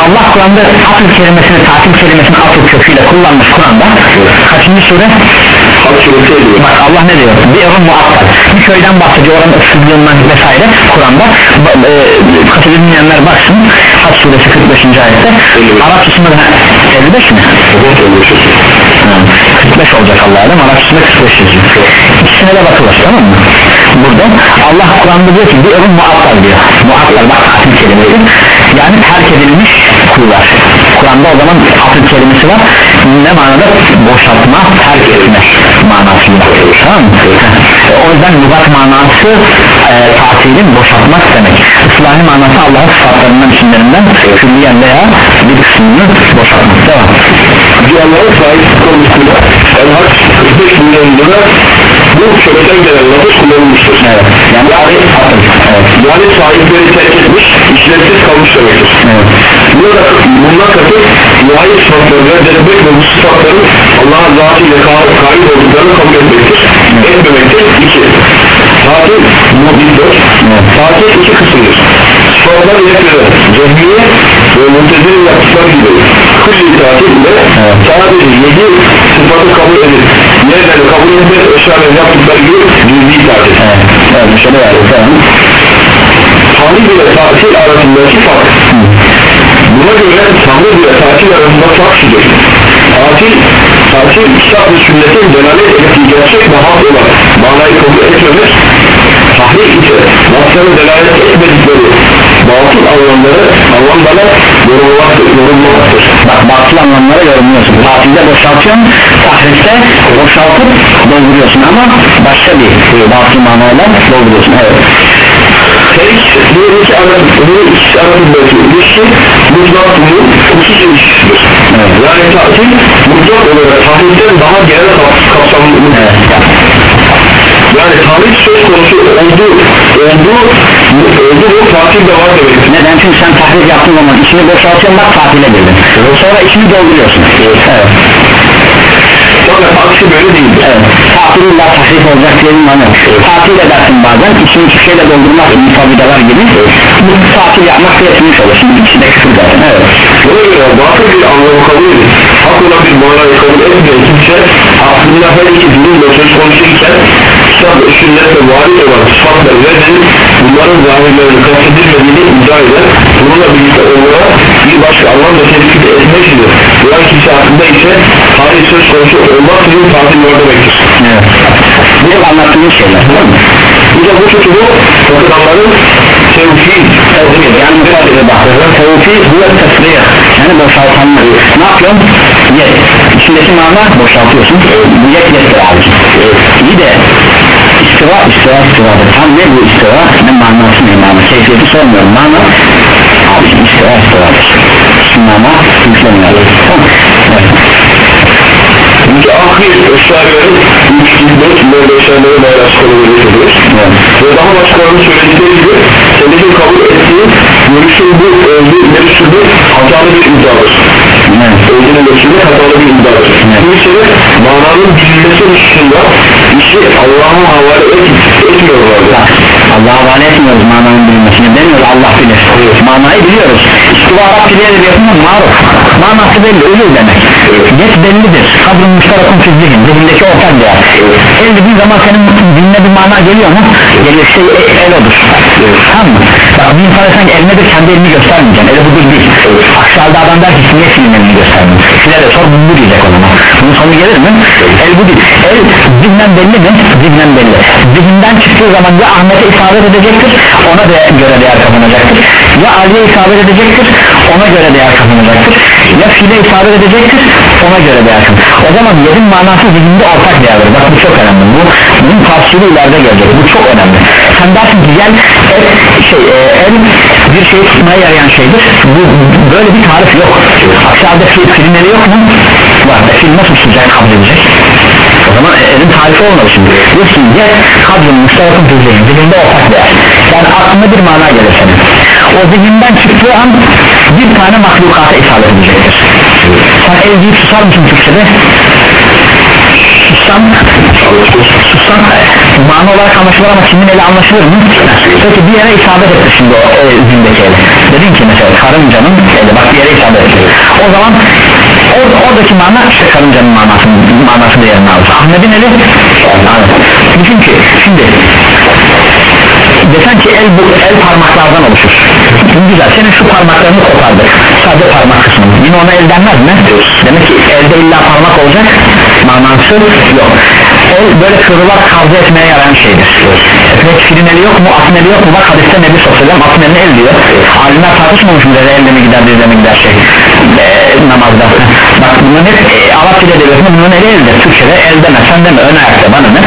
Allah Kur'an'da atıl kelimesini tatil kelimesini atıl köküyle kullanmış Kur'an'da. Kaçıncı sure? Bak Allah ne diyor? Bir evin muattal bir köyden bahsediyor oranın ıssızlığından vesaire Kur'an'da. E, katı dinleyenler baksın. Hac suresi 45. ayette. Arapçasında da 55 mi? Evet olmuşuz 45 olacak Allah alem Arapçasında 45 yazıyor. İkisine de bakılır tamam mı? Burada. Allah Kur'an'da diyor ki bir evin muattal diyor. Muattal bak tatil kelimesi. Yani terk edilmiş kuyular Kur'an'da o zaman tatil kelimesi var. Ne manada? Boşaltma, terk etme manasında Tamam mı? O yüzden lügat manası e, tatilin boşaltmak demek. İslahi manası Allah'ın sıfatlarından isimlerinden külliyen veya bir kısmını boşaltmak. Devam. Diyanlara sahip konusunda El-Hac 45 milyon lira bu kökten gelen lafız kullanılmıştır Evet. Yani abi atıl. Evet. Yani sahipleri terk etmiş, işlevsiz kalmış demektir. Evet. Burada bundan kasıt ilahi sıfatları reddetmek ve bu sıfatların Allah'ın zatıyla ka- kaim olduklarını kabul etmektir. Etmemektir. İki. Tatil muhbittir. Tatil iki kısımdır. Sıfatlar yetkili. Cehmiye ve muntezilin yaptıkları gibi. Külli tatil ile sadece yedi sıfatı kabul edip diğerleri kabul etmez eşyaların yaptıkları gibi cüz'i tatil. Evet. Evet. Bir şey de verdik. Tamam. Tanrı ile tatil arasındaki fark Buna göre Tanrı ile tatil arasında fark şudur Tatil, tatil kitap ve sünnetin delalet ettiği gerçek hak olan manayı kabul etmemek Tahrif ise nasların delalet etmedikleri batıl anlamları anlamlara yorumlamaktır, yorumlamaktır. Bak batıl anlamlara yorumluyorsun. Tatilde boşaltıyorsun. Tahrifte boşaltıp dolduruyorsun ama başka bir batıl manayla dolduruyorsun. Evet. Tek, bu iki arası, bu ikisi arasındaki ilişki mutlak bunun husus ilişkisidir. Evet. Yani tatil mutlak olarak tahlilden daha genel kap- kapsamlı. Evet. Yani tahlil söz konusu oldu, oldu, oldu bu tatil de var demektir. Neden? Çünkü sen tahrif yaptığın zaman içini boşaltıyorsun bak tatile girdin. Sonra içini dolduruyorsun. Evet. Fakat aksi böyle değildir. Evet. Tatil illa tahrif olacak diye bir mana yok. Tatil edersin bazen içini hiçbir şeyle doldurmazsın mufavideler gibi. Bu tatil yapmak da yetmiş olur. Şimdi ikisi de küfür zaten. Evet. Buna göre batıl bir anlamı kabul edip hak olan bir manayı kabul etmeyen kimse aslında her iki dinin söz konusu iken kitap ve sünnette varit olan sıfatları reddedip bunların zahirlerini kastedilmediğini iddia eder bununla birlikte onlara bir başka anlamda tespit etmektedir Kur'an kimse hakkında ise tarih söz konusu olmaksızın tatil var demektir Evet. Bu da anlattığımız şeyler. Tamam mı? bir de bu tutumu takılanların tevfik yani müsaade bak tevfi huve tesriyah yani boşaltanlar ne yapıyorsun? yet içindeki mana boşaltıyorsun bu yet yettir abicim iyi de istiva istiva istivadır tam ne bu istiva? Ne manası ne mana keyfiyeti sormuyorum. Mana? Abicim istiva istivadır şu mana yüklemiyor tamam. Evet. Çünkü ahir eşyaların dört böyle eşyaları bayrağı çıkarılır ediyoruz. Ve daha başkalarının söyledikleri gibi senetin kabul ettiği görüşün bu öldü ileri sürdü hatalı bir imzadır. Evet. Öldüğünün ölçüsü hatalı bir imzadır. Bu ise mananın bilinmesi hususunda işi Allah'a havale et, etmiyorlardı. Bak, Allah'a havale etmiyoruz mananın bilinmesini demiyoruz Allah bilir. Manayı biliyoruz. İstiva Arap dili edebiyatında maruf. Manası belli ölür demek. Get bellidir. Kadrın müşterakun fi zihin zihindeki ortak değer el dediğin zaman senin dinle bir mana geliyor mu? geliyor e- el odur. Tamam mı? Bak bir insan sen el nedir kendi elini göstermeyeceksin. Eli budur değil aksi halde adam der ki niye senin elini göstermiyorsun şöyle de sor bu bu diyecek o zaman. Bunun sonu gelir mi? el bu değil. El zihnen belli mi? zihnen belli. Zihinden çıktığı zaman ya Ahmet'e isabet edecektir ona de göre değer kazanacaktır. Ya Ali'ye isabet edecektir ona göre değer kazanacaktır. Ya fiile isabet edecektir ona göre değer kazanacaktır. O zaman yerin manası zihinde ortak değerdir bak bu çok önemli. Bu bunun tavsiyeli ileride gelecek. Bu çok önemli sen dersin ki gel el, şey, e, el bir şeyi tutmaya yarayan şeydir. Bu böyle bir tarif yok. Aksi halde fiil fiilleri yok mu? Var. E, fiil nasıl sıcak kabul edecek? O zaman elin tarifi olmadı şimdi. Diyorsun ya kadrın müşterakın düzleyin zihinde ortak değer. Yani aklına bir mana gelir senin. O zihinden çıktığı an bir tane mahlukata isabet edecektir sen el deyip susar mısın Türkçe'de? Sussam sussam mana olarak anlaşılır ama kimin eli anlaşılır mı? peki bir yere isabet etti şimdi o e, zindeki eli. Dedin ki mesela karıncanın eli bak bir yere isabet etti o zaman or, oradaki mana işte karıncanın manası, manası değerini alır Ahmet'in eli düşün ki şimdi desen ki el bu el parmaklardan oluşur. Güzel senin şu parmaklarını kopardık. Sadece parmak kısmı yine ona el denmez mi? Demek ki elde illa parmak olacak manası yok el böyle kırılar kavga etmeye yarayan şeydir. Peki filin eli yok mu? Atın eli yok mu? Bak hadiste nebi sosyalem atın eline el diyor. Alimler tartışmamış mı dedi elde mi gider dizle mi gider şey e, namazda? Bak bunun hep e, Arapçada edebiyatında bunun eli eldir. Türkçe'de el deme sen deme ön ayakta bana ne?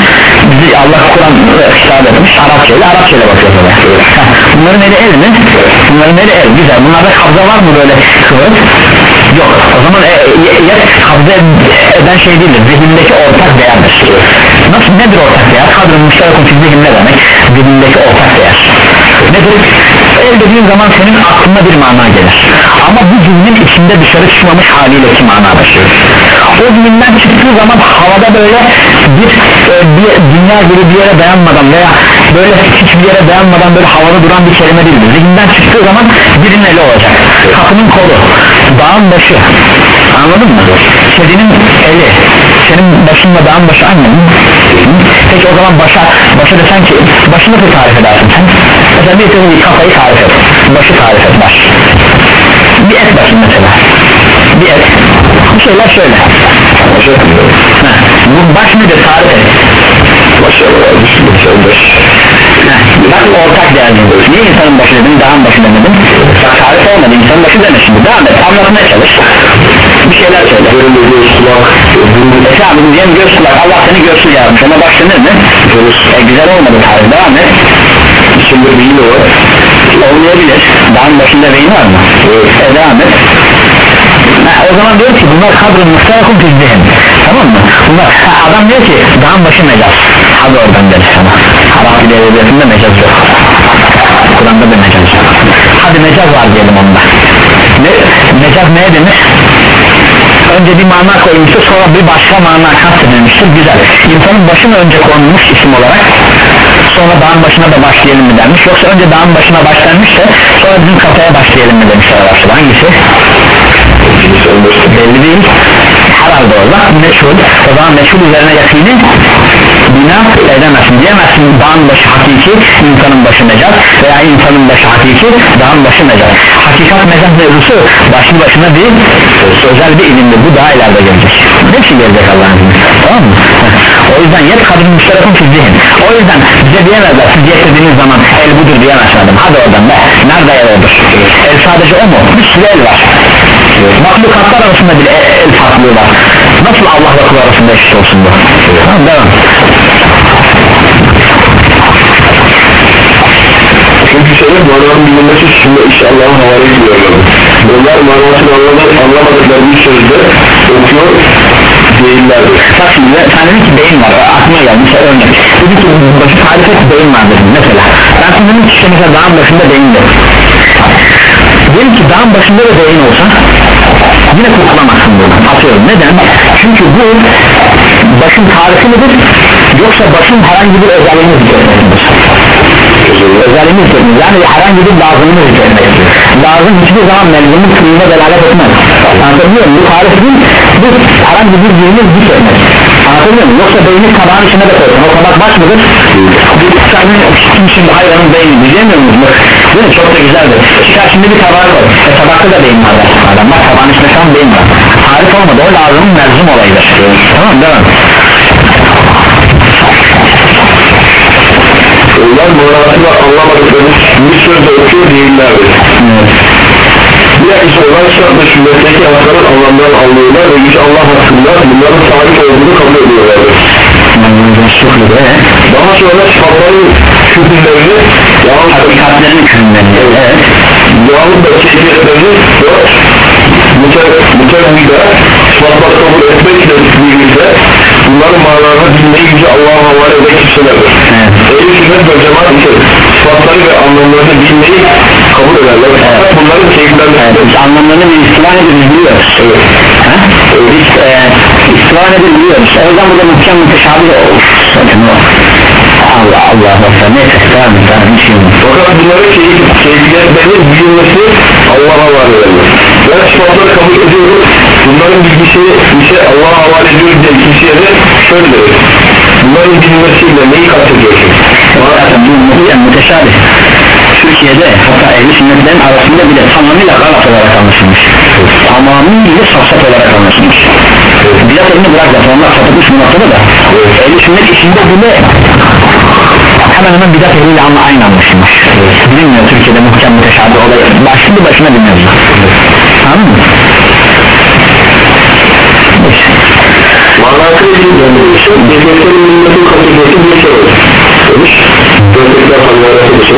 Bizi Allah Kur'an hitap etmiş Arapça ile Arapça ile bakıyor tabi bunların eli el mi? Bunların eli el güzel. Bunlarda kabza var mı böyle? Kıvırık yok o zaman e, e, ya kabza eden şey değildir zihindeki ortak değerdir. Nasıl nedir ortak değer? Kadrın müşterekun fi zihin ne demek zihindeki ortak değer nedir? El dediğin zaman senin aklına bir mana gelir. Ama bu zihnin içinde dışarı çıkmamış haliyle ki mana taşıyor o zihinden çıktığı zaman havada böyle bir, e, bir dünya gibi bir yere dayanmadan veya böyle hiçbir yere dayanmadan böyle havada duran bir kelime değildir zihinden çıktığı zaman birinin eli olacak. Kapının kolu dağın başı. Anladın mı? Kedinin eli senin başınla dağın başı aynı mı peki o zaman başa başa desen ki başını nasıl tarif edersin sen mesela bir tane kafayı tarif et başı tarif et baş bir et başı mesela bir et bir şeyler şöyle bu baş nedir tarif et bak ortak değerli niye insanın başı dedim dağın başı demedim bak tarif olmadı insanın başı deme şimdi devam et anlatmaya çalış bir şeyler söyle e tamam diyelim göz kulak Allah seni görsün yaratmış ama baş denir mi? e güzel olmadı tarif devam et İçinde beyin var olmayabilir. Dağın başında beyin var mı? e devam et. Ha, o zaman diyor ki bunlar kadrın muhtarakun fizdihin tamam mı? Bunlar, ha, adam diyor ki dağın başı mecaz. Hadi oradan der sana Arap dili edebiyatında mecaz yok. Kur'an'da da mecaz yok. Hadi mecaz var diyelim onda. Ne, mecaz neye denir? önce bir mana koymuştur sonra bir başka mana kastedilmiştir. Güzel. İnsanın başına önce konmuş isim olarak sonra dağın başına da başlayalım mı denmiş. Yoksa önce dağın başına baş denmişse sonra bizim kafaya başlayalım mı demişler Arapçada hangisi? belli değil. Herhalde o zaman meşhur o zaman meşhur üzerine yakini bina edemezsin. Diyemezsin dağın başı hakiki insanın başı mecaz veya insanın başı hakiki dağın başı mecaz. Hakikat mecaz mevzusu başlı başına bir özel bir ilimdir. Bu daha ileride gelecek. Hepsi gelecek Allah'ın izniyle? Tamam mı? O yüzden yet kadın müşterekun fi zihin o yüzden bize diyemezler siz yet dediğiniz zaman el budur diyemezsin adam hadi oradan be nerede el odur el sadece o mu? bir sürü el var. Mahlukatlar arasında bile el farklılığı var. Nasıl Allah'la kul arasında eşit olsun bu? Tamam devam. Çünkü senin mananın bilinmesi üstünde iş Allah'ın havale ediyorlar Onlar manasını anlamadık, anlamadıkları bir sözde okuyor değillerdir bak şimdi sen dedin ki beyin var aklıma mesela örnek. Dedi ki başı tarif et beyin var dedim mesela. Ben sana dedim ki işte mesela dağın başında beyin de diyelim ki dağın başında da beyin olsa yine kurtulamazsın buradan. Atıyorum. Neden? Çünkü bu başın tarifi midir yoksa başın herhangi bir özelliğini zikretmektedir özelliğini zikretmektedir yani herhangi bir lazımını zikretmektedir lazım hiçbir zaman mevzumun türüne delalet etmez. Anlatabiliyor muyum? Bu tarif değil. Bu herhangi bir birini zikretmek anlatabiliyor muyum? Yoksa beyni tabağın içine de koysun. O tabak baş mıdır? Sen kim şimdi hayvanın beyni diyemiyor muyuz? Değil mi? Çok da güzeldir. Çıkar şimdi bir tabağa koy. E tabakta da beyin var. Adam bak tabağın içinde şu an beyin var. Tarif olmadı. O lazımın mevzum olayıdır. Tamam devam Onlar manasını anlamadıkları bir sözde okuyor değillerdir Bilakis onlar şartla sünnetteki hakların anlamlarını anlıyorlar ve yüce Allah hakkında bunların sabit olduğunu kabul ediyorlardır Daha sonra sıfatların hükümlerini yahut hakikatlerin hükümlerini evet. Yahut da keyfiyetlerini dört mütevvide sıfatlar kabul etmekle birlikte bunların manalarını bilmeyi yüce Allah'a havale eden kimselerdir Evet. Ehl-i sünnet ve cemaat ise sıfatları ve anlamlarını bilmeyi kabul ederler fakat bunların keyiflenmesinde Evet, anlamlarını bir istiva nedir biliyoruz Evet. Ha? biz e, istiva nedir biliyoruz o yüzden burada muhkem müteşabih olur Bakın o. Allah Allah Allah neyse tamam tamam hiç yok. Fakat bunların şey, keyfiyetlerinin bilinmesi Allah'a havale edilir. Ben sıfatları kabul ediyorum. Bunların bilgisi ise Allah'a havale ediyoruz diye kimseye de şöyle deriz. Bunların bilinmesiyle neyi kastediyorsun? Zaten bu muhtemelen müteşabih. Türkiye'de hatta ehli sünnetlerin arasında bile tamamıyla galat olarak anlaşılmış. Tamamıyla safsat olarak anlaşılmış. Bidat elini bırak zaten onlar sapıtmış bu noktada da. Ehli sünnet içinde bile hemen hemen bidat eliyle anla aynı anlaşılmış. Bilinmiyor Türkiye'de muhkem müteşabih olay başlı başına bir mevzu tamam mı? İlgili bir şey, devletlerin milletin kategorisi bir şey olur. Demiş. Devletler fanlarası bir şey.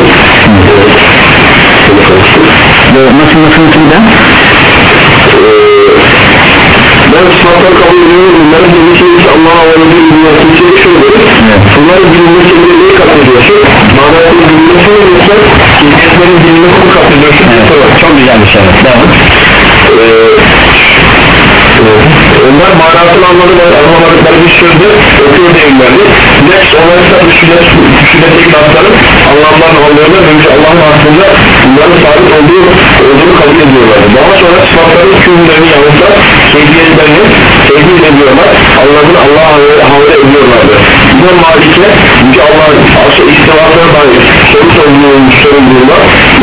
Böyle nasıl nasıl nasıl da Ben sıfatları kabul ediyorum. Bunların bilmesi ise Allah'a. Kimseye şöyle deriz. Bunların bilinmesi ile neyi kastediyorsun? Manasıyla bilinmesi mi yoksa mi kastediyorsun? evet, çok güzel bir şey devam Onlar manasını anladılar, anlamadıkları bir sözde okuyor değillerdi. Nefs olaysa düşünet, düşünetteki lafların anlamlarını anlıyorlar ve Allah'ın hakkında bunların sabit olduğu, olduğunu kabul ediyorlardı. Daha sonra sıfatların küllülerini yanıtlar, keyfiyetlerini tevhid ediyorlar, anlamını Allah'a havale ediyorlardı. İmam Malik'e Yüce Allah'ın asıl istivasına dair soru sorduğunu sorulduğunda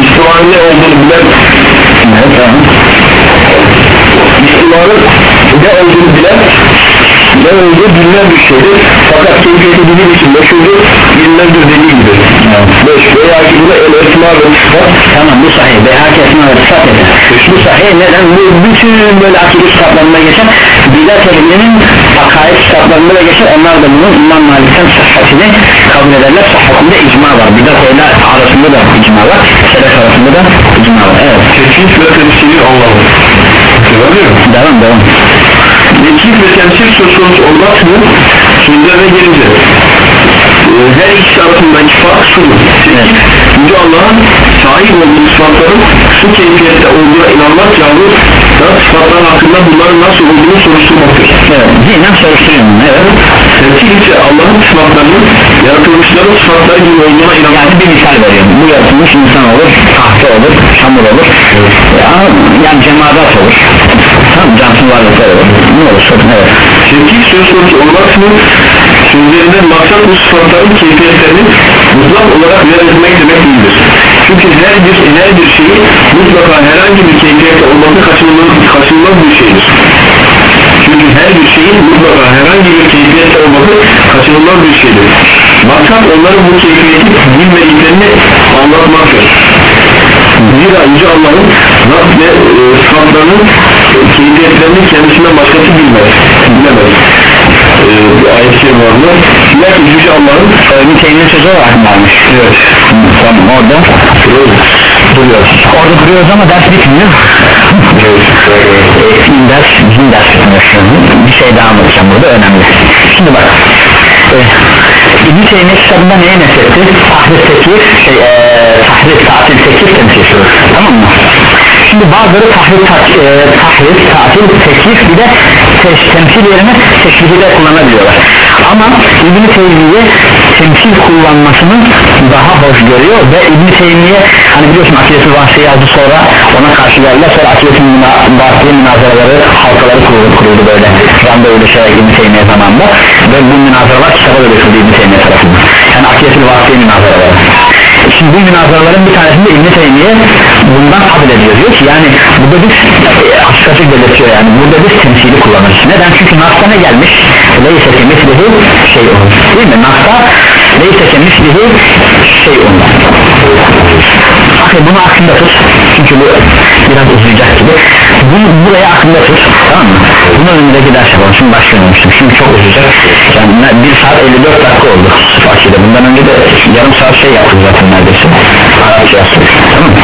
istivanın ne olduğunu bilen İstimarın ne olduğunu bilen ne olduğu bilinen bir şeydir. Fakat keyfiyeti bilir için meşhurdur bilinmezdir dediği gibi. Beş veya ki buna el esma ve sıfat. Tamam bu sahih. Beyhak esma ve sıfat eder. Bu sahih neden? Bu bütün böyle akide kitaplarında geçen Bidat ehlinin akaid kitaplarında da geçer Onlar da bunun İmam Malik'ten sıhhatini kabul ederler. Sıhhatinde icma var. Bidat ehli arasında da icma var. Selef arasında da icma var. Evet. Anlamı Görüyor musun? Devam devam. Tekif ve temsil söz konusu olmaksızın sözlerine gelince. E, her ikisi arasındaki fark şudur Tekif, Yüce Allah'ın sahip olduğu sıfatların şu keyfiyette olduğuna inanmak yalnız da sıfatlar hakkında bunların nasıl olduğunu soruşturmaktır. Evet zihnen soruşturuyorum Evet. Temsil ise Allah'ın sıfatlarının yaratılmışların sıfatları gibi olduğuna inanmak. Yani bir misal veriyorum Bu yaratılmış insan olur Tahta olur Çamur olur. Ya, Yani cemaat olur. Tamam cansız varlıklar olur. Ne olur sorun evet. Tekif söz konusu olmaksızın sözlerinden maksat bu sıfatların keyfiyetlerini mutlak olarak verilmek demek değildir. Çünkü her bir her bir şeyi mutlaka herhangi bir keyfiyette olması kaçınılmaz, kaçınılmaz bir şeydir. Çünkü her bir şeyin mutlaka herhangi bir keyfiyette olması kaçınılmaz bir şeydir. Maksat onların bu keyfiyeti bilmediklerini anlatmaktır. Zira Yüce Allah'ın Rab ve e, sıfatlarının keyfiyetlerini kendisinden başkası bilmez. Bilemez. E, bu ayet kelime var mı? Lakin Yüce Allah'ın Bir teyinin sözü olarak mı varmış evet. Tamam orada Duruyoruz. Orada duruyoruz ama ders bitmiyor Film ders, bizim ders bitmiyor Bir şey daha anlatacağım burada önemli Şimdi bak e, İbn-i Teymiye kitabında neye mesetti? Tahrir tekir, şey, e, tahrir, tatil tekir temsil Tamam mı? Bazıları tahrir, ta, e, tahrir tatil, tekir bir de teş, temsil yerine teşrihi de kullanabiliyorlar. Ama İbn-i Teymiye temsil kullanmasını daha hoş görüyor ve İbn-i Teymiye hani biliyorsun akidesi vahsi yazdı sonra ona karşı geldiler sonra akidetin vahsi münazaraları halkaları kuruldu, kuruldu böyle. Randevu şey İbn-i Teymiye zamanında. Ve bu münazaralar kitaba dönüşüldü İbn-i Teymiye tarafından. Yani akidetin vahsi münazaraları Şimdi bu münazaraların bir tanesinde İbn-i Teymiye bundan kabul ediyor. Diyor ki yani burada biz e, açık açık belirtiyor yani. Burada biz temsili kullanırız neden? Çünkü Nas'ta ne gelmiş? Leyse ki mislihi şey olur değil mi? Nas'ta Leyse ki mislihi şey olur Bakın bunu aklında tut. Çünkü bu biraz uzayacak gibi. Bunu buraya aklında tut tamam mı? Bunun önündeki ders yapalım şimdi başlayalım şimdi çok uzayacak. Yani ne- 1 saat 54 dakika oldu Fakirde bundan önce de yarım saat şey yaptık zaten neredeyse. Arapça yazdık tamam mı?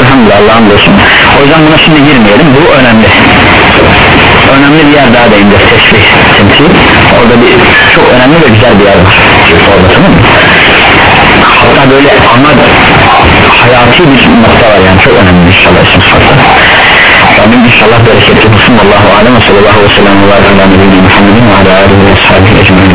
Elhamdülillah Allah'ın olsun o yüzden buna şimdi girmeyelim. Bu önemli. Önemli bir yer daha değineceğiz teşbih temsil. Orada bir çok önemli ve güzel bir yer var. Orada tamam mı? Hatta böyle ana hayati bir nokta var yani çok önemli inşallah isim sıfatlar Rabbim inşallah bereketli olsun. Allahu alem ve sallallahu aleyhi ve sellem ve ala alihi ve sahbihi ecmaîn